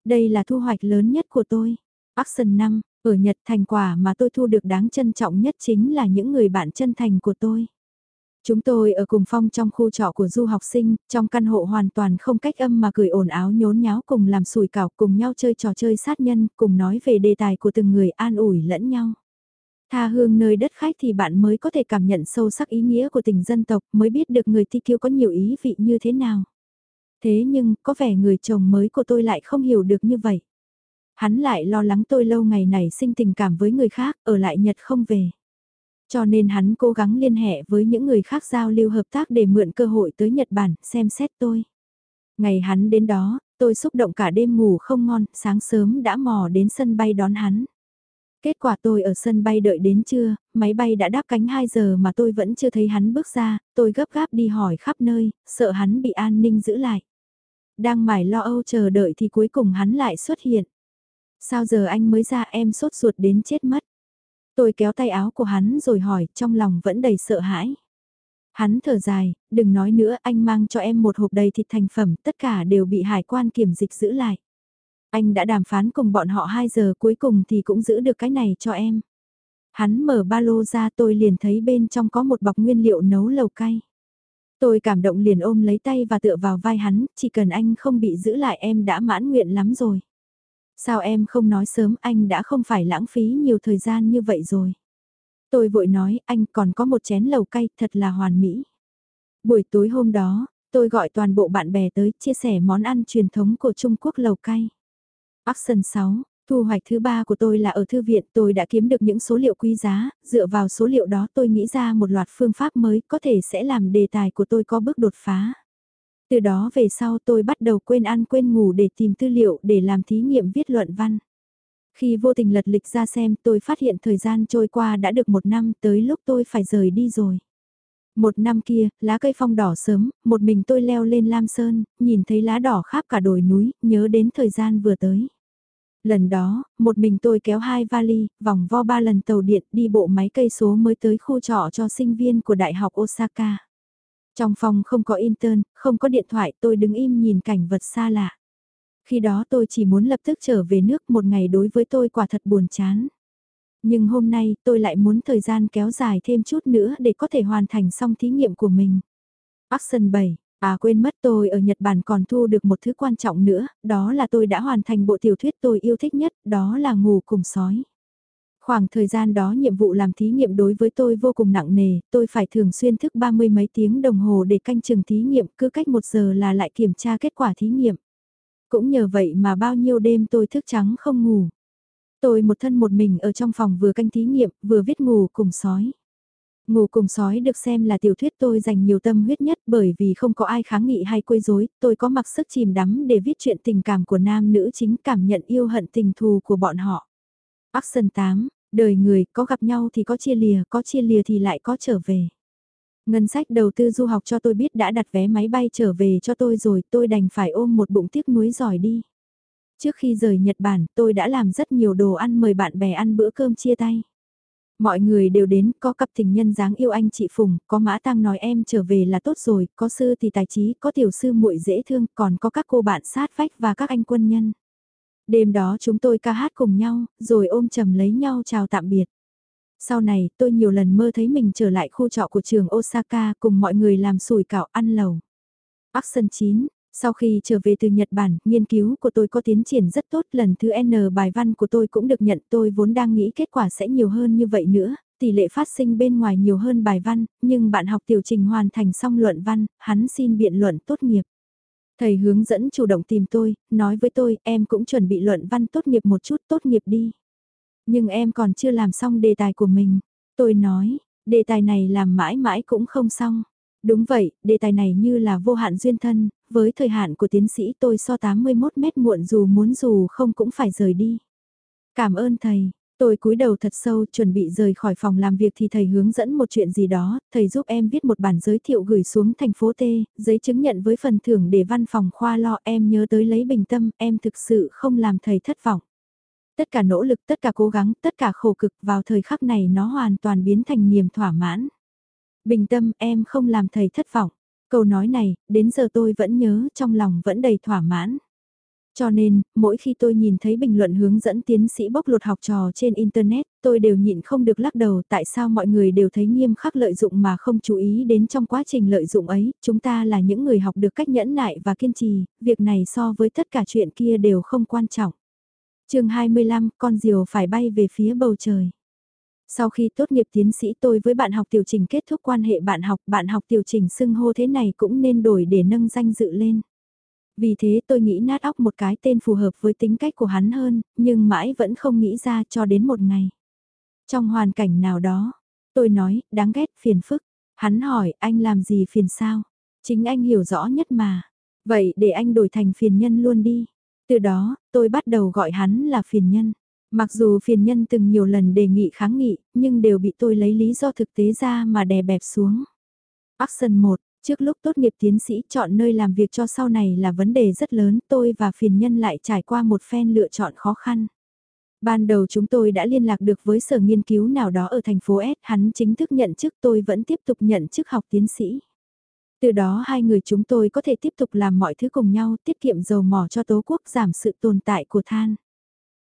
Đây là thu hoạch lớn nhất của tôi. Action 5, ở Nhật thành quả mà tôi thu được đáng trân trọng nhất chính là những người bạn chân thành của tôi. Chúng tôi ở cùng phong trong khu trọ của du học sinh, trong căn hộ hoàn toàn không cách âm mà cười ồn áo nhốn nháo cùng làm sùi cảo cùng nhau chơi trò chơi sát nhân, cùng nói về đề tài của từng người an ủi lẫn nhau. Tha hương nơi đất khách thì bạn mới có thể cảm nhận sâu sắc ý nghĩa của tình dân tộc, mới biết được người thi kiêu có nhiều ý vị như thế nào. Thế nhưng, có vẻ người chồng mới của tôi lại không hiểu được như vậy. Hắn lại lo lắng tôi lâu ngày này sinh tình cảm với người khác, ở lại Nhật không về. Cho nên hắn cố gắng liên hệ với những người khác giao lưu hợp tác để mượn cơ hội tới Nhật Bản, xem xét tôi. Ngày hắn đến đó, tôi xúc động cả đêm ngủ không ngon, sáng sớm đã mò đến sân bay đón hắn. Kết quả tôi ở sân bay đợi đến trưa, máy bay đã đáp cánh 2 giờ mà tôi vẫn chưa thấy hắn bước ra, tôi gấp gáp đi hỏi khắp nơi, sợ hắn bị an ninh giữ lại. Đang mải lo âu chờ đợi thì cuối cùng hắn lại xuất hiện. Sao giờ anh mới ra em sốt ruột đến chết mất. Tôi kéo tay áo của hắn rồi hỏi, trong lòng vẫn đầy sợ hãi. Hắn thở dài, đừng nói nữa anh mang cho em một hộp đầy thịt thành phẩm, tất cả đều bị hải quan kiểm dịch giữ lại. Anh đã đàm phán cùng bọn họ 2 giờ cuối cùng thì cũng giữ được cái này cho em. Hắn mở ba lô ra tôi liền thấy bên trong có một bọc nguyên liệu nấu lầu cay. Tôi cảm động liền ôm lấy tay và tựa vào vai hắn, chỉ cần anh không bị giữ lại em đã mãn nguyện lắm rồi. Sao em không nói sớm anh đã không phải lãng phí nhiều thời gian như vậy rồi. Tôi vội nói anh còn có một chén lầu cay thật là hoàn mỹ. Buổi tối hôm đó, tôi gọi toàn bộ bạn bè tới chia sẻ món ăn truyền thống của Trung Quốc lầu cay. Action 6, thu hoạch thứ ba của tôi là ở thư viện tôi đã kiếm được những số liệu quý giá, dựa vào số liệu đó tôi nghĩ ra một loạt phương pháp mới có thể sẽ làm đề tài của tôi có bước đột phá. Từ đó về sau tôi bắt đầu quên ăn quên ngủ để tìm tư liệu để làm thí nghiệm viết luận văn. Khi vô tình lật lịch ra xem tôi phát hiện thời gian trôi qua đã được một năm tới lúc tôi phải rời đi rồi. Một năm kia, lá cây phong đỏ sớm, một mình tôi leo lên Lam Sơn, nhìn thấy lá đỏ khắp cả đồi núi, nhớ đến thời gian vừa tới. Lần đó, một mình tôi kéo hai vali, vòng vo ba lần tàu điện đi bộ máy cây số mới tới khu trọ cho sinh viên của Đại học Osaka. Trong phòng không có intern, không có điện thoại tôi đứng im nhìn cảnh vật xa lạ. Khi đó tôi chỉ muốn lập tức trở về nước một ngày đối với tôi quả thật buồn chán. Nhưng hôm nay tôi lại muốn thời gian kéo dài thêm chút nữa để có thể hoàn thành xong thí nghiệm của mình. Action 7 À quên mất tôi ở Nhật Bản còn thu được một thứ quan trọng nữa, đó là tôi đã hoàn thành bộ tiểu thuyết tôi yêu thích nhất, đó là ngủ cùng sói. Khoảng thời gian đó nhiệm vụ làm thí nghiệm đối với tôi vô cùng nặng nề, tôi phải thường xuyên thức ba mươi mấy tiếng đồng hồ để canh chừng thí nghiệm, cứ cách một giờ là lại kiểm tra kết quả thí nghiệm. Cũng nhờ vậy mà bao nhiêu đêm tôi thức trắng không ngủ. Tôi một thân một mình ở trong phòng vừa canh thí nghiệm, vừa viết ngủ cùng sói. Ngủ cùng sói được xem là tiểu thuyết tôi dành nhiều tâm huyết nhất bởi vì không có ai kháng nghị hay quấy rối, tôi có mặc sức chìm đắm để viết chuyện tình cảm của nam nữ chính cảm nhận yêu hận tình thù của bọn họ. Action 8, đời người có gặp nhau thì có chia lìa, có chia lìa thì lại có trở về. Ngân sách đầu tư du học cho tôi biết đã đặt vé máy bay trở về cho tôi rồi, tôi đành phải ôm một bụng tiếc nuối giỏi đi. Trước khi rời Nhật Bản, tôi đã làm rất nhiều đồ ăn mời bạn bè ăn bữa cơm chia tay. Mọi người đều đến, có cặp tình nhân dáng yêu anh chị Phùng, có mã tăng nói em trở về là tốt rồi, có sư thì tài trí, có tiểu sư muội dễ thương, còn có các cô bạn sát vách và các anh quân nhân. Đêm đó chúng tôi ca hát cùng nhau, rồi ôm chầm lấy nhau chào tạm biệt. Sau này, tôi nhiều lần mơ thấy mình trở lại khu trọ của trường Osaka cùng mọi người làm sủi cảo ăn lầu. Action 9, sau khi trở về từ Nhật Bản, nghiên cứu của tôi có tiến triển rất tốt, lần thứ N bài văn của tôi cũng được nhận tôi vốn đang nghĩ kết quả sẽ nhiều hơn như vậy nữa, tỷ lệ phát sinh bên ngoài nhiều hơn bài văn, nhưng bạn học tiểu trình hoàn thành xong luận văn, hắn xin biện luận tốt nghiệp. Thầy hướng dẫn chủ động tìm tôi, nói với tôi em cũng chuẩn bị luận văn tốt nghiệp một chút tốt nghiệp đi. Nhưng em còn chưa làm xong đề tài của mình. Tôi nói, đề tài này làm mãi mãi cũng không xong. Đúng vậy, đề tài này như là vô hạn duyên thân, với thời hạn của tiến sĩ tôi so 81 mét muộn dù muốn dù không cũng phải rời đi. Cảm ơn thầy, tôi cúi đầu thật sâu chuẩn bị rời khỏi phòng làm việc thì thầy hướng dẫn một chuyện gì đó, thầy giúp em viết một bản giới thiệu gửi xuống thành phố T, giấy chứng nhận với phần thưởng để văn phòng khoa lo em nhớ tới lấy bình tâm, em thực sự không làm thầy thất vọng. Tất cả nỗ lực, tất cả cố gắng, tất cả khổ cực vào thời khắc này nó hoàn toàn biến thành niềm thỏa mãn. Bình tâm em không làm thầy thất vọng. Câu nói này, đến giờ tôi vẫn nhớ trong lòng vẫn đầy thỏa mãn. Cho nên, mỗi khi tôi nhìn thấy bình luận hướng dẫn tiến sĩ bóc lột học trò trên Internet, tôi đều nhịn không được lắc đầu tại sao mọi người đều thấy nghiêm khắc lợi dụng mà không chú ý đến trong quá trình lợi dụng ấy, chúng ta là những người học được cách nhẫn nại và kiên trì, việc này so với tất cả chuyện kia đều không quan trọng. chương 25, con diều phải bay về phía bầu trời. Sau khi tốt nghiệp tiến sĩ tôi với bạn học tiểu trình kết thúc quan hệ bạn học, bạn học tiểu trình xưng hô thế này cũng nên đổi để nâng danh dự lên. Vì thế tôi nghĩ nát óc một cái tên phù hợp với tính cách của hắn hơn, nhưng mãi vẫn không nghĩ ra cho đến một ngày. Trong hoàn cảnh nào đó, tôi nói, đáng ghét, phiền phức. Hắn hỏi, anh làm gì phiền sao? Chính anh hiểu rõ nhất mà. Vậy để anh đổi thành phiền nhân luôn đi. Từ đó, tôi bắt đầu gọi hắn là phiền nhân. Mặc dù phiền nhân từng nhiều lần đề nghị kháng nghị, nhưng đều bị tôi lấy lý do thực tế ra mà đè bẹp xuống. Action 1, trước lúc tốt nghiệp tiến sĩ chọn nơi làm việc cho sau này là vấn đề rất lớn, tôi và phiền nhân lại trải qua một phen lựa chọn khó khăn. Ban đầu chúng tôi đã liên lạc được với sở nghiên cứu nào đó ở thành phố S, hắn chính thức nhận chức tôi vẫn tiếp tục nhận chức học tiến sĩ. Từ đó hai người chúng tôi có thể tiếp tục làm mọi thứ cùng nhau, tiết kiệm dầu mỏ cho tố quốc giảm sự tồn tại của than.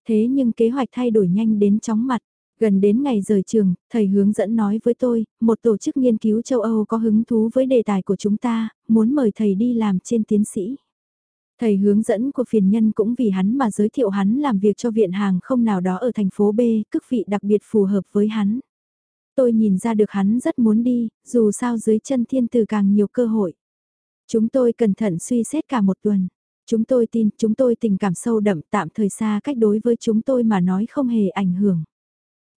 Thế nhưng kế hoạch thay đổi nhanh đến chóng mặt. Gần đến ngày rời trường, thầy hướng dẫn nói với tôi, một tổ chức nghiên cứu châu Âu có hứng thú với đề tài của chúng ta, muốn mời thầy đi làm trên tiến sĩ. Thầy hướng dẫn của phiền nhân cũng vì hắn mà giới thiệu hắn làm việc cho viện hàng không nào đó ở thành phố B, cức vị đặc biệt phù hợp với hắn. Tôi nhìn ra được hắn rất muốn đi, dù sao dưới chân thiên từ càng nhiều cơ hội. Chúng tôi cẩn thận suy xét cả một tuần. Chúng tôi tin, chúng tôi tình cảm sâu đậm tạm thời xa cách đối với chúng tôi mà nói không hề ảnh hưởng.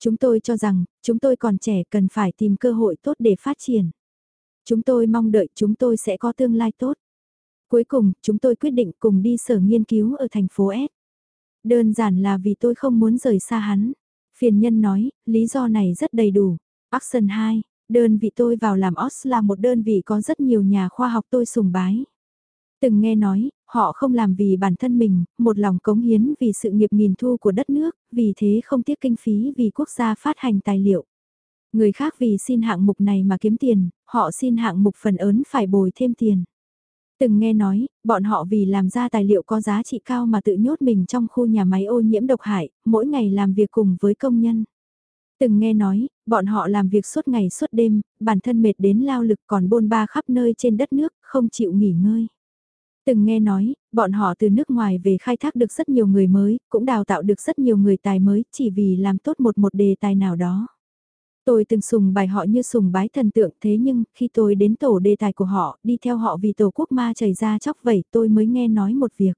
Chúng tôi cho rằng, chúng tôi còn trẻ cần phải tìm cơ hội tốt để phát triển. Chúng tôi mong đợi chúng tôi sẽ có tương lai tốt. Cuối cùng, chúng tôi quyết định cùng đi sở nghiên cứu ở thành phố S. Đơn giản là vì tôi không muốn rời xa hắn. Phiền nhân nói, lý do này rất đầy đủ. Action 2, đơn vị tôi vào làm OS là một đơn vị có rất nhiều nhà khoa học tôi sùng bái. Từng nghe nói, họ không làm vì bản thân mình, một lòng cống hiến vì sự nghiệp nghìn thu của đất nước, vì thế không tiếc kinh phí vì quốc gia phát hành tài liệu. Người khác vì xin hạng mục này mà kiếm tiền, họ xin hạng mục phần ớn phải bồi thêm tiền. Từng nghe nói, bọn họ vì làm ra tài liệu có giá trị cao mà tự nhốt mình trong khu nhà máy ô nhiễm độc hại, mỗi ngày làm việc cùng với công nhân. Từng nghe nói, bọn họ làm việc suốt ngày suốt đêm, bản thân mệt đến lao lực còn bôn ba khắp nơi trên đất nước, không chịu nghỉ ngơi. Từng nghe nói, bọn họ từ nước ngoài về khai thác được rất nhiều người mới, cũng đào tạo được rất nhiều người tài mới chỉ vì làm tốt một một đề tài nào đó. Tôi từng sùng bài họ như sùng bái thần tượng thế nhưng khi tôi đến tổ đề tài của họ, đi theo họ vì tổ quốc ma chảy ra chóc vẩy tôi mới nghe nói một việc.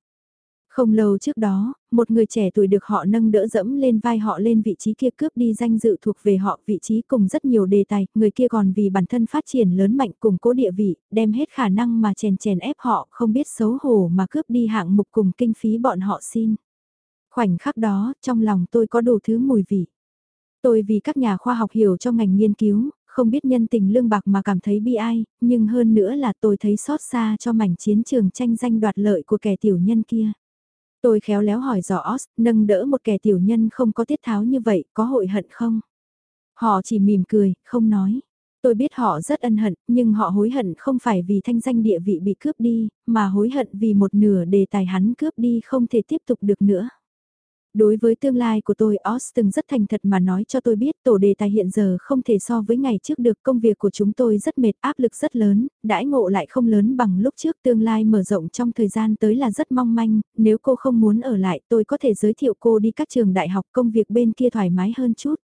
Không lâu trước đó, một người trẻ tuổi được họ nâng đỡ dẫm lên vai họ lên vị trí kia cướp đi danh dự thuộc về họ vị trí cùng rất nhiều đề tài, người kia còn vì bản thân phát triển lớn mạnh cùng cố địa vị, đem hết khả năng mà chèn chèn ép họ không biết xấu hổ mà cướp đi hạng mục cùng kinh phí bọn họ xin. Khoảnh khắc đó, trong lòng tôi có đủ thứ mùi vị. Tôi vì các nhà khoa học hiểu cho ngành nghiên cứu, không biết nhân tình lương bạc mà cảm thấy bi ai, nhưng hơn nữa là tôi thấy xót xa cho mảnh chiến trường tranh danh đoạt lợi của kẻ tiểu nhân kia. Tôi khéo léo hỏi dò Os, nâng đỡ một kẻ tiểu nhân không có tiết tháo như vậy, có hội hận không? Họ chỉ mỉm cười, không nói. Tôi biết họ rất ân hận, nhưng họ hối hận không phải vì thanh danh địa vị bị cướp đi, mà hối hận vì một nửa đề tài hắn cướp đi không thể tiếp tục được nữa. Đối với tương lai của tôi, Austin rất thành thật mà nói cho tôi biết tổ đề tài hiện giờ không thể so với ngày trước được công việc của chúng tôi rất mệt áp lực rất lớn, đãi ngộ lại không lớn bằng lúc trước tương lai mở rộng trong thời gian tới là rất mong manh, nếu cô không muốn ở lại tôi có thể giới thiệu cô đi các trường đại học công việc bên kia thoải mái hơn chút.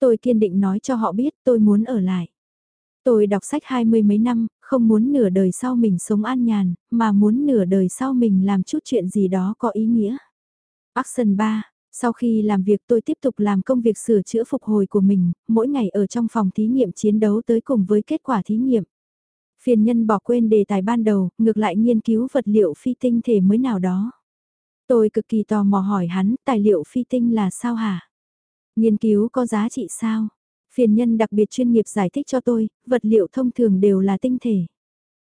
Tôi kiên định nói cho họ biết tôi muốn ở lại. Tôi đọc sách hai mươi mấy năm, không muốn nửa đời sau mình sống an nhàn, mà muốn nửa đời sau mình làm chút chuyện gì đó có ý nghĩa. Action 3, sau khi làm việc tôi tiếp tục làm công việc sửa chữa phục hồi của mình, mỗi ngày ở trong phòng thí nghiệm chiến đấu tới cùng với kết quả thí nghiệm. Phiền nhân bỏ quên đề tài ban đầu, ngược lại nghiên cứu vật liệu phi tinh thể mới nào đó. Tôi cực kỳ tò mò hỏi hắn, tài liệu phi tinh là sao hả? Nghiên cứu có giá trị sao? Phiền nhân đặc biệt chuyên nghiệp giải thích cho tôi, vật liệu thông thường đều là tinh thể.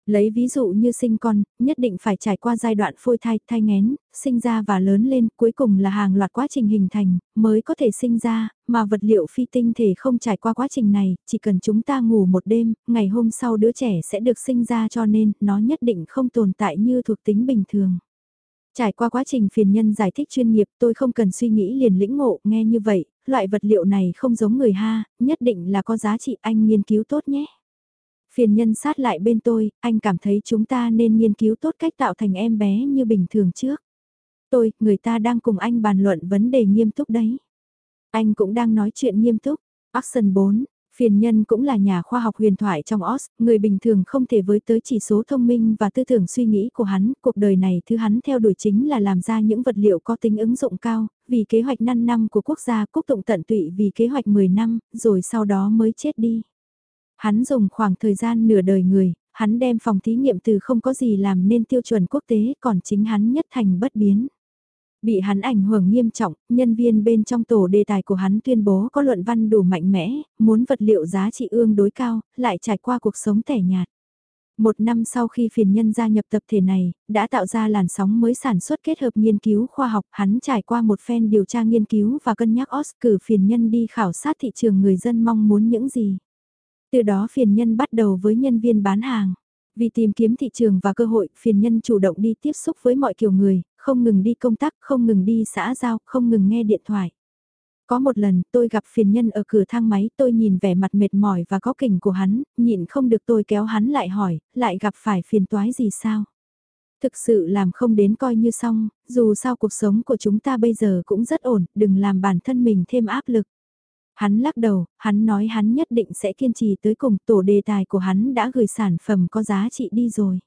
Lấy ví dụ như sinh con, nhất định phải trải qua giai đoạn phôi thai, thai ngén, sinh ra và lớn lên, cuối cùng là hàng loạt quá trình hình thành, mới có thể sinh ra, mà vật liệu phi tinh thể không trải qua quá trình này, chỉ cần chúng ta ngủ một đêm, ngày hôm sau đứa trẻ sẽ được sinh ra cho nên nó nhất định không tồn tại như thuộc tính bình thường. Trải qua quá trình phiền nhân giải thích chuyên nghiệp tôi không cần suy nghĩ liền lĩnh ngộ, nghe như vậy, loại vật liệu này không giống người ha, nhất định là có giá trị anh nghiên cứu tốt nhé. Phiền nhân sát lại bên tôi, anh cảm thấy chúng ta nên nghiên cứu tốt cách tạo thành em bé như bình thường trước. Tôi, người ta đang cùng anh bàn luận vấn đề nghiêm túc đấy. Anh cũng đang nói chuyện nghiêm túc. Action 4, Phiền nhân cũng là nhà khoa học huyền thoại trong OS, người bình thường không thể với tới chỉ số thông minh và tư tưởng suy nghĩ của hắn, cuộc đời này thứ hắn theo đuổi chính là làm ra những vật liệu có tính ứng dụng cao, vì kế hoạch 5 năm của quốc gia quốc tụng tận tụy vì kế hoạch 10 năm, rồi sau đó mới chết đi. Hắn dùng khoảng thời gian nửa đời người, hắn đem phòng thí nghiệm từ không có gì làm nên tiêu chuẩn quốc tế còn chính hắn nhất thành bất biến. Bị hắn ảnh hưởng nghiêm trọng, nhân viên bên trong tổ đề tài của hắn tuyên bố có luận văn đủ mạnh mẽ, muốn vật liệu giá trị ương đối cao, lại trải qua cuộc sống tẻ nhạt. Một năm sau khi phiền nhân gia nhập tập thể này, đã tạo ra làn sóng mới sản xuất kết hợp nghiên cứu khoa học, hắn trải qua một phen điều tra nghiên cứu và cân nhắc oscar phiền nhân đi khảo sát thị trường người dân mong muốn những gì. Từ đó phiền nhân bắt đầu với nhân viên bán hàng. Vì tìm kiếm thị trường và cơ hội, phiền nhân chủ động đi tiếp xúc với mọi kiểu người, không ngừng đi công tác, không ngừng đi xã giao, không ngừng nghe điện thoại. Có một lần, tôi gặp phiền nhân ở cửa thang máy, tôi nhìn vẻ mặt mệt mỏi và có kình của hắn, nhịn không được tôi kéo hắn lại hỏi, lại gặp phải phiền toái gì sao? Thực sự làm không đến coi như xong, dù sao cuộc sống của chúng ta bây giờ cũng rất ổn, đừng làm bản thân mình thêm áp lực. Hắn lắc đầu, hắn nói hắn nhất định sẽ kiên trì tới cùng tổ đề tài của hắn đã gửi sản phẩm có giá trị đi rồi.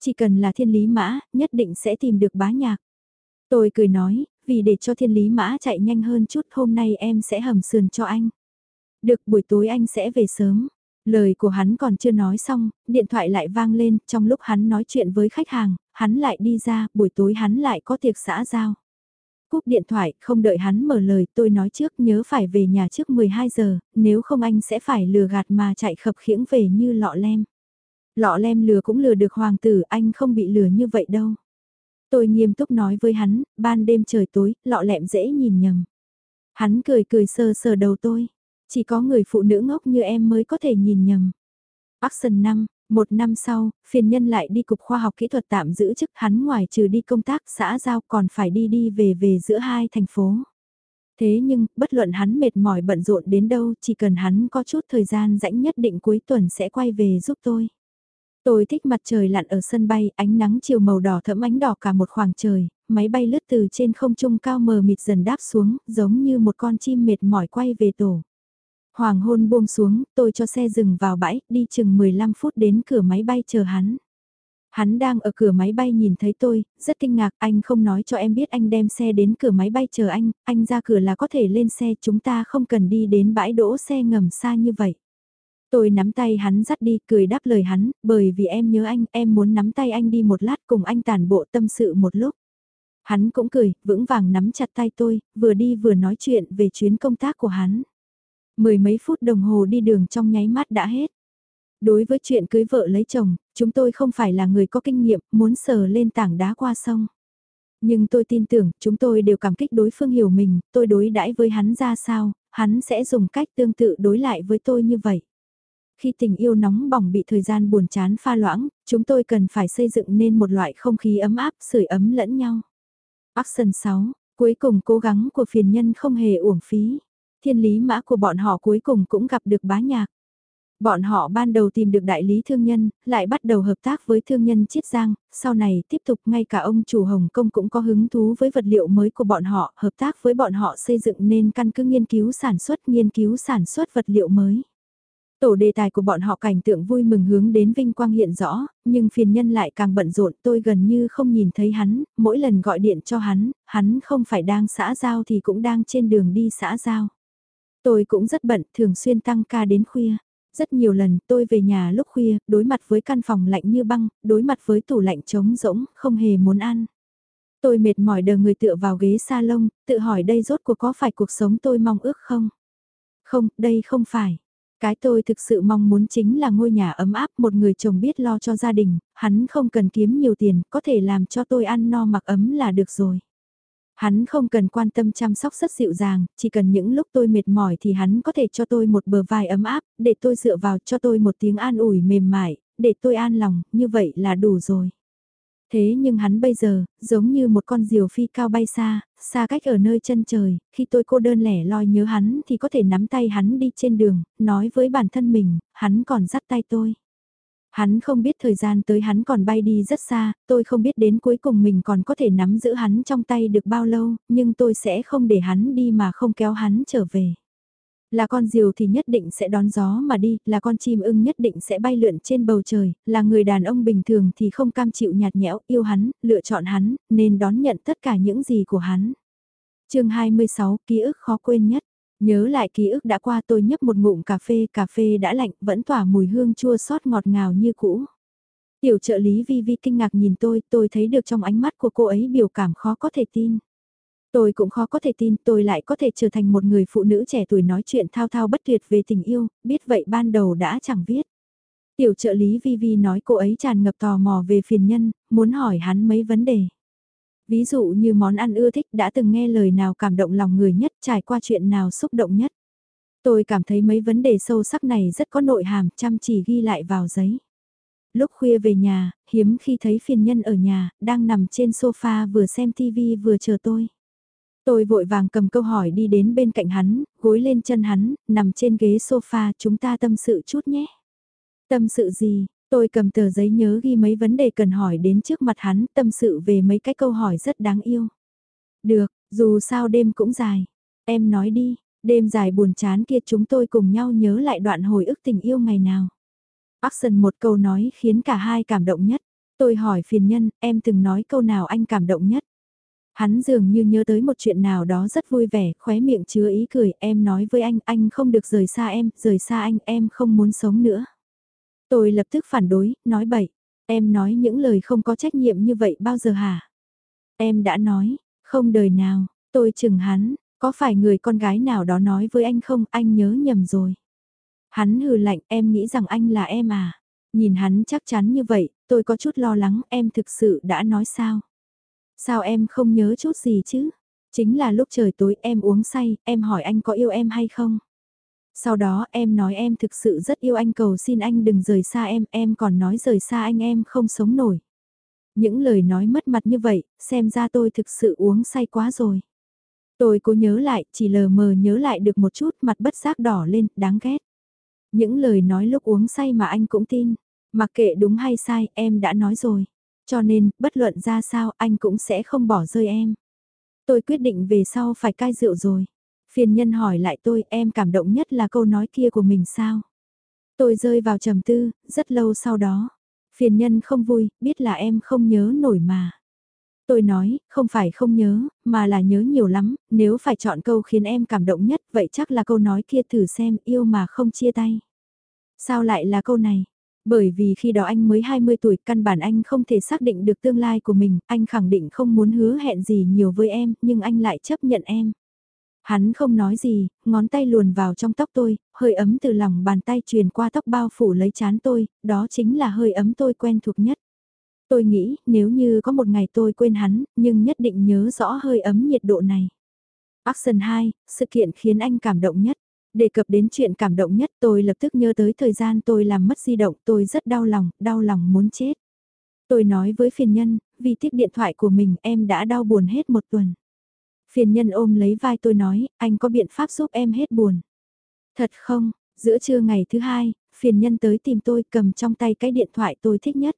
Chỉ cần là thiên lý mã, nhất định sẽ tìm được bá nhạc. Tôi cười nói, vì để cho thiên lý mã chạy nhanh hơn chút hôm nay em sẽ hầm sườn cho anh. Được buổi tối anh sẽ về sớm. Lời của hắn còn chưa nói xong, điện thoại lại vang lên, trong lúc hắn nói chuyện với khách hàng, hắn lại đi ra, buổi tối hắn lại có tiệc xã giao. Cúp điện thoại, không đợi hắn mở lời, tôi nói trước nhớ phải về nhà trước 12 giờ, nếu không anh sẽ phải lừa gạt mà chạy khập khiễng về như lọ lem. Lọ lem lừa cũng lừa được hoàng tử, anh không bị lừa như vậy đâu. Tôi nghiêm túc nói với hắn, ban đêm trời tối, lọ lẹm dễ nhìn nhầm. Hắn cười cười sờ sờ đầu tôi. Chỉ có người phụ nữ ngốc như em mới có thể nhìn nhầm. Action 5, một năm sau, phiền nhân lại đi cục khoa học kỹ thuật tạm giữ chức hắn ngoài trừ đi công tác xã giao còn phải đi đi về về giữa hai thành phố. Thế nhưng, bất luận hắn mệt mỏi bận rộn đến đâu, chỉ cần hắn có chút thời gian rãnh nhất định cuối tuần sẽ quay về giúp tôi. Tôi thích mặt trời lặn ở sân bay, ánh nắng chiều màu đỏ thẫm ánh đỏ cả một khoảng trời, máy bay lướt từ trên không trung cao mờ mịt dần đáp xuống, giống như một con chim mệt mỏi quay về tổ. Hoàng hôn buông xuống, tôi cho xe dừng vào bãi, đi chừng 15 phút đến cửa máy bay chờ hắn. Hắn đang ở cửa máy bay nhìn thấy tôi, rất kinh ngạc, anh không nói cho em biết anh đem xe đến cửa máy bay chờ anh, anh ra cửa là có thể lên xe, chúng ta không cần đi đến bãi đỗ xe ngầm xa như vậy. Tôi nắm tay hắn dắt đi, cười đáp lời hắn, bởi vì em nhớ anh, em muốn nắm tay anh đi một lát cùng anh tàn bộ tâm sự một lúc. Hắn cũng cười, vững vàng nắm chặt tay tôi, vừa đi vừa nói chuyện về chuyến công tác của hắn. Mười mấy phút đồng hồ đi đường trong nháy mắt đã hết. Đối với chuyện cưới vợ lấy chồng, chúng tôi không phải là người có kinh nghiệm, muốn sờ lên tảng đá qua sông. Nhưng tôi tin tưởng, chúng tôi đều cảm kích đối phương hiểu mình, tôi đối đãi với hắn ra sao, hắn sẽ dùng cách tương tự đối lại với tôi như vậy. Khi tình yêu nóng bỏng bị thời gian buồn chán pha loãng, chúng tôi cần phải xây dựng nên một loại không khí ấm áp, sưởi ấm lẫn nhau. Action 6, cuối cùng cố gắng của phiền nhân không hề uổng phí. Thiên lý mã của bọn họ cuối cùng cũng gặp được bá nhạc. Bọn họ ban đầu tìm được đại lý thương nhân, lại bắt đầu hợp tác với thương nhân Chiết Giang, sau này tiếp tục ngay cả ông chủ Hồng Kông cũng có hứng thú với vật liệu mới của bọn họ, hợp tác với bọn họ xây dựng nên căn cứ nghiên cứu sản xuất nghiên cứu sản xuất vật liệu mới. Tổ đề tài của bọn họ cảnh tượng vui mừng hướng đến vinh quang hiện rõ, nhưng phiền nhân lại càng bận rộn tôi gần như không nhìn thấy hắn, mỗi lần gọi điện cho hắn, hắn không phải đang xã giao thì cũng đang trên đường đi xã giao. Tôi cũng rất bận, thường xuyên tăng ca đến khuya. Rất nhiều lần tôi về nhà lúc khuya, đối mặt với căn phòng lạnh như băng, đối mặt với tủ lạnh trống rỗng, không hề muốn ăn. Tôi mệt mỏi đờ người tựa vào ghế salon, tự hỏi đây rốt cuộc có phải cuộc sống tôi mong ước không? Không, đây không phải. Cái tôi thực sự mong muốn chính là ngôi nhà ấm áp một người chồng biết lo cho gia đình, hắn không cần kiếm nhiều tiền, có thể làm cho tôi ăn no mặc ấm là được rồi. Hắn không cần quan tâm chăm sóc rất dịu dàng, chỉ cần những lúc tôi mệt mỏi thì hắn có thể cho tôi một bờ vai ấm áp, để tôi dựa vào cho tôi một tiếng an ủi mềm mại, để tôi an lòng, như vậy là đủ rồi. Thế nhưng hắn bây giờ, giống như một con diều phi cao bay xa, xa cách ở nơi chân trời, khi tôi cô đơn lẻ loi nhớ hắn thì có thể nắm tay hắn đi trên đường, nói với bản thân mình, hắn còn dắt tay tôi. Hắn không biết thời gian tới hắn còn bay đi rất xa, tôi không biết đến cuối cùng mình còn có thể nắm giữ hắn trong tay được bao lâu, nhưng tôi sẽ không để hắn đi mà không kéo hắn trở về. Là con diều thì nhất định sẽ đón gió mà đi, là con chim ưng nhất định sẽ bay lượn trên bầu trời, là người đàn ông bình thường thì không cam chịu nhạt nhẽo, yêu hắn, lựa chọn hắn, nên đón nhận tất cả những gì của hắn. chương 26, ký ức khó quên nhất. Nhớ lại ký ức đã qua tôi nhấp một ngụm cà phê, cà phê đã lạnh, vẫn tỏa mùi hương chua xót ngọt ngào như cũ. Tiểu trợ lý Vi Vi kinh ngạc nhìn tôi, tôi thấy được trong ánh mắt của cô ấy biểu cảm khó có thể tin. Tôi cũng khó có thể tin tôi lại có thể trở thành một người phụ nữ trẻ tuổi nói chuyện thao thao bất tuyệt về tình yêu, biết vậy ban đầu đã chẳng viết. Tiểu trợ lý Vi Vi nói cô ấy tràn ngập tò mò về phiền nhân, muốn hỏi hắn mấy vấn đề. Ví dụ như món ăn ưa thích đã từng nghe lời nào cảm động lòng người nhất, trải qua chuyện nào xúc động nhất. Tôi cảm thấy mấy vấn đề sâu sắc này rất có nội hàm, chăm chỉ ghi lại vào giấy. Lúc khuya về nhà, hiếm khi thấy phiền nhân ở nhà, đang nằm trên sofa vừa xem TV vừa chờ tôi. Tôi vội vàng cầm câu hỏi đi đến bên cạnh hắn, gối lên chân hắn, nằm trên ghế sofa chúng ta tâm sự chút nhé. Tâm sự gì, tôi cầm tờ giấy nhớ ghi mấy vấn đề cần hỏi đến trước mặt hắn, tâm sự về mấy cái câu hỏi rất đáng yêu. Được, dù sao đêm cũng dài. Em nói đi, đêm dài buồn chán kia chúng tôi cùng nhau nhớ lại đoạn hồi ức tình yêu ngày nào. Action một câu nói khiến cả hai cảm động nhất. Tôi hỏi phiền nhân, em từng nói câu nào anh cảm động nhất? Hắn dường như nhớ tới một chuyện nào đó rất vui vẻ, khóe miệng chứa ý cười, em nói với anh, anh không được rời xa em, rời xa anh, em không muốn sống nữa. Tôi lập tức phản đối, nói bậy, em nói những lời không có trách nhiệm như vậy bao giờ hả? Em đã nói, không đời nào, tôi chừng hắn, có phải người con gái nào đó nói với anh không, anh nhớ nhầm rồi. Hắn hừ lạnh, em nghĩ rằng anh là em à? Nhìn hắn chắc chắn như vậy, tôi có chút lo lắng, em thực sự đã nói sao? Sao em không nhớ chút gì chứ? Chính là lúc trời tối em uống say, em hỏi anh có yêu em hay không? Sau đó em nói em thực sự rất yêu anh cầu xin anh đừng rời xa em, em còn nói rời xa anh em không sống nổi. Những lời nói mất mặt như vậy, xem ra tôi thực sự uống say quá rồi. Tôi cố nhớ lại, chỉ lờ mờ nhớ lại được một chút mặt bất giác đỏ lên, đáng ghét. Những lời nói lúc uống say mà anh cũng tin. Mặc kệ đúng hay sai, em đã nói rồi. Cho nên, bất luận ra sao anh cũng sẽ không bỏ rơi em. Tôi quyết định về sau phải cai rượu rồi. Phiền nhân hỏi lại tôi em cảm động nhất là câu nói kia của mình sao. Tôi rơi vào trầm tư, rất lâu sau đó. Phiền nhân không vui, biết là em không nhớ nổi mà. Tôi nói, không phải không nhớ, mà là nhớ nhiều lắm, nếu phải chọn câu khiến em cảm động nhất, vậy chắc là câu nói kia thử xem, yêu mà không chia tay. Sao lại là câu này? Bởi vì khi đó anh mới 20 tuổi, căn bản anh không thể xác định được tương lai của mình, anh khẳng định không muốn hứa hẹn gì nhiều với em, nhưng anh lại chấp nhận em. Hắn không nói gì, ngón tay luồn vào trong tóc tôi, hơi ấm từ lòng bàn tay truyền qua tóc bao phủ lấy chán tôi, đó chính là hơi ấm tôi quen thuộc nhất. Tôi nghĩ, nếu như có một ngày tôi quên hắn, nhưng nhất định nhớ rõ hơi ấm nhiệt độ này. Action 2, sự kiện khiến anh cảm động nhất. Đề cập đến chuyện cảm động nhất tôi lập tức nhớ tới thời gian tôi làm mất di động tôi rất đau lòng, đau lòng muốn chết. Tôi nói với phiền nhân, vì tiếc điện thoại của mình em đã đau buồn hết một tuần. Phiền nhân ôm lấy vai tôi nói, anh có biện pháp giúp em hết buồn. Thật không, giữa trưa ngày thứ hai, phiền nhân tới tìm tôi cầm trong tay cái điện thoại tôi thích nhất.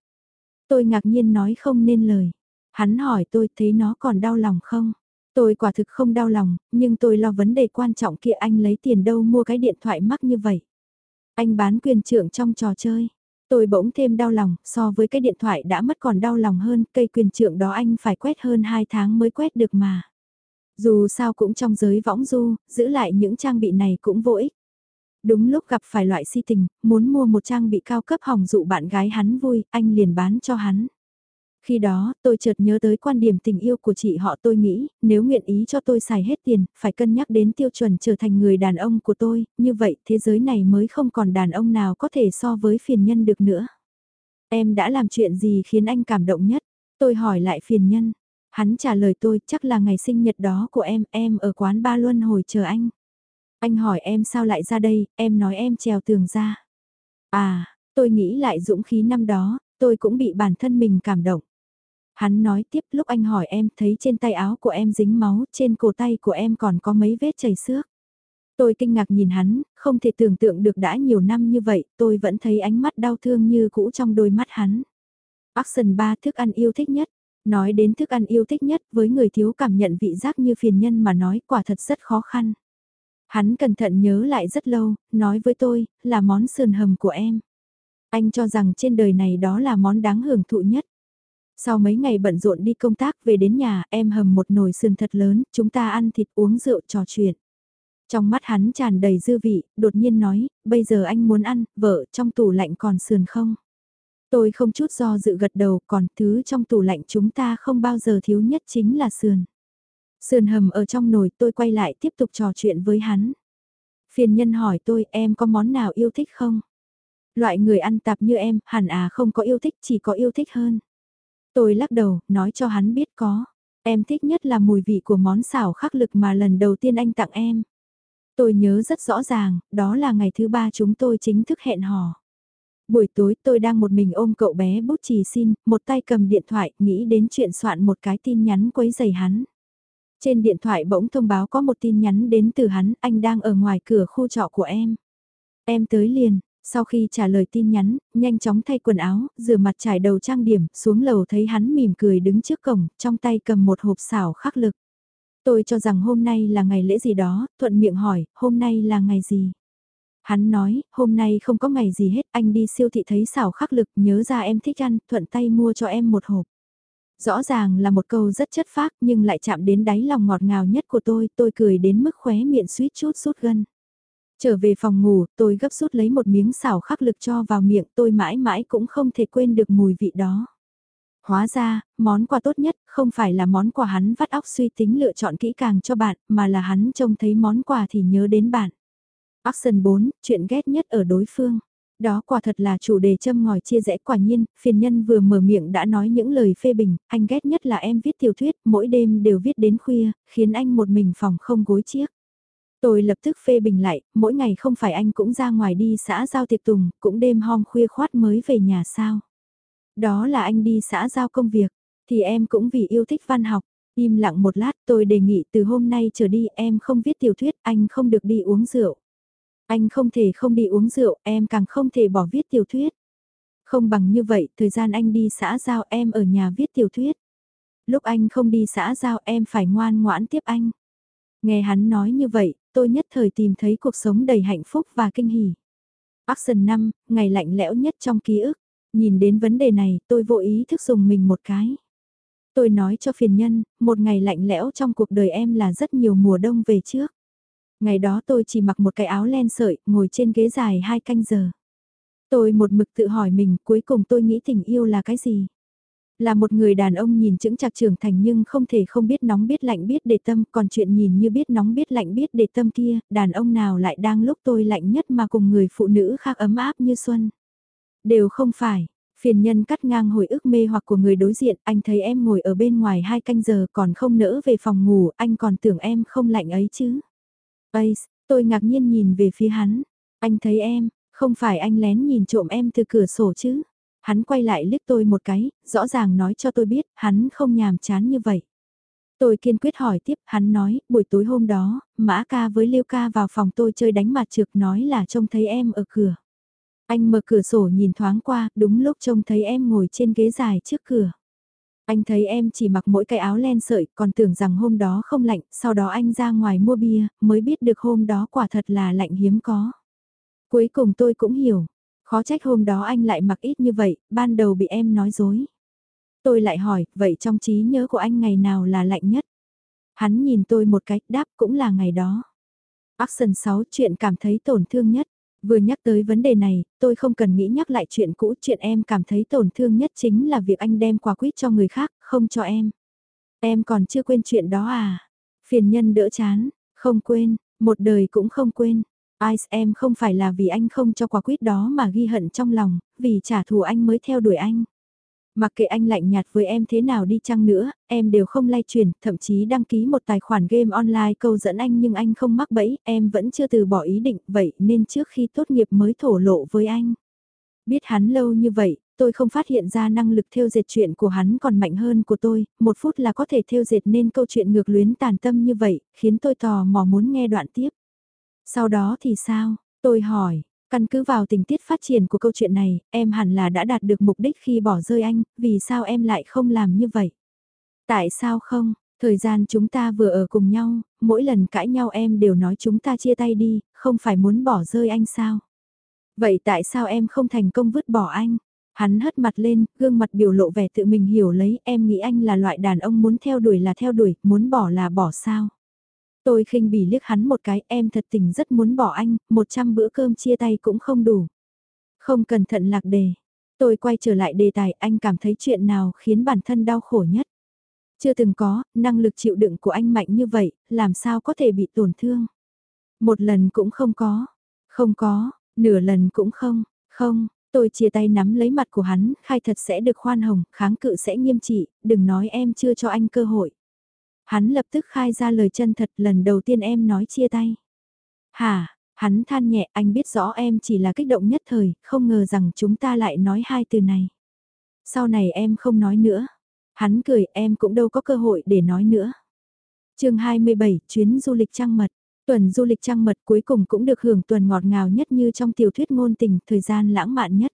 Tôi ngạc nhiên nói không nên lời. Hắn hỏi tôi thấy nó còn đau lòng không? Tôi quả thực không đau lòng, nhưng tôi lo vấn đề quan trọng kia anh lấy tiền đâu mua cái điện thoại mắc như vậy. Anh bán quyền trưởng trong trò chơi. Tôi bỗng thêm đau lòng, so với cái điện thoại đã mất còn đau lòng hơn, cây quyền trưởng đó anh phải quét hơn 2 tháng mới quét được mà. Dù sao cũng trong giới võng du, giữ lại những trang bị này cũng vô ích. Đúng lúc gặp phải loại si tình, muốn mua một trang bị cao cấp hỏng dụ bạn gái hắn vui, anh liền bán cho hắn. Khi đó, tôi chợt nhớ tới quan điểm tình yêu của chị họ tôi nghĩ, nếu nguyện ý cho tôi xài hết tiền, phải cân nhắc đến tiêu chuẩn trở thành người đàn ông của tôi, như vậy thế giới này mới không còn đàn ông nào có thể so với phiền nhân được nữa. Em đã làm chuyện gì khiến anh cảm động nhất? Tôi hỏi lại phiền nhân. Hắn trả lời tôi chắc là ngày sinh nhật đó của em, em ở quán ba luân hồi chờ anh. Anh hỏi em sao lại ra đây, em nói em trèo tường ra. À, tôi nghĩ lại dũng khí năm đó, tôi cũng bị bản thân mình cảm động. Hắn nói tiếp lúc anh hỏi em thấy trên tay áo của em dính máu, trên cổ tay của em còn có mấy vết chảy xước. Tôi kinh ngạc nhìn hắn, không thể tưởng tượng được đã nhiều năm như vậy, tôi vẫn thấy ánh mắt đau thương như cũ trong đôi mắt hắn. Action 3 thức ăn yêu thích nhất. Nói đến thức ăn yêu thích nhất với người thiếu cảm nhận vị giác như phiền nhân mà nói quả thật rất khó khăn. Hắn cẩn thận nhớ lại rất lâu, nói với tôi, là món sườn hầm của em. Anh cho rằng trên đời này đó là món đáng hưởng thụ nhất. Sau mấy ngày bận rộn đi công tác về đến nhà, em hầm một nồi sườn thật lớn, chúng ta ăn thịt uống rượu trò chuyện. Trong mắt hắn tràn đầy dư vị, đột nhiên nói, bây giờ anh muốn ăn, vợ, trong tủ lạnh còn sườn không? Tôi không chút do dự gật đầu, còn thứ trong tủ lạnh chúng ta không bao giờ thiếu nhất chính là sườn. Sườn hầm ở trong nồi tôi quay lại tiếp tục trò chuyện với hắn. Phiền nhân hỏi tôi em có món nào yêu thích không? Loại người ăn tạp như em, hẳn à không có yêu thích chỉ có yêu thích hơn. Tôi lắc đầu, nói cho hắn biết có. Em thích nhất là mùi vị của món xào khắc lực mà lần đầu tiên anh tặng em. Tôi nhớ rất rõ ràng, đó là ngày thứ ba chúng tôi chính thức hẹn hò. Buổi tối tôi đang một mình ôm cậu bé bút chì xin, một tay cầm điện thoại, nghĩ đến chuyện soạn một cái tin nhắn quấy giày hắn. Trên điện thoại bỗng thông báo có một tin nhắn đến từ hắn, anh đang ở ngoài cửa khu trọ của em. Em tới liền, sau khi trả lời tin nhắn, nhanh chóng thay quần áo, rửa mặt trải đầu trang điểm, xuống lầu thấy hắn mỉm cười đứng trước cổng, trong tay cầm một hộp xảo khắc lực. Tôi cho rằng hôm nay là ngày lễ gì đó, thuận miệng hỏi, hôm nay là ngày gì? Hắn nói, hôm nay không có ngày gì hết, anh đi siêu thị thấy xảo khắc lực, nhớ ra em thích ăn, thuận tay mua cho em một hộp. Rõ ràng là một câu rất chất phác nhưng lại chạm đến đáy lòng ngọt ngào nhất của tôi, tôi cười đến mức khóe miệng suýt chút rút gân. Trở về phòng ngủ, tôi gấp rút lấy một miếng xảo khắc lực cho vào miệng tôi mãi mãi cũng không thể quên được mùi vị đó. Hóa ra, món quà tốt nhất không phải là món quà hắn vắt óc suy tính lựa chọn kỹ càng cho bạn, mà là hắn trông thấy món quà thì nhớ đến bạn. Action 4, chuyện ghét nhất ở đối phương. Đó quả thật là chủ đề châm ngòi chia rẽ quả nhiên, phiền nhân vừa mở miệng đã nói những lời phê bình, anh ghét nhất là em viết tiểu thuyết, mỗi đêm đều viết đến khuya, khiến anh một mình phòng không gối chiếc. Tôi lập tức phê bình lại, mỗi ngày không phải anh cũng ra ngoài đi xã giao tiệc tùng, cũng đêm hôm khuya khoát mới về nhà sao. Đó là anh đi xã giao công việc, thì em cũng vì yêu thích văn học. Im lặng một lát tôi đề nghị từ hôm nay trở đi em không viết tiểu thuyết, anh không được đi uống rượu. Anh không thể không đi uống rượu, em càng không thể bỏ viết tiểu thuyết. Không bằng như vậy, thời gian anh đi xã giao em ở nhà viết tiểu thuyết. Lúc anh không đi xã giao em phải ngoan ngoãn tiếp anh. Nghe hắn nói như vậy, tôi nhất thời tìm thấy cuộc sống đầy hạnh phúc và kinh hỉ. Action 5, ngày lạnh lẽo nhất trong ký ức. Nhìn đến vấn đề này, tôi vô ý thức dùng mình một cái. Tôi nói cho phiền nhân, một ngày lạnh lẽo trong cuộc đời em là rất nhiều mùa đông về trước. Ngày đó tôi chỉ mặc một cái áo len sợi, ngồi trên ghế dài hai canh giờ. Tôi một mực tự hỏi mình, cuối cùng tôi nghĩ tình yêu là cái gì? Là một người đàn ông nhìn chững chạc trưởng thành nhưng không thể không biết nóng biết lạnh biết để tâm, còn chuyện nhìn như biết nóng biết lạnh biết để tâm kia, đàn ông nào lại đang lúc tôi lạnh nhất mà cùng người phụ nữ khác ấm áp như xuân. Đều không phải, phiền nhân cắt ngang hồi ức mê hoặc của người đối diện, anh thấy em ngồi ở bên ngoài hai canh giờ còn không nỡ về phòng ngủ, anh còn tưởng em không lạnh ấy chứ. Ace, tôi ngạc nhiên nhìn về phía hắn. Anh thấy em, không phải anh lén nhìn trộm em từ cửa sổ chứ. Hắn quay lại liếc tôi một cái, rõ ràng nói cho tôi biết, hắn không nhàm chán như vậy. Tôi kiên quyết hỏi tiếp, hắn nói, buổi tối hôm đó, Mã ca với Liêu ca vào phòng tôi chơi đánh mặt trược nói là trông thấy em ở cửa. Anh mở cửa sổ nhìn thoáng qua, đúng lúc trông thấy em ngồi trên ghế dài trước cửa. Anh thấy em chỉ mặc mỗi cái áo len sợi, còn tưởng rằng hôm đó không lạnh, sau đó anh ra ngoài mua bia, mới biết được hôm đó quả thật là lạnh hiếm có. Cuối cùng tôi cũng hiểu, khó trách hôm đó anh lại mặc ít như vậy, ban đầu bị em nói dối. Tôi lại hỏi, vậy trong trí nhớ của anh ngày nào là lạnh nhất? Hắn nhìn tôi một cách đáp cũng là ngày đó. Action 6 chuyện cảm thấy tổn thương nhất. Vừa nhắc tới vấn đề này, tôi không cần nghĩ nhắc lại chuyện cũ, chuyện em cảm thấy tổn thương nhất chính là việc anh đem quà quýt cho người khác, không cho em. Em còn chưa quên chuyện đó à? Phiền nhân đỡ chán, không quên, một đời cũng không quên. Ice em không phải là vì anh không cho quà quýt đó mà ghi hận trong lòng, vì trả thù anh mới theo đuổi anh. Mặc kệ anh lạnh nhạt với em thế nào đi chăng nữa, em đều không lay chuyển, thậm chí đăng ký một tài khoản game online câu dẫn anh nhưng anh không mắc bẫy, em vẫn chưa từ bỏ ý định, vậy nên trước khi tốt nghiệp mới thổ lộ với anh. Biết hắn lâu như vậy, tôi không phát hiện ra năng lực theo dệt chuyện của hắn còn mạnh hơn của tôi, một phút là có thể theo dệt nên câu chuyện ngược luyến tàn tâm như vậy, khiến tôi tò mò muốn nghe đoạn tiếp. Sau đó thì sao? Tôi hỏi, căn cứ vào tình tiết phát triển của câu chuyện này, em hẳn là đã đạt được mục đích khi bỏ rơi anh, vì sao em lại không làm như vậy? Tại sao không? Thời gian chúng ta vừa ở cùng nhau, mỗi lần cãi nhau em đều nói chúng ta chia tay đi, không phải muốn bỏ rơi anh sao? Vậy tại sao em không thành công vứt bỏ anh? Hắn hất mặt lên, gương mặt biểu lộ vẻ tự mình hiểu lấy, em nghĩ anh là loại đàn ông muốn theo đuổi là theo đuổi, muốn bỏ là bỏ sao? Tôi khinh bỉ liếc hắn một cái, em thật tình rất muốn bỏ anh, một trăm bữa cơm chia tay cũng không đủ. Không cẩn thận lạc đề. Tôi quay trở lại đề tài, anh cảm thấy chuyện nào khiến bản thân đau khổ nhất? Chưa từng có, năng lực chịu đựng của anh mạnh như vậy, làm sao có thể bị tổn thương? Một lần cũng không có. Không có, nửa lần cũng không, không, tôi chia tay nắm lấy mặt của hắn, khai thật sẽ được khoan hồng, kháng cự sẽ nghiêm trị, đừng nói em chưa cho anh cơ hội. Hắn lập tức khai ra lời chân thật lần đầu tiên em nói chia tay. Hả, hắn than nhẹ anh biết rõ em chỉ là kích động nhất thời, không ngờ rằng chúng ta lại nói hai từ này. Sau này em không nói nữa. Hắn cười em cũng đâu có cơ hội để nói nữa. chương 27, chuyến du lịch trăng mật. Tuần du lịch trăng mật cuối cùng cũng được hưởng tuần ngọt ngào nhất như trong tiểu thuyết ngôn tình, thời gian lãng mạn nhất.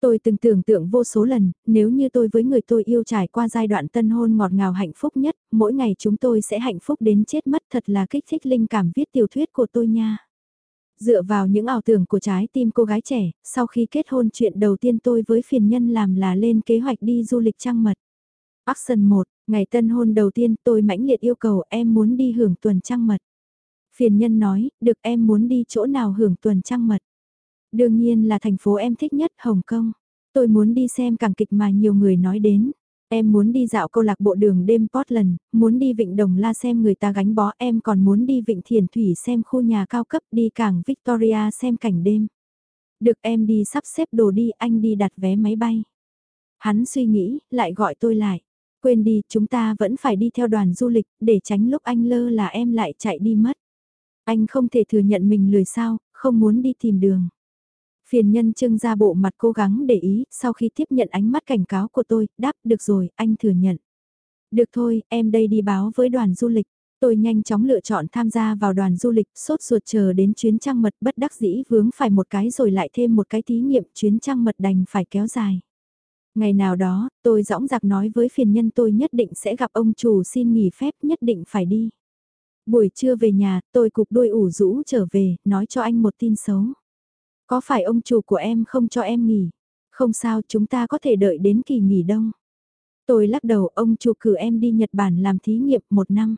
Tôi từng tưởng tượng vô số lần, nếu như tôi với người tôi yêu trải qua giai đoạn tân hôn ngọt ngào hạnh phúc nhất, mỗi ngày chúng tôi sẽ hạnh phúc đến chết mất thật là kích thích linh cảm viết tiểu thuyết của tôi nha. Dựa vào những ảo tưởng của trái tim cô gái trẻ, sau khi kết hôn chuyện đầu tiên tôi với phiền nhân làm là lên kế hoạch đi du lịch trăng mật. Action 1, ngày tân hôn đầu tiên tôi mãnh liệt yêu cầu em muốn đi hưởng tuần trăng mật. Phiền nhân nói, được em muốn đi chỗ nào hưởng tuần trăng mật. Đương nhiên là thành phố em thích nhất Hồng Kông. Tôi muốn đi xem càng kịch mà nhiều người nói đến. Em muốn đi dạo câu lạc bộ đường đêm Portland, muốn đi vịnh Đồng La xem người ta gánh bó em còn muốn đi vịnh Thiền Thủy xem khu nhà cao cấp đi cảng Victoria xem cảnh đêm. Được em đi sắp xếp đồ đi anh đi đặt vé máy bay. Hắn suy nghĩ, lại gọi tôi lại. Quên đi, chúng ta vẫn phải đi theo đoàn du lịch, để tránh lúc anh lơ là em lại chạy đi mất. Anh không thể thừa nhận mình lười sao, không muốn đi tìm đường. Phiền nhân trưng ra bộ mặt cố gắng để ý, sau khi tiếp nhận ánh mắt cảnh cáo của tôi, đáp được rồi, anh thừa nhận. Được thôi, em đây đi báo với đoàn du lịch. Tôi nhanh chóng lựa chọn tham gia vào đoàn du lịch, sốt ruột chờ đến chuyến trăng mật bất đắc dĩ vướng phải một cái rồi lại thêm một cái thí nghiệm chuyến trăng mật đành phải kéo dài. Ngày nào đó, tôi dõng dạc nói với phiền nhân tôi nhất định sẽ gặp ông chủ xin nghỉ phép nhất định phải đi. Buổi trưa về nhà, tôi cục đôi ủ rũ trở về, nói cho anh một tin xấu. Có phải ông chủ của em không cho em nghỉ? Không sao, chúng ta có thể đợi đến kỳ nghỉ đông. Tôi lắc đầu, ông chủ cử em đi Nhật Bản làm thí nghiệm một năm.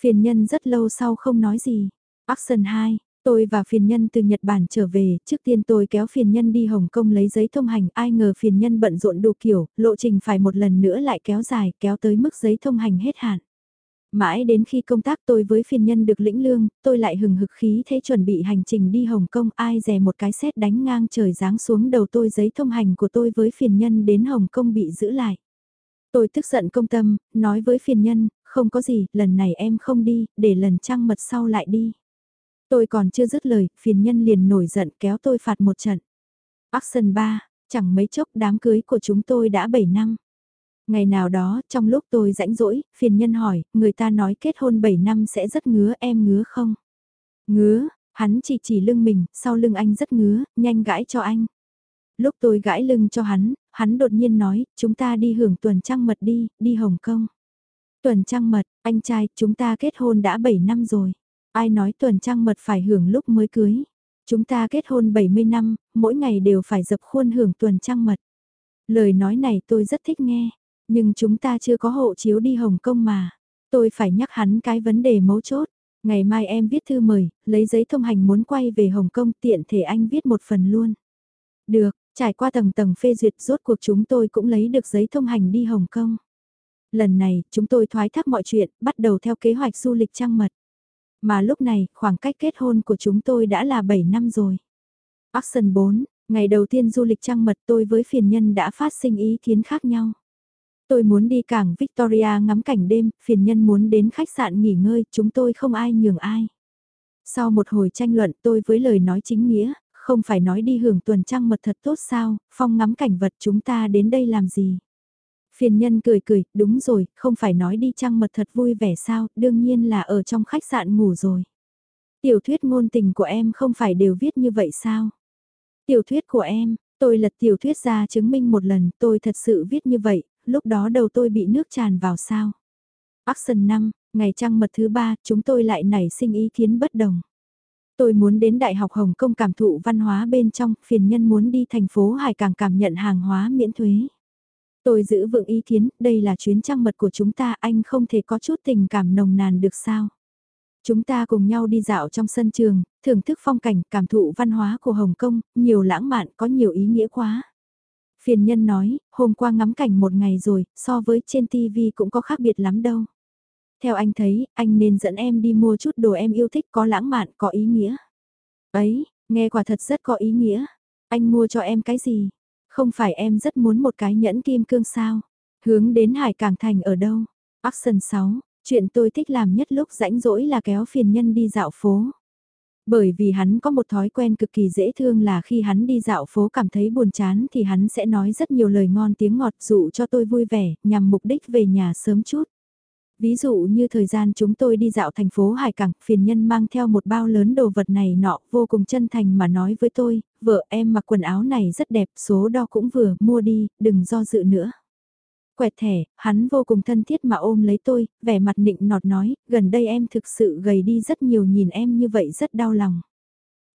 Phiền nhân rất lâu sau không nói gì. Action 2, Tôi và phiền nhân từ Nhật Bản trở về, trước tiên tôi kéo phiền nhân đi Hồng Kông lấy giấy thông hành, ai ngờ phiền nhân bận rộn đủ kiểu, lộ trình phải một lần nữa lại kéo dài, kéo tới mức giấy thông hành hết hạn. Mãi đến khi công tác tôi với phiền nhân được lĩnh lương, tôi lại hừng hực khí thế chuẩn bị hành trình đi Hồng Kông, ai dè một cái xét đánh ngang trời giáng xuống đầu tôi giấy thông hành của tôi với phiền nhân đến Hồng Kông bị giữ lại. Tôi tức giận công tâm, nói với phiền nhân, không có gì, lần này em không đi, để lần trăng mật sau lại đi. Tôi còn chưa dứt lời, phiền nhân liền nổi giận kéo tôi phạt một trận. Action 3, chẳng mấy chốc đám cưới của chúng tôi đã 7 năm. Ngày nào đó, trong lúc tôi rãnh rỗi, phiền nhân hỏi, người ta nói kết hôn 7 năm sẽ rất ngứa em ngứa không? Ngứa, hắn chỉ chỉ lưng mình, sau lưng anh rất ngứa, nhanh gãi cho anh. Lúc tôi gãi lưng cho hắn, hắn đột nhiên nói, chúng ta đi hưởng tuần trăng mật đi, đi Hồng Kông. Tuần trăng mật, anh trai, chúng ta kết hôn đã 7 năm rồi. Ai nói tuần trăng mật phải hưởng lúc mới cưới. Chúng ta kết hôn 70 năm, mỗi ngày đều phải dập khuôn hưởng tuần trăng mật. Lời nói này tôi rất thích nghe, nhưng chúng ta chưa có hộ chiếu đi Hồng Kông mà. Tôi phải nhắc hắn cái vấn đề mấu chốt. Ngày mai em viết thư mời, lấy giấy thông hành muốn quay về Hồng Kông tiện thể anh viết một phần luôn. Được, trải qua tầng tầng phê duyệt rốt cuộc chúng tôi cũng lấy được giấy thông hành đi Hồng Kông. Lần này, chúng tôi thoái thác mọi chuyện, bắt đầu theo kế hoạch du lịch trăng mật. Mà lúc này, khoảng cách kết hôn của chúng tôi đã là 7 năm rồi. Action 4, ngày đầu tiên du lịch trăng mật tôi với phiền nhân đã phát sinh ý kiến khác nhau. Tôi muốn đi cảng Victoria ngắm cảnh đêm, phiền nhân muốn đến khách sạn nghỉ ngơi, chúng tôi không ai nhường ai. Sau một hồi tranh luận tôi với lời nói chính nghĩa, không phải nói đi hưởng tuần trăng mật thật tốt sao, phong ngắm cảnh vật chúng ta đến đây làm gì. Phiền nhân cười cười, đúng rồi, không phải nói đi trăng mật thật vui vẻ sao, đương nhiên là ở trong khách sạn ngủ rồi. Tiểu thuyết ngôn tình của em không phải đều viết như vậy sao? Tiểu thuyết của em, tôi lật tiểu thuyết ra chứng minh một lần tôi thật sự viết như vậy, lúc đó đầu tôi bị nước tràn vào sao. Action 5, ngày trăng mật thứ ba, chúng tôi lại nảy sinh ý kiến bất đồng. Tôi muốn đến Đại học Hồng Kông cảm thụ văn hóa bên trong, phiền nhân muốn đi thành phố Hải Càng cảm nhận hàng hóa miễn thuế. Tôi giữ vững ý kiến, đây là chuyến trăng mật của chúng ta, anh không thể có chút tình cảm nồng nàn được sao. Chúng ta cùng nhau đi dạo trong sân trường, thưởng thức phong cảnh, cảm thụ văn hóa của Hồng Kông, nhiều lãng mạn, có nhiều ý nghĩa quá. Phiền nhân nói, hôm qua ngắm cảnh một ngày rồi, so với trên TV cũng có khác biệt lắm đâu. Theo anh thấy, anh nên dẫn em đi mua chút đồ em yêu thích có lãng mạn, có ý nghĩa. Ấy, nghe quả thật rất có ý nghĩa. Anh mua cho em cái gì? Không phải em rất muốn một cái nhẫn kim cương sao? Hướng đến Hải Cảng Thành ở đâu? Action 6, chuyện tôi thích làm nhất lúc rãnh rỗi là kéo phiền nhân đi dạo phố. Bởi vì hắn có một thói quen cực kỳ dễ thương là khi hắn đi dạo phố cảm thấy buồn chán thì hắn sẽ nói rất nhiều lời ngon tiếng ngọt dụ cho tôi vui vẻ, nhằm mục đích về nhà sớm chút. Ví dụ như thời gian chúng tôi đi dạo thành phố Hải Cảng, phiền nhân mang theo một bao lớn đồ vật này nọ, vô cùng chân thành mà nói với tôi, vợ em mặc quần áo này rất đẹp, số đo cũng vừa, mua đi, đừng do dự nữa. Quẹt thẻ, hắn vô cùng thân thiết mà ôm lấy tôi, vẻ mặt nịnh nọt nói, gần đây em thực sự gầy đi rất nhiều nhìn em như vậy rất đau lòng.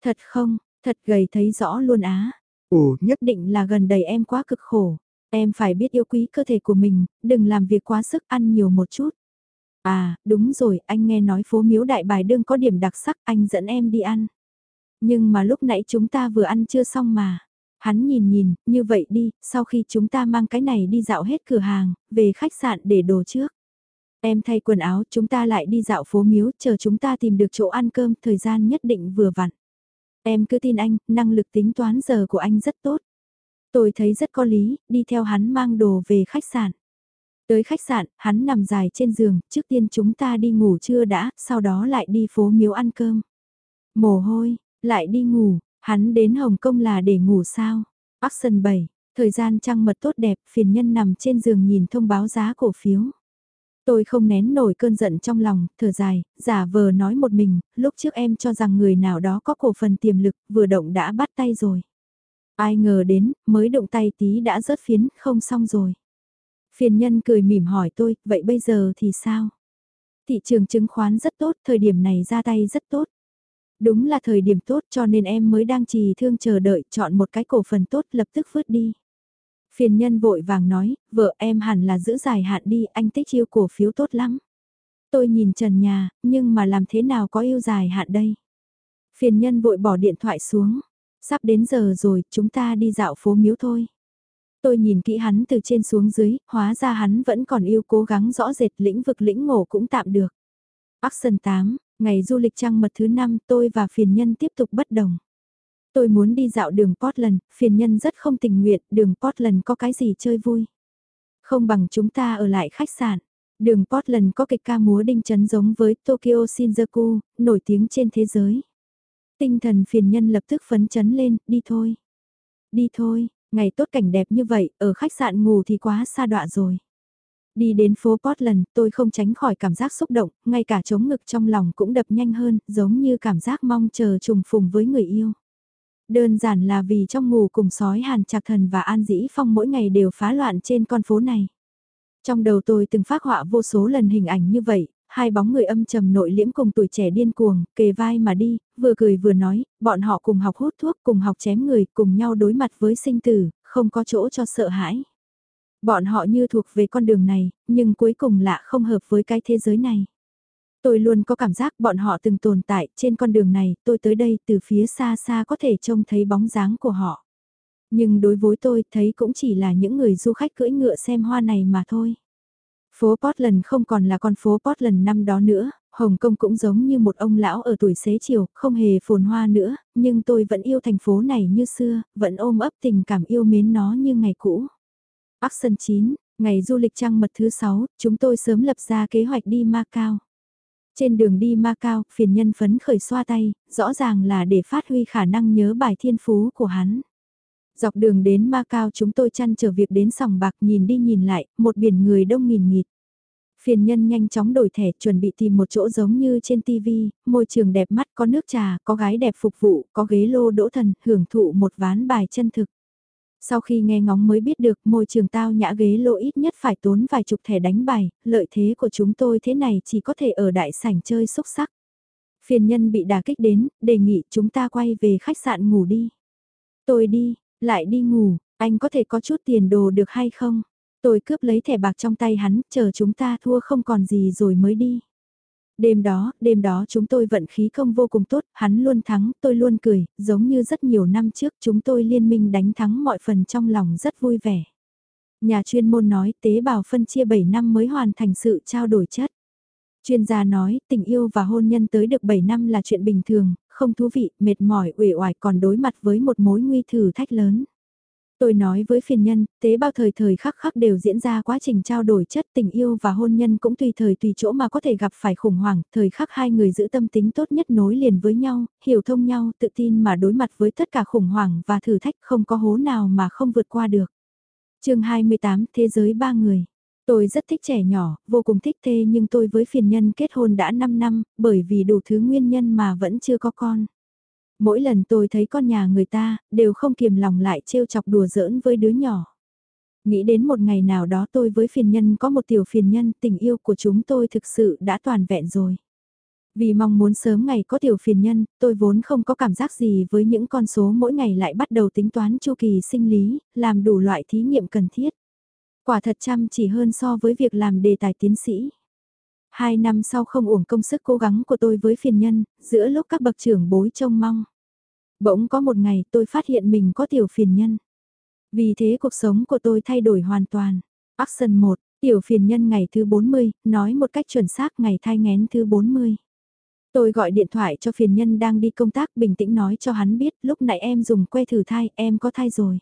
Thật không, thật gầy thấy rõ luôn á. Ồ, nhất định là gần đây em quá cực khổ. Em phải biết yêu quý cơ thể của mình, đừng làm việc quá sức ăn nhiều một chút. À, đúng rồi, anh nghe nói phố miếu đại bài đương có điểm đặc sắc, anh dẫn em đi ăn. Nhưng mà lúc nãy chúng ta vừa ăn chưa xong mà. Hắn nhìn nhìn, như vậy đi, sau khi chúng ta mang cái này đi dạo hết cửa hàng, về khách sạn để đồ trước. Em thay quần áo, chúng ta lại đi dạo phố miếu, chờ chúng ta tìm được chỗ ăn cơm, thời gian nhất định vừa vặn. Em cứ tin anh, năng lực tính toán giờ của anh rất tốt. Tôi thấy rất có lý, đi theo hắn mang đồ về khách sạn. Tới khách sạn, hắn nằm dài trên giường, trước tiên chúng ta đi ngủ trưa đã, sau đó lại đi phố miếu ăn cơm. Mồ hôi, lại đi ngủ, hắn đến Hồng Kông là để ngủ sao? Action 7, thời gian trăng mật tốt đẹp, phiền nhân nằm trên giường nhìn thông báo giá cổ phiếu. Tôi không nén nổi cơn giận trong lòng, thở dài, giả vờ nói một mình, lúc trước em cho rằng người nào đó có cổ phần tiềm lực, vừa động đã bắt tay rồi. Ai ngờ đến, mới động tay tí đã rớt phiến, không xong rồi. Phiền nhân cười mỉm hỏi tôi, vậy bây giờ thì sao? Thị trường chứng khoán rất tốt, thời điểm này ra tay rất tốt. Đúng là thời điểm tốt cho nên em mới đang trì thương chờ đợi chọn một cái cổ phần tốt lập tức vứt đi. Phiền nhân vội vàng nói, vợ em hẳn là giữ dài hạn đi, anh tích yêu cổ phiếu tốt lắm. Tôi nhìn trần nhà, nhưng mà làm thế nào có yêu dài hạn đây? Phiền nhân vội bỏ điện thoại xuống. Sắp đến giờ rồi, chúng ta đi dạo phố miếu thôi. Tôi nhìn kỹ hắn từ trên xuống dưới, hóa ra hắn vẫn còn yêu cố gắng rõ rệt lĩnh vực lĩnh ngộ cũng tạm được. Action 8, ngày du lịch trăng mật thứ 5 tôi và phiền nhân tiếp tục bất đồng. Tôi muốn đi dạo đường Portland, phiền nhân rất không tình nguyện, đường Portland có cái gì chơi vui. Không bằng chúng ta ở lại khách sạn. Đường Portland có kịch ca múa đinh chấn giống với Tokyo Shinjuku, nổi tiếng trên thế giới. Tinh thần phiền nhân lập tức phấn chấn lên, đi thôi. Đi thôi, Ngày tốt cảnh đẹp như vậy, ở khách sạn ngủ thì quá xa đọa rồi. Đi đến phố Portland, tôi không tránh khỏi cảm giác xúc động, ngay cả chống ngực trong lòng cũng đập nhanh hơn, giống như cảm giác mong chờ trùng phùng với người yêu. Đơn giản là vì trong ngủ cùng sói Hàn chạc Thần và An Dĩ Phong mỗi ngày đều phá loạn trên con phố này. Trong đầu tôi từng phát họa vô số lần hình ảnh như vậy, hai bóng người âm trầm nội liễm cùng tuổi trẻ điên cuồng, kề vai mà đi, vừa cười vừa nói, bọn họ cùng học hút thuốc, cùng học chém người, cùng nhau đối mặt với sinh tử, không có chỗ cho sợ hãi. Bọn họ như thuộc về con đường này, nhưng cuối cùng lạ không hợp với cái thế giới này. Tôi luôn có cảm giác bọn họ từng tồn tại trên con đường này, tôi tới đây từ phía xa xa có thể trông thấy bóng dáng của họ. Nhưng đối với tôi thấy cũng chỉ là những người du khách cưỡi ngựa xem hoa này mà thôi. Phố Portland không còn là con phố Portland năm đó nữa, Hồng Kông cũng giống như một ông lão ở tuổi xế chiều, không hề phồn hoa nữa, nhưng tôi vẫn yêu thành phố này như xưa, vẫn ôm ấp tình cảm yêu mến nó như ngày cũ. Action 9, ngày du lịch trăng mật thứ 6, chúng tôi sớm lập ra kế hoạch đi Macau. Trên đường đi Macau, phiền nhân phấn khởi xoa tay, rõ ràng là để phát huy khả năng nhớ bài thiên phú của hắn. Dọc đường đến Macau chúng tôi chăn trở việc đến sòng bạc nhìn đi nhìn lại, một biển người đông nghìn nghịt. Phiền nhân nhanh chóng đổi thẻ chuẩn bị tìm một chỗ giống như trên TV, môi trường đẹp mắt có nước trà, có gái đẹp phục vụ, có ghế lô đỗ thần, hưởng thụ một ván bài chân thực. Sau khi nghe ngóng mới biết được môi trường tao nhã ghế lỗ ít nhất phải tốn vài chục thẻ đánh bài, lợi thế của chúng tôi thế này chỉ có thể ở đại sảnh chơi xúc sắc. Phiền nhân bị đả kích đến, đề nghị chúng ta quay về khách sạn ngủ đi. Tôi đi, lại đi ngủ, anh có thể có chút tiền đồ được hay không? Tôi cướp lấy thẻ bạc trong tay hắn, chờ chúng ta thua không còn gì rồi mới đi. Đêm đó, đêm đó chúng tôi vận khí không vô cùng tốt, hắn luôn thắng, tôi luôn cười, giống như rất nhiều năm trước chúng tôi liên minh đánh thắng mọi phần trong lòng rất vui vẻ. Nhà chuyên môn nói tế bào phân chia 7 năm mới hoàn thành sự trao đổi chất. Chuyên gia nói tình yêu và hôn nhân tới được 7 năm là chuyện bình thường, không thú vị, mệt mỏi, uể oải còn đối mặt với một mối nguy thử thách lớn. Tôi nói với phiền nhân, tế bao thời thời khắc khắc đều diễn ra quá trình trao đổi chất tình yêu và hôn nhân cũng tùy thời tùy chỗ mà có thể gặp phải khủng hoảng, thời khắc hai người giữ tâm tính tốt nhất nối liền với nhau, hiểu thông nhau, tự tin mà đối mặt với tất cả khủng hoảng và thử thách không có hố nào mà không vượt qua được. chương 28 Thế giới ba người Tôi rất thích trẻ nhỏ, vô cùng thích thê nhưng tôi với phiền nhân kết hôn đã 5 năm, bởi vì đủ thứ nguyên nhân mà vẫn chưa có con. Mỗi lần tôi thấy con nhà người ta, đều không kiềm lòng lại trêu chọc đùa giỡn với đứa nhỏ. Nghĩ đến một ngày nào đó tôi với phiền nhân có một tiểu phiền nhân, tình yêu của chúng tôi thực sự đã toàn vẹn rồi. Vì mong muốn sớm ngày có tiểu phiền nhân, tôi vốn không có cảm giác gì với những con số mỗi ngày lại bắt đầu tính toán chu kỳ sinh lý, làm đủ loại thí nghiệm cần thiết. Quả thật chăm chỉ hơn so với việc làm đề tài tiến sĩ. Hai năm sau không uổng công sức cố gắng của tôi với phiền nhân, giữa lúc các bậc trưởng bối trông mong. Bỗng có một ngày tôi phát hiện mình có tiểu phiền nhân. Vì thế cuộc sống của tôi thay đổi hoàn toàn. Action 1, tiểu phiền nhân ngày thứ 40, nói một cách chuẩn xác ngày thai ngén thứ 40. Tôi gọi điện thoại cho phiền nhân đang đi công tác bình tĩnh nói cho hắn biết lúc nãy em dùng que thử thai, em có thai rồi.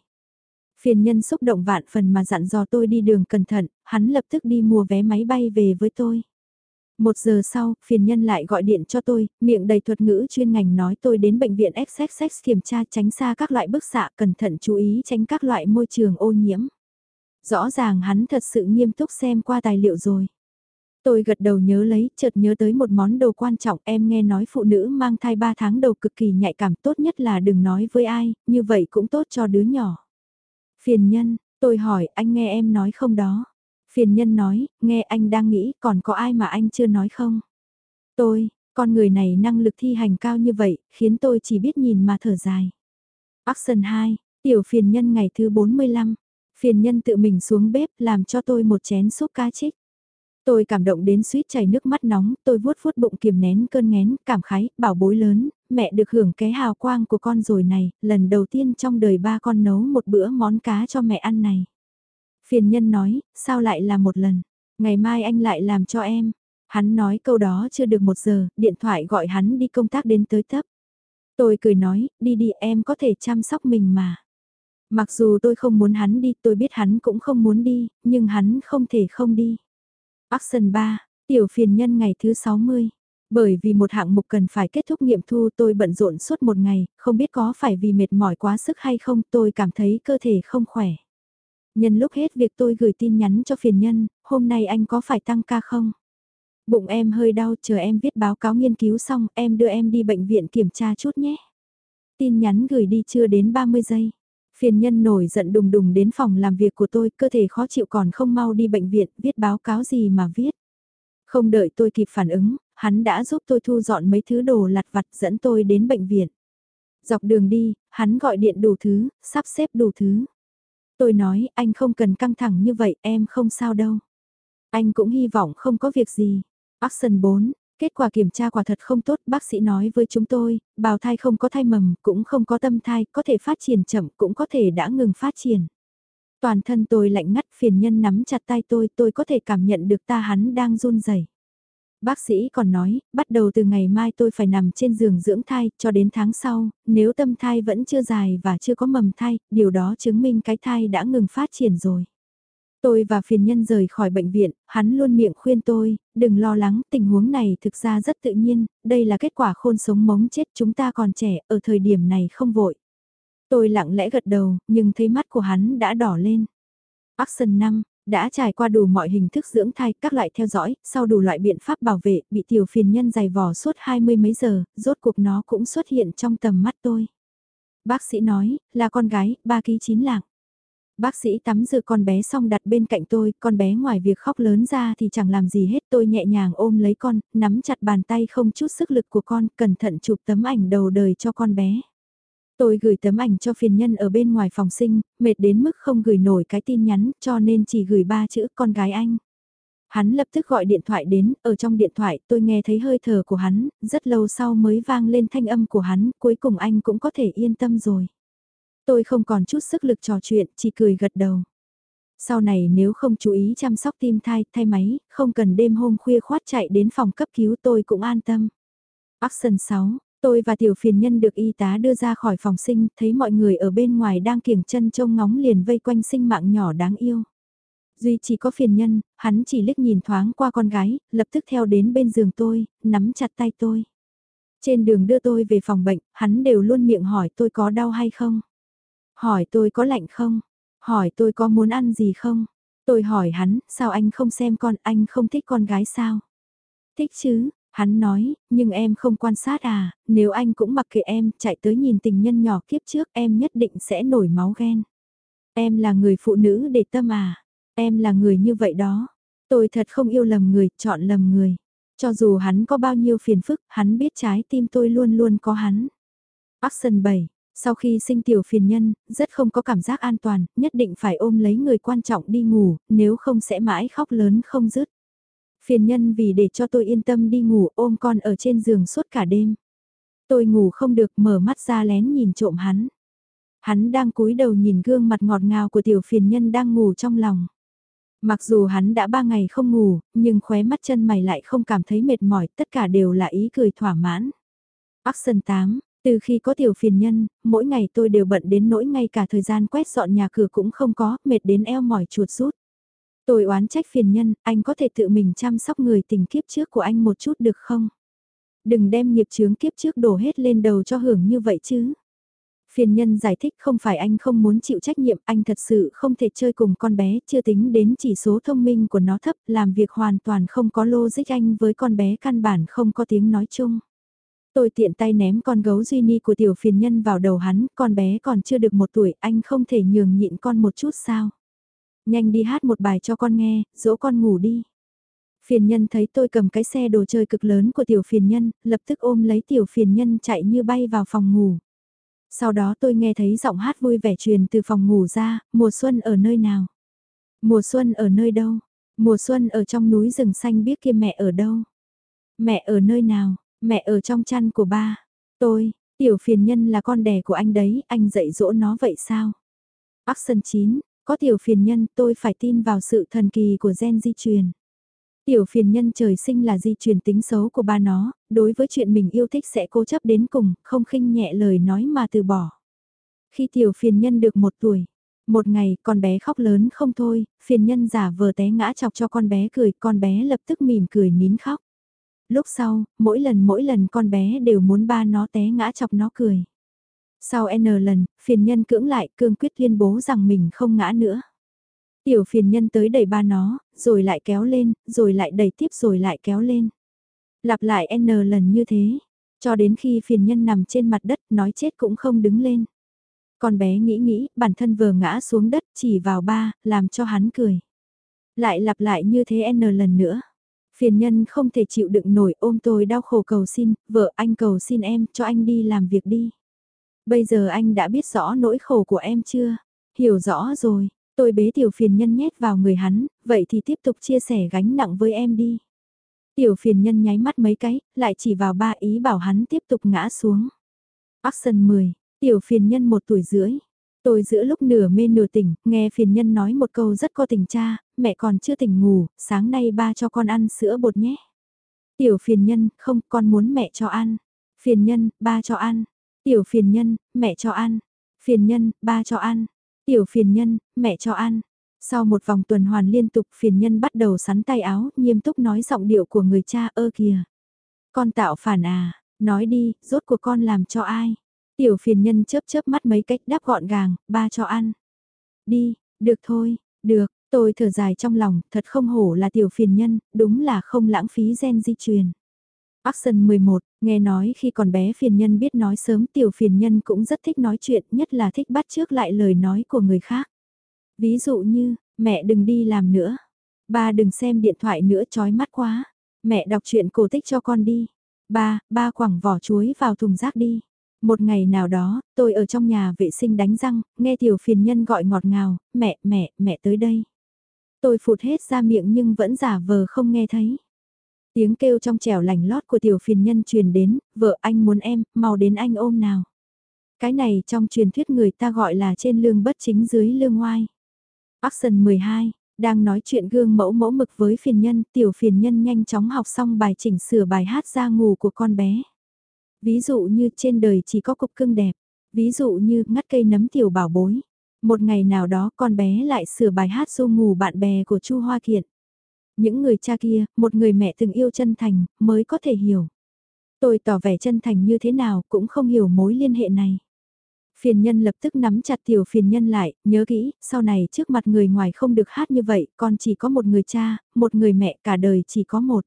Phiền nhân xúc động vạn phần mà dặn dò tôi đi đường cẩn thận, hắn lập tức đi mua vé máy bay về với tôi. Một giờ sau, phiền nhân lại gọi điện cho tôi, miệng đầy thuật ngữ chuyên ngành nói tôi đến bệnh viện XXX kiểm tra tránh xa các loại bức xạ cẩn thận chú ý tránh các loại môi trường ô nhiễm. Rõ ràng hắn thật sự nghiêm túc xem qua tài liệu rồi. Tôi gật đầu nhớ lấy, chợt nhớ tới một món đồ quan trọng em nghe nói phụ nữ mang thai 3 tháng đầu cực kỳ nhạy cảm tốt nhất là đừng nói với ai, như vậy cũng tốt cho đứa nhỏ. Phiền nhân, tôi hỏi anh nghe em nói không đó. Phiền nhân nói, nghe anh đang nghĩ còn có ai mà anh chưa nói không? Tôi, con người này năng lực thi hành cao như vậy, khiến tôi chỉ biết nhìn mà thở dài. Action 2, tiểu phiền nhân ngày thứ 45. Phiền nhân tự mình xuống bếp làm cho tôi một chén súp cá chích. Tôi cảm động đến suýt chảy nước mắt nóng, tôi vuốt vuốt bụng kiềm nén cơn ngén, cảm khái, bảo bối lớn, mẹ được hưởng cái hào quang của con rồi này, lần đầu tiên trong đời ba con nấu một bữa món cá cho mẹ ăn này. Phiền nhân nói, sao lại là một lần, ngày mai anh lại làm cho em. Hắn nói câu đó chưa được một giờ, điện thoại gọi hắn đi công tác đến tới tấp. Tôi cười nói, đi đi em có thể chăm sóc mình mà. Mặc dù tôi không muốn hắn đi, tôi biết hắn cũng không muốn đi, nhưng hắn không thể không đi. Action 3, tiểu phiền nhân ngày thứ 60. Bởi vì một hạng mục cần phải kết thúc nghiệm thu tôi bận rộn suốt một ngày, không biết có phải vì mệt mỏi quá sức hay không tôi cảm thấy cơ thể không khỏe. Nhân lúc hết việc tôi gửi tin nhắn cho phiền nhân, hôm nay anh có phải tăng ca không? Bụng em hơi đau, chờ em viết báo cáo nghiên cứu xong, em đưa em đi bệnh viện kiểm tra chút nhé. Tin nhắn gửi đi chưa đến 30 giây. Phiền nhân nổi giận đùng đùng đến phòng làm việc của tôi, cơ thể khó chịu còn không mau đi bệnh viện, viết báo cáo gì mà viết. Không đợi tôi kịp phản ứng, hắn đã giúp tôi thu dọn mấy thứ đồ lặt vặt dẫn tôi đến bệnh viện. Dọc đường đi, hắn gọi điện đủ thứ, sắp xếp đủ thứ. Tôi nói, anh không cần căng thẳng như vậy, em không sao đâu. Anh cũng hy vọng không có việc gì. Action 4, kết quả kiểm tra quả thật không tốt, bác sĩ nói với chúng tôi, bào thai không có thai mầm, cũng không có tâm thai, có thể phát triển chậm, cũng có thể đã ngừng phát triển. Toàn thân tôi lạnh ngắt phiền nhân nắm chặt tay tôi, tôi có thể cảm nhận được ta hắn đang run rẩy. Bác sĩ còn nói, bắt đầu từ ngày mai tôi phải nằm trên giường dưỡng thai, cho đến tháng sau, nếu tâm thai vẫn chưa dài và chưa có mầm thai, điều đó chứng minh cái thai đã ngừng phát triển rồi. Tôi và phiền nhân rời khỏi bệnh viện, hắn luôn miệng khuyên tôi, đừng lo lắng, tình huống này thực ra rất tự nhiên, đây là kết quả khôn sống mống chết chúng ta còn trẻ, ở thời điểm này không vội. Tôi lặng lẽ gật đầu, nhưng thấy mắt của hắn đã đỏ lên. Action 5, đã trải qua đủ mọi hình thức dưỡng thai, các loại theo dõi, sau đủ loại biện pháp bảo vệ, bị tiểu phiền nhân dày vò suốt hai mươi mấy giờ, rốt cuộc nó cũng xuất hiện trong tầm mắt tôi. Bác sĩ nói, là con gái, 3 ký 9 lạng. Bác sĩ tắm rửa con bé xong đặt bên cạnh tôi, con bé ngoài việc khóc lớn ra thì chẳng làm gì hết tôi nhẹ nhàng ôm lấy con, nắm chặt bàn tay không chút sức lực của con, cẩn thận chụp tấm ảnh đầu đời cho con bé. Tôi gửi tấm ảnh cho phiền nhân ở bên ngoài phòng sinh, mệt đến mức không gửi nổi cái tin nhắn cho nên chỉ gửi ba chữ con gái anh. Hắn lập tức gọi điện thoại đến, ở trong điện thoại tôi nghe thấy hơi thở của hắn, rất lâu sau mới vang lên thanh âm của hắn, cuối cùng anh cũng có thể yên tâm rồi. Tôi không còn chút sức lực trò chuyện, chỉ cười gật đầu. Sau này nếu không chú ý chăm sóc tim thai, thay máy, không cần đêm hôm khuya khoát chạy đến phòng cấp cứu tôi cũng an tâm. Action 6, tôi và tiểu phiền nhân được y tá đưa ra khỏi phòng sinh, thấy mọi người ở bên ngoài đang kiểng chân trông ngóng liền vây quanh sinh mạng nhỏ đáng yêu. Duy chỉ có phiền nhân, hắn chỉ liếc nhìn thoáng qua con gái, lập tức theo đến bên giường tôi, nắm chặt tay tôi. Trên đường đưa tôi về phòng bệnh, hắn đều luôn miệng hỏi tôi có đau hay không. Hỏi tôi có lạnh không? Hỏi tôi có muốn ăn gì không? Tôi hỏi hắn, sao anh không xem con, anh không thích con gái sao? Thích chứ, hắn nói, nhưng em không quan sát à, nếu anh cũng mặc kệ em, chạy tới nhìn tình nhân nhỏ kiếp trước em nhất định sẽ nổi máu ghen. Em là người phụ nữ để tâm à, em là người như vậy đó. Tôi thật không yêu lầm người, chọn lầm người. Cho dù hắn có bao nhiêu phiền phức, hắn biết trái tim tôi luôn luôn có hắn. Action 7 sau khi sinh tiểu phiền nhân, rất không có cảm giác an toàn, nhất định phải ôm lấy người quan trọng đi ngủ, nếu không sẽ mãi khóc lớn không dứt. Phiền nhân vì để cho tôi yên tâm đi ngủ ôm con ở trên giường suốt cả đêm. Tôi ngủ không được mở mắt ra lén nhìn trộm hắn. Hắn đang cúi đầu nhìn gương mặt ngọt ngào của tiểu phiền nhân đang ngủ trong lòng. Mặc dù hắn đã ba ngày không ngủ, nhưng khóe mắt chân mày lại không cảm thấy mệt mỏi, tất cả đều là ý cười thỏa mãn. Action 8, từ khi có tiểu phiền nhân, mỗi ngày tôi đều bận đến nỗi ngay cả thời gian quét dọn nhà cửa cũng không có, mệt đến eo mỏi chuột rút. Tôi oán trách phiền nhân, anh có thể tự mình chăm sóc người tình kiếp trước của anh một chút được không? Đừng đem nghiệp chướng kiếp trước đổ hết lên đầu cho hưởng như vậy chứ. Phiền nhân giải thích không phải anh không muốn chịu trách nhiệm, anh thật sự không thể chơi cùng con bé, chưa tính đến chỉ số thông minh của nó thấp, làm việc hoàn toàn không có logic anh với con bé căn bản không có tiếng nói chung. Tôi tiện tay ném con gấu duy ni của tiểu phiền nhân vào đầu hắn, con bé còn chưa được một tuổi, anh không thể nhường nhịn con một chút sao. Nhanh đi hát một bài cho con nghe, dỗ con ngủ đi. Phiền nhân thấy tôi cầm cái xe đồ chơi cực lớn của tiểu phiền nhân, lập tức ôm lấy tiểu phiền nhân chạy như bay vào phòng ngủ. Sau đó tôi nghe thấy giọng hát vui vẻ truyền từ phòng ngủ ra, mùa xuân ở nơi nào? Mùa xuân ở nơi đâu? Mùa xuân ở trong núi rừng xanh biết kia mẹ ở đâu? Mẹ ở nơi nào? Mẹ ở trong chăn của ba. Tôi, tiểu phiền nhân là con đẻ của anh đấy, anh dạy dỗ nó vậy sao? Action 9, có tiểu phiền nhân tôi phải tin vào sự thần kỳ của gen di truyền. Tiểu phiền nhân trời sinh là di truyền tính xấu của ba nó, đối với chuyện mình yêu thích sẽ cố chấp đến cùng, không khinh nhẹ lời nói mà từ bỏ. Khi tiểu phiền nhân được một tuổi, một ngày con bé khóc lớn không thôi, phiền nhân giả vờ té ngã chọc cho con bé cười, con bé lập tức mỉm cười nín khóc. Lúc sau, mỗi lần mỗi lần con bé đều muốn ba nó té ngã chọc nó cười. Sau N lần, phiền nhân cưỡng lại cương quyết tuyên bố rằng mình không ngã nữa. Tiểu phiền nhân tới đẩy ba nó, rồi lại kéo lên, rồi lại đẩy tiếp rồi lại kéo lên. Lặp lại N lần như thế, cho đến khi phiền nhân nằm trên mặt đất nói chết cũng không đứng lên. Con bé nghĩ nghĩ, bản thân vừa ngã xuống đất chỉ vào ba, làm cho hắn cười. Lại lặp lại như thế N lần nữa. Phiền nhân không thể chịu đựng nổi ôm tôi đau khổ cầu xin, vợ anh cầu xin em cho anh đi làm việc đi. Bây giờ anh đã biết rõ nỗi khổ của em chưa? Hiểu rõ rồi, tôi bế tiểu phiền nhân nhét vào người hắn, vậy thì tiếp tục chia sẻ gánh nặng với em đi. Tiểu phiền nhân nháy mắt mấy cái, lại chỉ vào ba ý bảo hắn tiếp tục ngã xuống. Action 10, tiểu phiền nhân một tuổi rưỡi. Tôi giữa lúc nửa mê nửa tỉnh, nghe phiền nhân nói một câu rất có tình cha, mẹ còn chưa tỉnh ngủ, sáng nay ba cho con ăn sữa bột nhé. Tiểu phiền nhân, không, con muốn mẹ cho ăn. Phiền nhân, ba cho ăn. Tiểu phiền nhân, mẹ cho ăn. Phiền nhân, ba cho ăn. Tiểu phiền nhân, mẹ cho ăn. Sau một vòng tuần hoàn liên tục phiền nhân bắt đầu sắn tay áo, nghiêm túc nói giọng điệu của người cha ơ kìa. Con tạo phản à, nói đi, rốt của con làm cho ai? Tiểu phiền nhân chớp chớp mắt mấy cách đáp gọn gàng, ba cho ăn. Đi, được thôi, được, tôi thở dài trong lòng, thật không hổ là tiểu phiền nhân, đúng là không lãng phí gen di truyền. Action 11, nghe nói khi còn bé phiền nhân biết nói sớm tiểu phiền nhân cũng rất thích nói chuyện, nhất là thích bắt trước lại lời nói của người khác. Ví dụ như, mẹ đừng đi làm nữa, ba đừng xem điện thoại nữa chói mắt quá, mẹ đọc truyện cổ tích cho con đi, ba, ba quẳng vỏ chuối vào thùng rác đi. Một ngày nào đó, tôi ở trong nhà vệ sinh đánh răng, nghe tiểu phiền nhân gọi ngọt ngào, mẹ, mẹ, mẹ tới đây. Tôi phụt hết ra miệng nhưng vẫn giả vờ không nghe thấy. Tiếng kêu trong trẻo lành lót của tiểu phiền nhân truyền đến, vợ anh muốn em, mau đến anh ôm nào. Cái này trong truyền thuyết người ta gọi là trên lương bất chính dưới lương ngoai. Action 12, đang nói chuyện gương mẫu mẫu mực với phiền nhân, tiểu phiền nhân nhanh chóng học xong bài chỉnh sửa bài hát ra ngủ của con bé. Ví dụ như trên đời chỉ có cục cưng đẹp, ví dụ như ngắt cây nấm tiểu bảo bối. Một ngày nào đó con bé lại sửa bài hát du ngủ bạn bè của Chu Hoa Kiện. Những người cha kia, một người mẹ từng yêu chân thành, mới có thể hiểu. Tôi tỏ vẻ chân thành như thế nào cũng không hiểu mối liên hệ này. Phiền nhân lập tức nắm chặt tiểu phiền nhân lại, nhớ kỹ, sau này trước mặt người ngoài không được hát như vậy, con chỉ có một người cha, một người mẹ cả đời chỉ có một.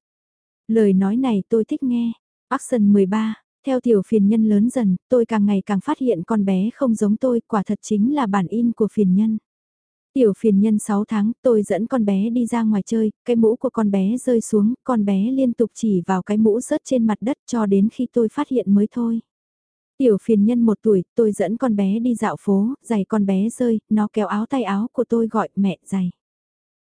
Lời nói này tôi thích nghe. Action 13, theo tiểu phiền nhân lớn dần, tôi càng ngày càng phát hiện con bé không giống tôi, quả thật chính là bản in của phiền nhân. Tiểu phiền nhân 6 tháng, tôi dẫn con bé đi ra ngoài chơi, cái mũ của con bé rơi xuống, con bé liên tục chỉ vào cái mũ rớt trên mặt đất cho đến khi tôi phát hiện mới thôi. Tiểu phiền nhân một tuổi, tôi dẫn con bé đi dạo phố, giày con bé rơi, nó kéo áo tay áo của tôi gọi mẹ giày.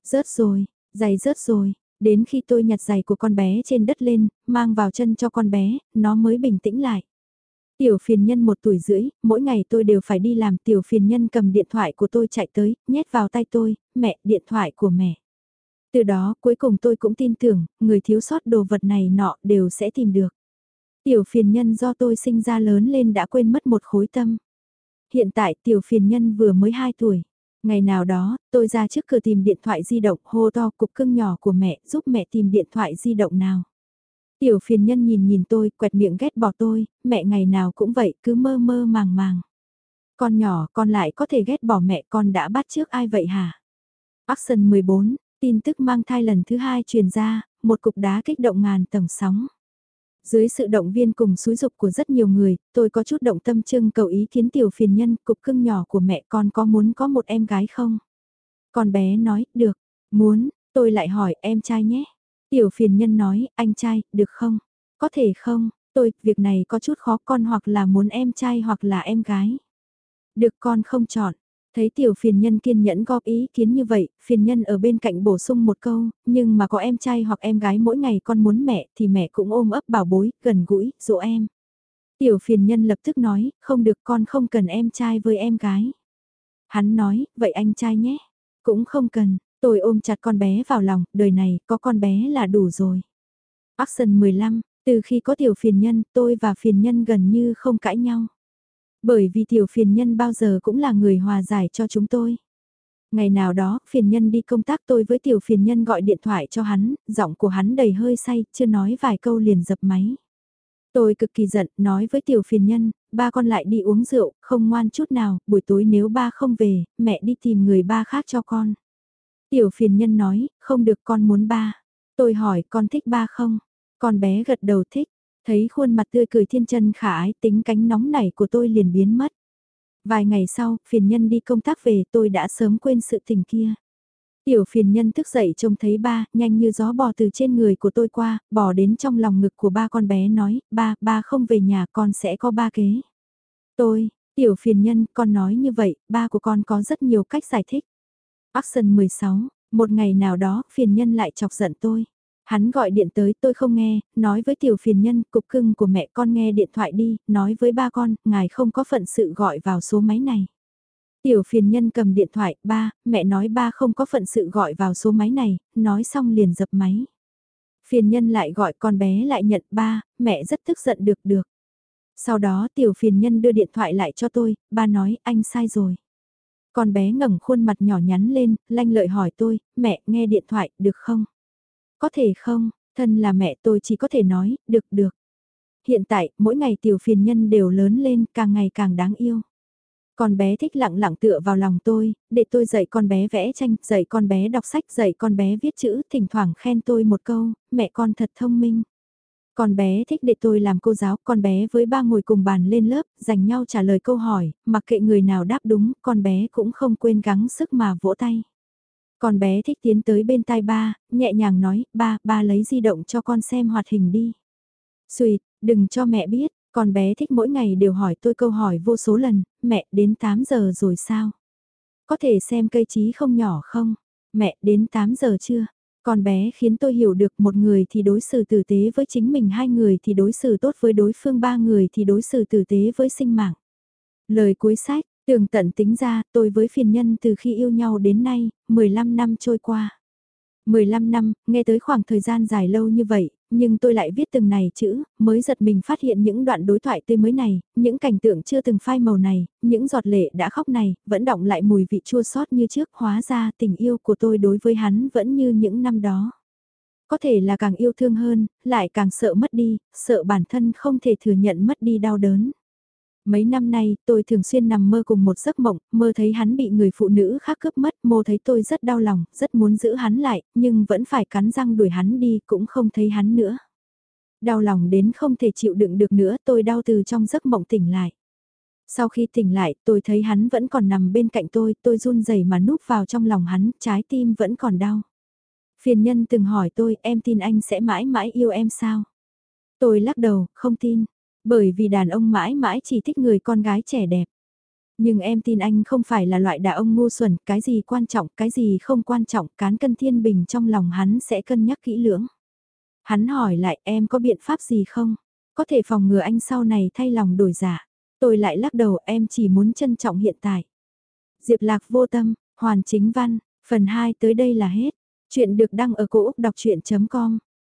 Rớt rồi, giày rớt rồi, đến khi tôi nhặt giày của con bé trên đất lên, mang vào chân cho con bé, nó mới bình tĩnh lại. Tiểu phiền nhân một tuổi rưỡi, mỗi ngày tôi đều phải đi làm tiểu phiền nhân cầm điện thoại của tôi chạy tới, nhét vào tay tôi, mẹ, điện thoại của mẹ. Từ đó cuối cùng tôi cũng tin tưởng, người thiếu sót đồ vật này nọ đều sẽ tìm được. Tiểu phiền nhân do tôi sinh ra lớn lên đã quên mất một khối tâm. Hiện tại tiểu phiền nhân vừa mới 2 tuổi. Ngày nào đó, tôi ra trước cửa tìm điện thoại di động hô to cục cưng nhỏ của mẹ giúp mẹ tìm điện thoại di động nào. Tiểu phiền nhân nhìn nhìn tôi, quẹt miệng ghét bỏ tôi, mẹ ngày nào cũng vậy, cứ mơ mơ màng màng. Con nhỏ, con lại có thể ghét bỏ mẹ con đã bắt trước ai vậy hả? Action 14, tin tức mang thai lần thứ hai truyền ra, một cục đá kích động ngàn tầng sóng. Dưới sự động viên cùng xúi dục của rất nhiều người, tôi có chút động tâm trưng cầu ý kiến tiểu phiền nhân cục cưng nhỏ của mẹ con có muốn có một em gái không? Con bé nói, được, muốn, tôi lại hỏi em trai nhé. Tiểu phiền nhân nói, anh trai, được không? Có thể không? Tôi, việc này có chút khó con hoặc là muốn em trai hoặc là em gái. Được con không chọn. Thấy tiểu phiền nhân kiên nhẫn góp ý kiến như vậy, phiền nhân ở bên cạnh bổ sung một câu, nhưng mà có em trai hoặc em gái mỗi ngày con muốn mẹ thì mẹ cũng ôm ấp bảo bối, gần gũi, dỗ em. Tiểu phiền nhân lập tức nói, không được con không cần em trai với em gái. Hắn nói, vậy anh trai nhé. Cũng không cần, tôi ôm chặt con bé vào lòng, đời này có con bé là đủ rồi. Action 15, từ khi có tiểu phiền nhân, tôi và phiền nhân gần như không cãi nhau. Bởi vì tiểu phiền nhân bao giờ cũng là người hòa giải cho chúng tôi. Ngày nào đó, phiền nhân đi công tác tôi với tiểu phiền nhân gọi điện thoại cho hắn, giọng của hắn đầy hơi say, chưa nói vài câu liền dập máy. Tôi cực kỳ giận, nói với tiểu phiền nhân, ba con lại đi uống rượu, không ngoan chút nào, buổi tối nếu ba không về, mẹ đi tìm người ba khác cho con. Tiểu phiền nhân nói, không được con muốn ba. Tôi hỏi con thích ba không? Con bé gật đầu thích, Thấy khuôn mặt tươi cười thiên chân khả ái tính cánh nóng nảy của tôi liền biến mất. Vài ngày sau, phiền nhân đi công tác về tôi đã sớm quên sự tình kia. Tiểu phiền nhân thức dậy trông thấy ba, nhanh như gió bò từ trên người của tôi qua, bò đến trong lòng ngực của ba con bé nói, ba, ba không về nhà con sẽ có ba kế. Tôi, tiểu phiền nhân, con nói như vậy, ba của con có rất nhiều cách giải thích. Action 16, một ngày nào đó, phiền nhân lại chọc giận tôi. Hắn gọi điện tới tôi không nghe, nói với tiểu phiền nhân, cục cưng của mẹ con nghe điện thoại đi, nói với ba con, ngài không có phận sự gọi vào số máy này. Tiểu phiền nhân cầm điện thoại, ba, mẹ nói ba không có phận sự gọi vào số máy này, nói xong liền dập máy. Phiền nhân lại gọi con bé lại nhận ba, mẹ rất tức giận được được. Sau đó tiểu phiền nhân đưa điện thoại lại cho tôi, ba nói anh sai rồi. Con bé ngẩng khuôn mặt nhỏ nhắn lên, lanh lợi hỏi tôi, mẹ nghe điện thoại, được không? Có thể không, thân là mẹ tôi chỉ có thể nói, được được. Hiện tại, mỗi ngày tiểu phiền nhân đều lớn lên, càng ngày càng đáng yêu. Con bé thích lặng lặng tựa vào lòng tôi, để tôi dạy con bé vẽ tranh, dạy con bé đọc sách, dạy con bé viết chữ, thỉnh thoảng khen tôi một câu, mẹ con thật thông minh. Con bé thích để tôi làm cô giáo, con bé với ba ngồi cùng bàn lên lớp, dành nhau trả lời câu hỏi, mặc kệ người nào đáp đúng, con bé cũng không quên gắng sức mà vỗ tay. Con bé thích tiến tới bên tai ba, nhẹ nhàng nói, ba, ba lấy di động cho con xem hoạt hình đi. Xuyệt, đừng cho mẹ biết, con bé thích mỗi ngày đều hỏi tôi câu hỏi vô số lần, mẹ đến 8 giờ rồi sao? Có thể xem cây trí không nhỏ không? Mẹ đến 8 giờ chưa? Con bé khiến tôi hiểu được một người thì đối xử tử tế với chính mình, hai người thì đối xử tốt với đối phương, ba người thì đối xử tử tế với sinh mạng. Lời cuối sách, tường tận tính ra tôi với phiền nhân từ khi yêu nhau đến nay, 15 năm trôi qua. 15 năm, nghe tới khoảng thời gian dài lâu như vậy, nhưng tôi lại viết từng này chữ, mới giật mình phát hiện những đoạn đối thoại tươi mới này, những cảnh tượng chưa từng phai màu này, những giọt lệ đã khóc này, vẫn động lại mùi vị chua xót như trước, hóa ra tình yêu của tôi đối với hắn vẫn như những năm đó. Có thể là càng yêu thương hơn, lại càng sợ mất đi, sợ bản thân không thể thừa nhận mất đi đau đớn. Mấy năm nay, tôi thường xuyên nằm mơ cùng một giấc mộng, mơ thấy hắn bị người phụ nữ khác cướp mất, mơ thấy tôi rất đau lòng, rất muốn giữ hắn lại, nhưng vẫn phải cắn răng đuổi hắn đi, cũng không thấy hắn nữa. Đau lòng đến không thể chịu đựng được nữa, tôi đau từ trong giấc mộng tỉnh lại. Sau khi tỉnh lại, tôi thấy hắn vẫn còn nằm bên cạnh tôi, tôi run rẩy mà núp vào trong lòng hắn, trái tim vẫn còn đau. Phiền nhân từng hỏi tôi, em tin anh sẽ mãi mãi yêu em sao? Tôi lắc đầu, không tin. Bởi vì đàn ông mãi mãi chỉ thích người con gái trẻ đẹp. Nhưng em tin anh không phải là loại đàn ông ngu xuẩn, cái gì quan trọng, cái gì không quan trọng, cán cân thiên bình trong lòng hắn sẽ cân nhắc kỹ lưỡng. Hắn hỏi lại em có biện pháp gì không? Có thể phòng ngừa anh sau này thay lòng đổi giả. Tôi lại lắc đầu em chỉ muốn trân trọng hiện tại. Diệp Lạc vô tâm, hoàn chính văn, phần 2 tới đây là hết. Chuyện được đăng ở cổ Úc đọc chuyện.com